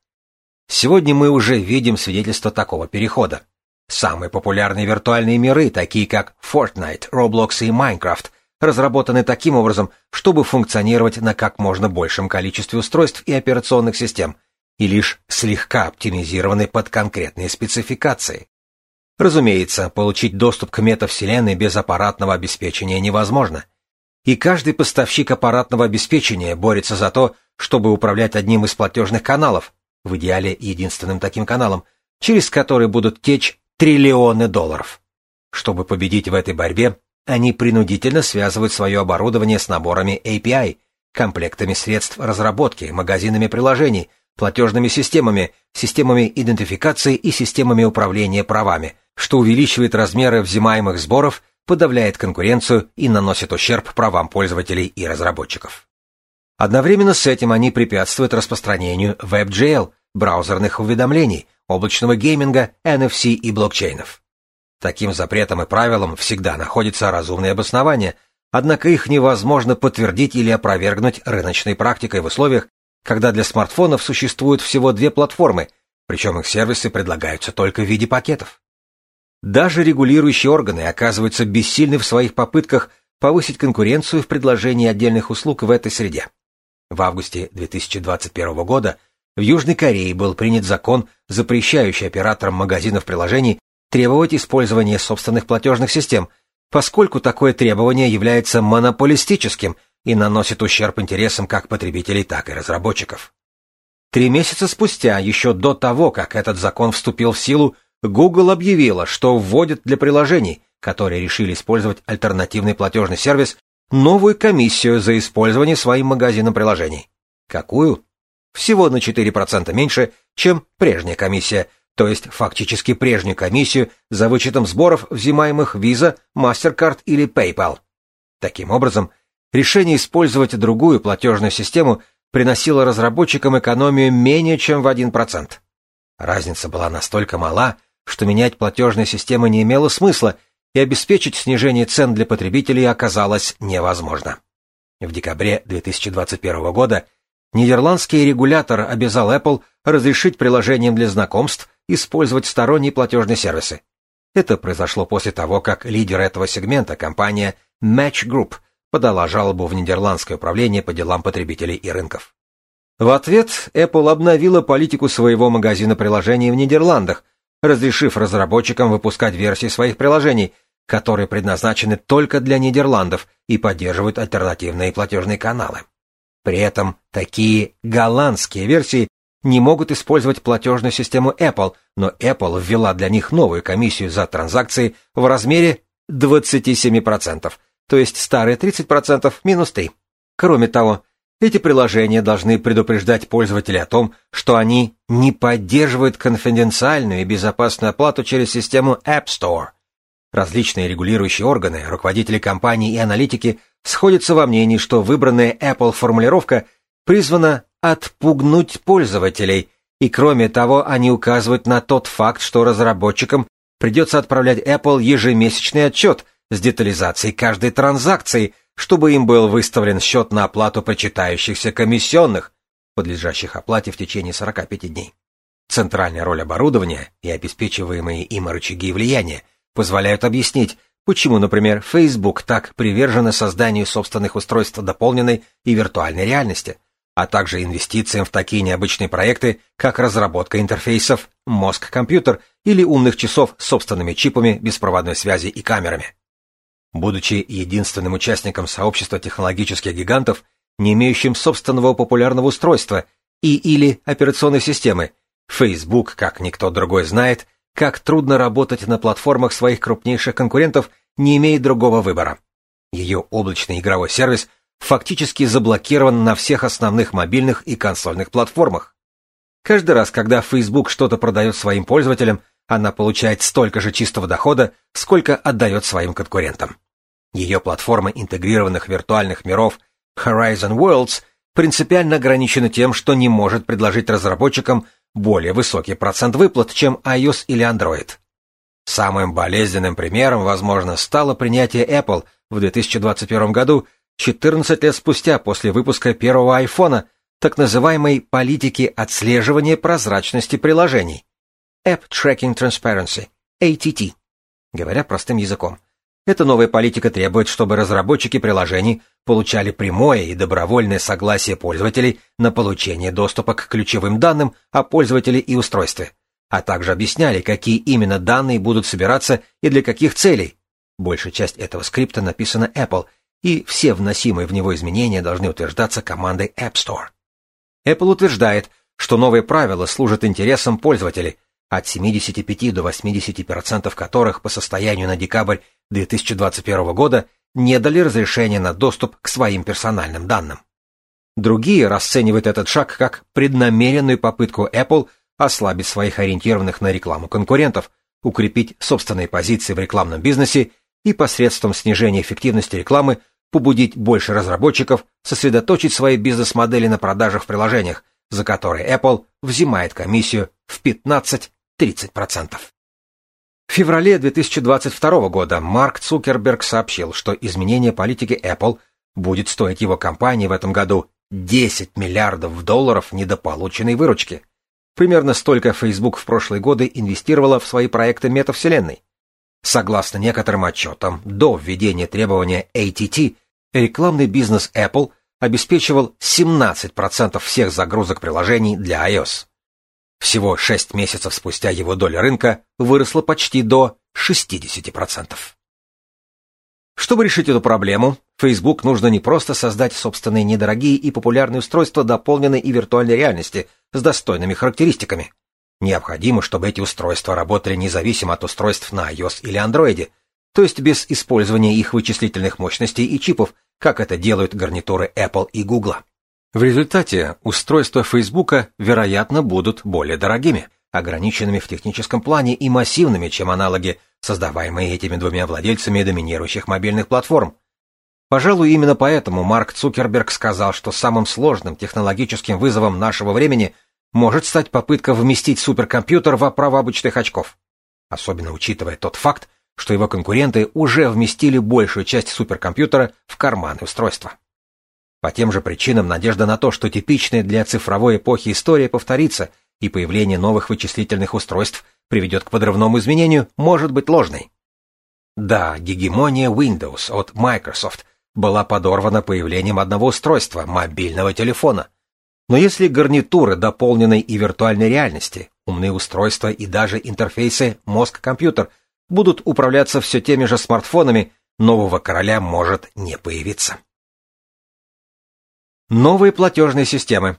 Сегодня мы уже видим свидетельство такого перехода. Самые популярные виртуальные миры, такие как Fortnite, Roblox и Minecraft, разработаны таким образом, чтобы функционировать на как можно большем количестве устройств и операционных систем, и лишь слегка оптимизированы под конкретные спецификации. Разумеется, получить доступ к метавселенной без аппаратного обеспечения невозможно. И каждый поставщик аппаратного обеспечения борется за то, чтобы управлять одним из платежных каналов, в идеале единственным таким каналом, через который будут течь триллионы долларов. Чтобы победить в этой борьбе, они принудительно связывают свое оборудование с наборами API, комплектами средств разработки, магазинами приложений, платежными системами, системами идентификации и системами управления правами, что увеличивает размеры взимаемых сборов, подавляет конкуренцию и наносит ущерб правам пользователей и разработчиков. Одновременно с этим они препятствуют распространению WebGL, браузерных уведомлений, облачного гейминга, NFC и блокчейнов. Таким запретом и правилам всегда находится разумное обоснование, однако их невозможно подтвердить или опровергнуть рыночной практикой в условиях, когда для смартфонов существуют всего две платформы, причем их сервисы предлагаются только в виде пакетов. Даже регулирующие органы оказываются бессильны в своих попытках повысить конкуренцию в предложении отдельных услуг в этой среде. В августе 2021 года в Южной Корее был принят закон, запрещающий операторам магазинов приложений требовать использования собственных платежных систем, поскольку такое требование является монополистическим и наносит ущерб интересам как потребителей, так и разработчиков. Три месяца спустя, еще до того, как этот закон вступил в силу, Google объявила, что вводит для приложений, которые решили использовать альтернативный платежный сервис, новую комиссию за использование своим магазином приложений. Какую? Всего на 4% меньше, чем прежняя комиссия, то есть фактически прежнюю комиссию за вычетом сборов, взимаемых Visa, MasterCard или PayPal. Таким образом, решение использовать другую платежную систему приносило разработчикам экономию менее чем в 1%. Разница была настолько мала, что менять платежные системы не имело смысла, и обеспечить снижение цен для потребителей оказалось невозможно. В декабре 2021 года Нидерландский регулятор обязал Apple разрешить приложениям для знакомств использовать сторонние платежные сервисы. Это произошло после того, как лидер этого сегмента, компания Match Group, подала жалобу в Нидерландское управление по делам потребителей и рынков. В ответ Apple обновила политику своего магазина приложений в Нидерландах, разрешив разработчикам выпускать версии своих приложений, которые предназначены только для Нидерландов и поддерживают альтернативные платежные каналы. При этом такие голландские версии не могут использовать платежную систему Apple, но Apple ввела для них новую комиссию за транзакции в размере 27%, то есть старые 30% минус 3. Кроме того, эти приложения должны предупреждать пользователей о том, что они не поддерживают конфиденциальную и безопасную оплату через систему App Store. Различные регулирующие органы, руководители компаний и аналитики сходятся во мнении, что выбранная Apple формулировка призвана отпугнуть пользователей, и кроме того они указывают на тот факт, что разработчикам придется отправлять Apple ежемесячный отчет с детализацией каждой транзакции, чтобы им был выставлен счет на оплату прочитающихся комиссионных, подлежащих оплате в течение 45 дней. Центральная роль оборудования и обеспечиваемые им рычаги влияния позволяют объяснить, почему, например, Facebook так привержена созданию собственных устройств дополненной и виртуальной реальности, а также инвестициям в такие необычные проекты, как разработка интерфейсов мозг-компьютер или умных часов с собственными чипами беспроводной связи и камерами. Будучи единственным участником сообщества технологических гигантов, не имеющим собственного популярного устройства и или операционной системы, Facebook, как никто другой знает, как трудно работать на платформах своих крупнейших конкурентов, не имеет другого выбора. Ее облачный игровой сервис фактически заблокирован на всех основных мобильных и консольных платформах. Каждый раз, когда Facebook что-то продает своим пользователям, она получает столько же чистого дохода, сколько отдает своим конкурентам. Ее платформа интегрированных виртуальных миров Horizon Worlds принципиально ограничена тем, что не может предложить разработчикам более высокий процент выплат, чем iOS или Android. Самым болезненным примером, возможно, стало принятие Apple в 2021 году, 14 лет спустя после выпуска первого айфона, так называемой политики отслеживания прозрачности приложений. App Tracking Transparency, ATT, говоря простым языком. Эта новая политика требует, чтобы разработчики приложений получали прямое и добровольное согласие пользователей на получение доступа к ключевым данным о пользователе и устройстве, а также объясняли, какие именно данные будут собираться и для каких целей. Большая часть этого скрипта написана Apple, и все вносимые в него изменения должны утверждаться командой App Store. Apple утверждает, что новые правила служат интересам пользователей, от 75 до 80% которых по состоянию на декабрь 2021 года не дали разрешения на доступ к своим персональным данным. Другие расценивают этот шаг как преднамеренную попытку Apple ослабить своих ориентированных на рекламу конкурентов, укрепить собственные позиции в рекламном бизнесе и посредством снижения эффективности рекламы побудить больше разработчиков сосредоточить свои бизнес-модели на продажах в приложениях, за которые Apple взимает комиссию в 15-30%. В феврале 2022 года Марк Цукерберг сообщил, что изменение политики Apple будет стоить его компании в этом году 10 миллиардов долларов недополученной выручки. Примерно столько Facebook в прошлые годы инвестировала в свои проекты метавселенной. Согласно некоторым отчетам, до введения требования ATT рекламный бизнес Apple обеспечивал 17% всех загрузок приложений для iOS. Всего 6 месяцев спустя его доля рынка выросла почти до 60%. Чтобы решить эту проблему, Facebook нужно не просто создать собственные недорогие и популярные устройства дополненной и виртуальной реальности с достойными характеристиками. Необходимо, чтобы эти устройства работали независимо от устройств на iOS или Android, то есть без использования их вычислительных мощностей и чипов, как это делают гарнитуры Apple и Google. В результате устройства Facebook, вероятно, будут более дорогими, ограниченными в техническом плане и массивными, чем аналоги, создаваемые этими двумя владельцами доминирующих мобильных платформ. Пожалуй, именно поэтому Марк Цукерберг сказал, что самым сложным технологическим вызовом нашего времени может стать попытка вместить суперкомпьютер в оправу обычных очков. Особенно учитывая тот факт, что его конкуренты уже вместили большую часть суперкомпьютера в карманы устройства. По тем же причинам надежда на то, что типичная для цифровой эпохи история повторится и появление новых вычислительных устройств приведет к подрывному изменению, может быть ложной. Да, гегемония Windows от Microsoft была подорвана появлением одного устройства, мобильного телефона. Но если гарнитуры дополненной и виртуальной реальности, умные устройства и даже интерфейсы мозг-компьютер будут управляться все теми же смартфонами, нового короля может не появиться. Новые платежные системы.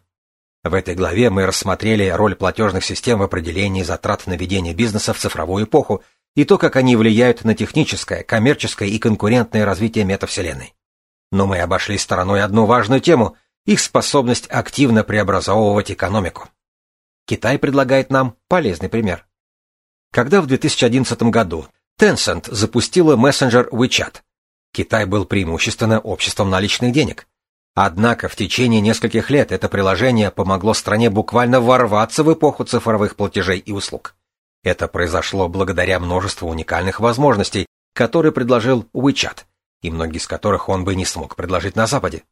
В этой главе мы рассмотрели роль платежных систем в определении затрат на ведение бизнеса в цифровую эпоху и то, как они влияют на техническое, коммерческое и конкурентное развитие метавселенной. Но мы обошли стороной одну важную тему – их способность активно преобразовывать экономику. Китай предлагает нам полезный пример. Когда в 2011 году Tencent запустила мессенджер WeChat, Китай был преимущественно обществом наличных денег. Однако в течение нескольких лет это приложение помогло стране буквально ворваться в эпоху цифровых платежей и услуг. Это произошло благодаря множеству уникальных возможностей, которые предложил WeChat, и многие из которых он бы не смог предложить на Западе.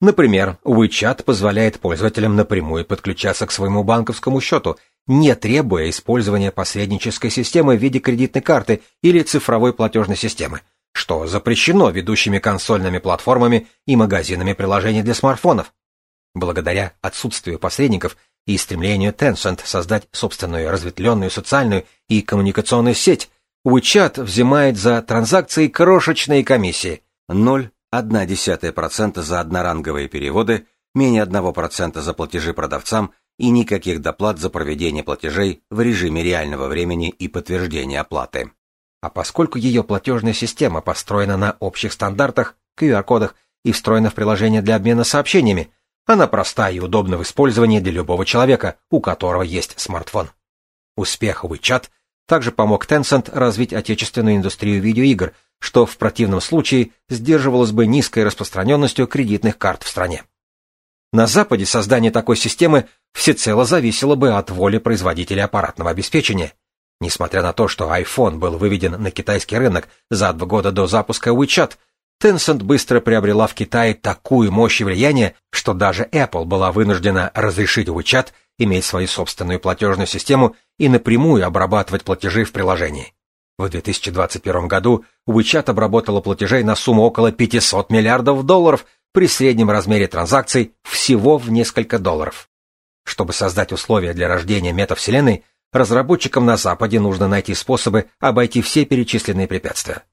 Например, WeChat позволяет пользователям напрямую подключаться к своему банковскому счету, не требуя использования посреднической системы в виде кредитной карты или цифровой платежной системы, что запрещено ведущими консольными платформами и магазинами приложений для смартфонов. Благодаря отсутствию посредников и стремлению Tencent создать собственную разветвленную социальную и коммуникационную сеть, WeChat взимает за транзакции крошечные комиссии 0,1% за одноранговые переводы, менее 1% за платежи продавцам и никаких доплат за проведение платежей в режиме реального времени и подтверждения оплаты. А поскольку ее платежная система построена на общих стандартах, QR-кодах и встроена в приложение для обмена сообщениями, она проста и удобна в использовании для любого человека, у которого есть смартфон. Успех WeChat также помог Tencent развить отечественную индустрию видеоигр, что в противном случае сдерживалось бы низкой распространенностью кредитных карт в стране. На Западе создание такой системы всецело зависело бы от воли производителя аппаратного обеспечения. Несмотря на то, что iPhone был выведен на китайский рынок за два года до запуска WeChat, Tencent быстро приобрела в Китае такую мощь и влияние, что даже Apple была вынуждена разрешить WeChat иметь свою собственную платежную систему и напрямую обрабатывать платежи в приложении. В 2021 году WeChat обработала платежей на сумму около 500 миллиардов долларов при среднем размере транзакций всего в несколько долларов. Чтобы создать условия для рождения метавселенной, разработчикам на Западе нужно найти способы обойти все перечисленные препятствия.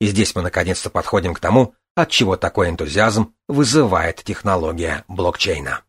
И здесь мы наконец-то подходим к тому, от чего такой энтузиазм вызывает технология блокчейна.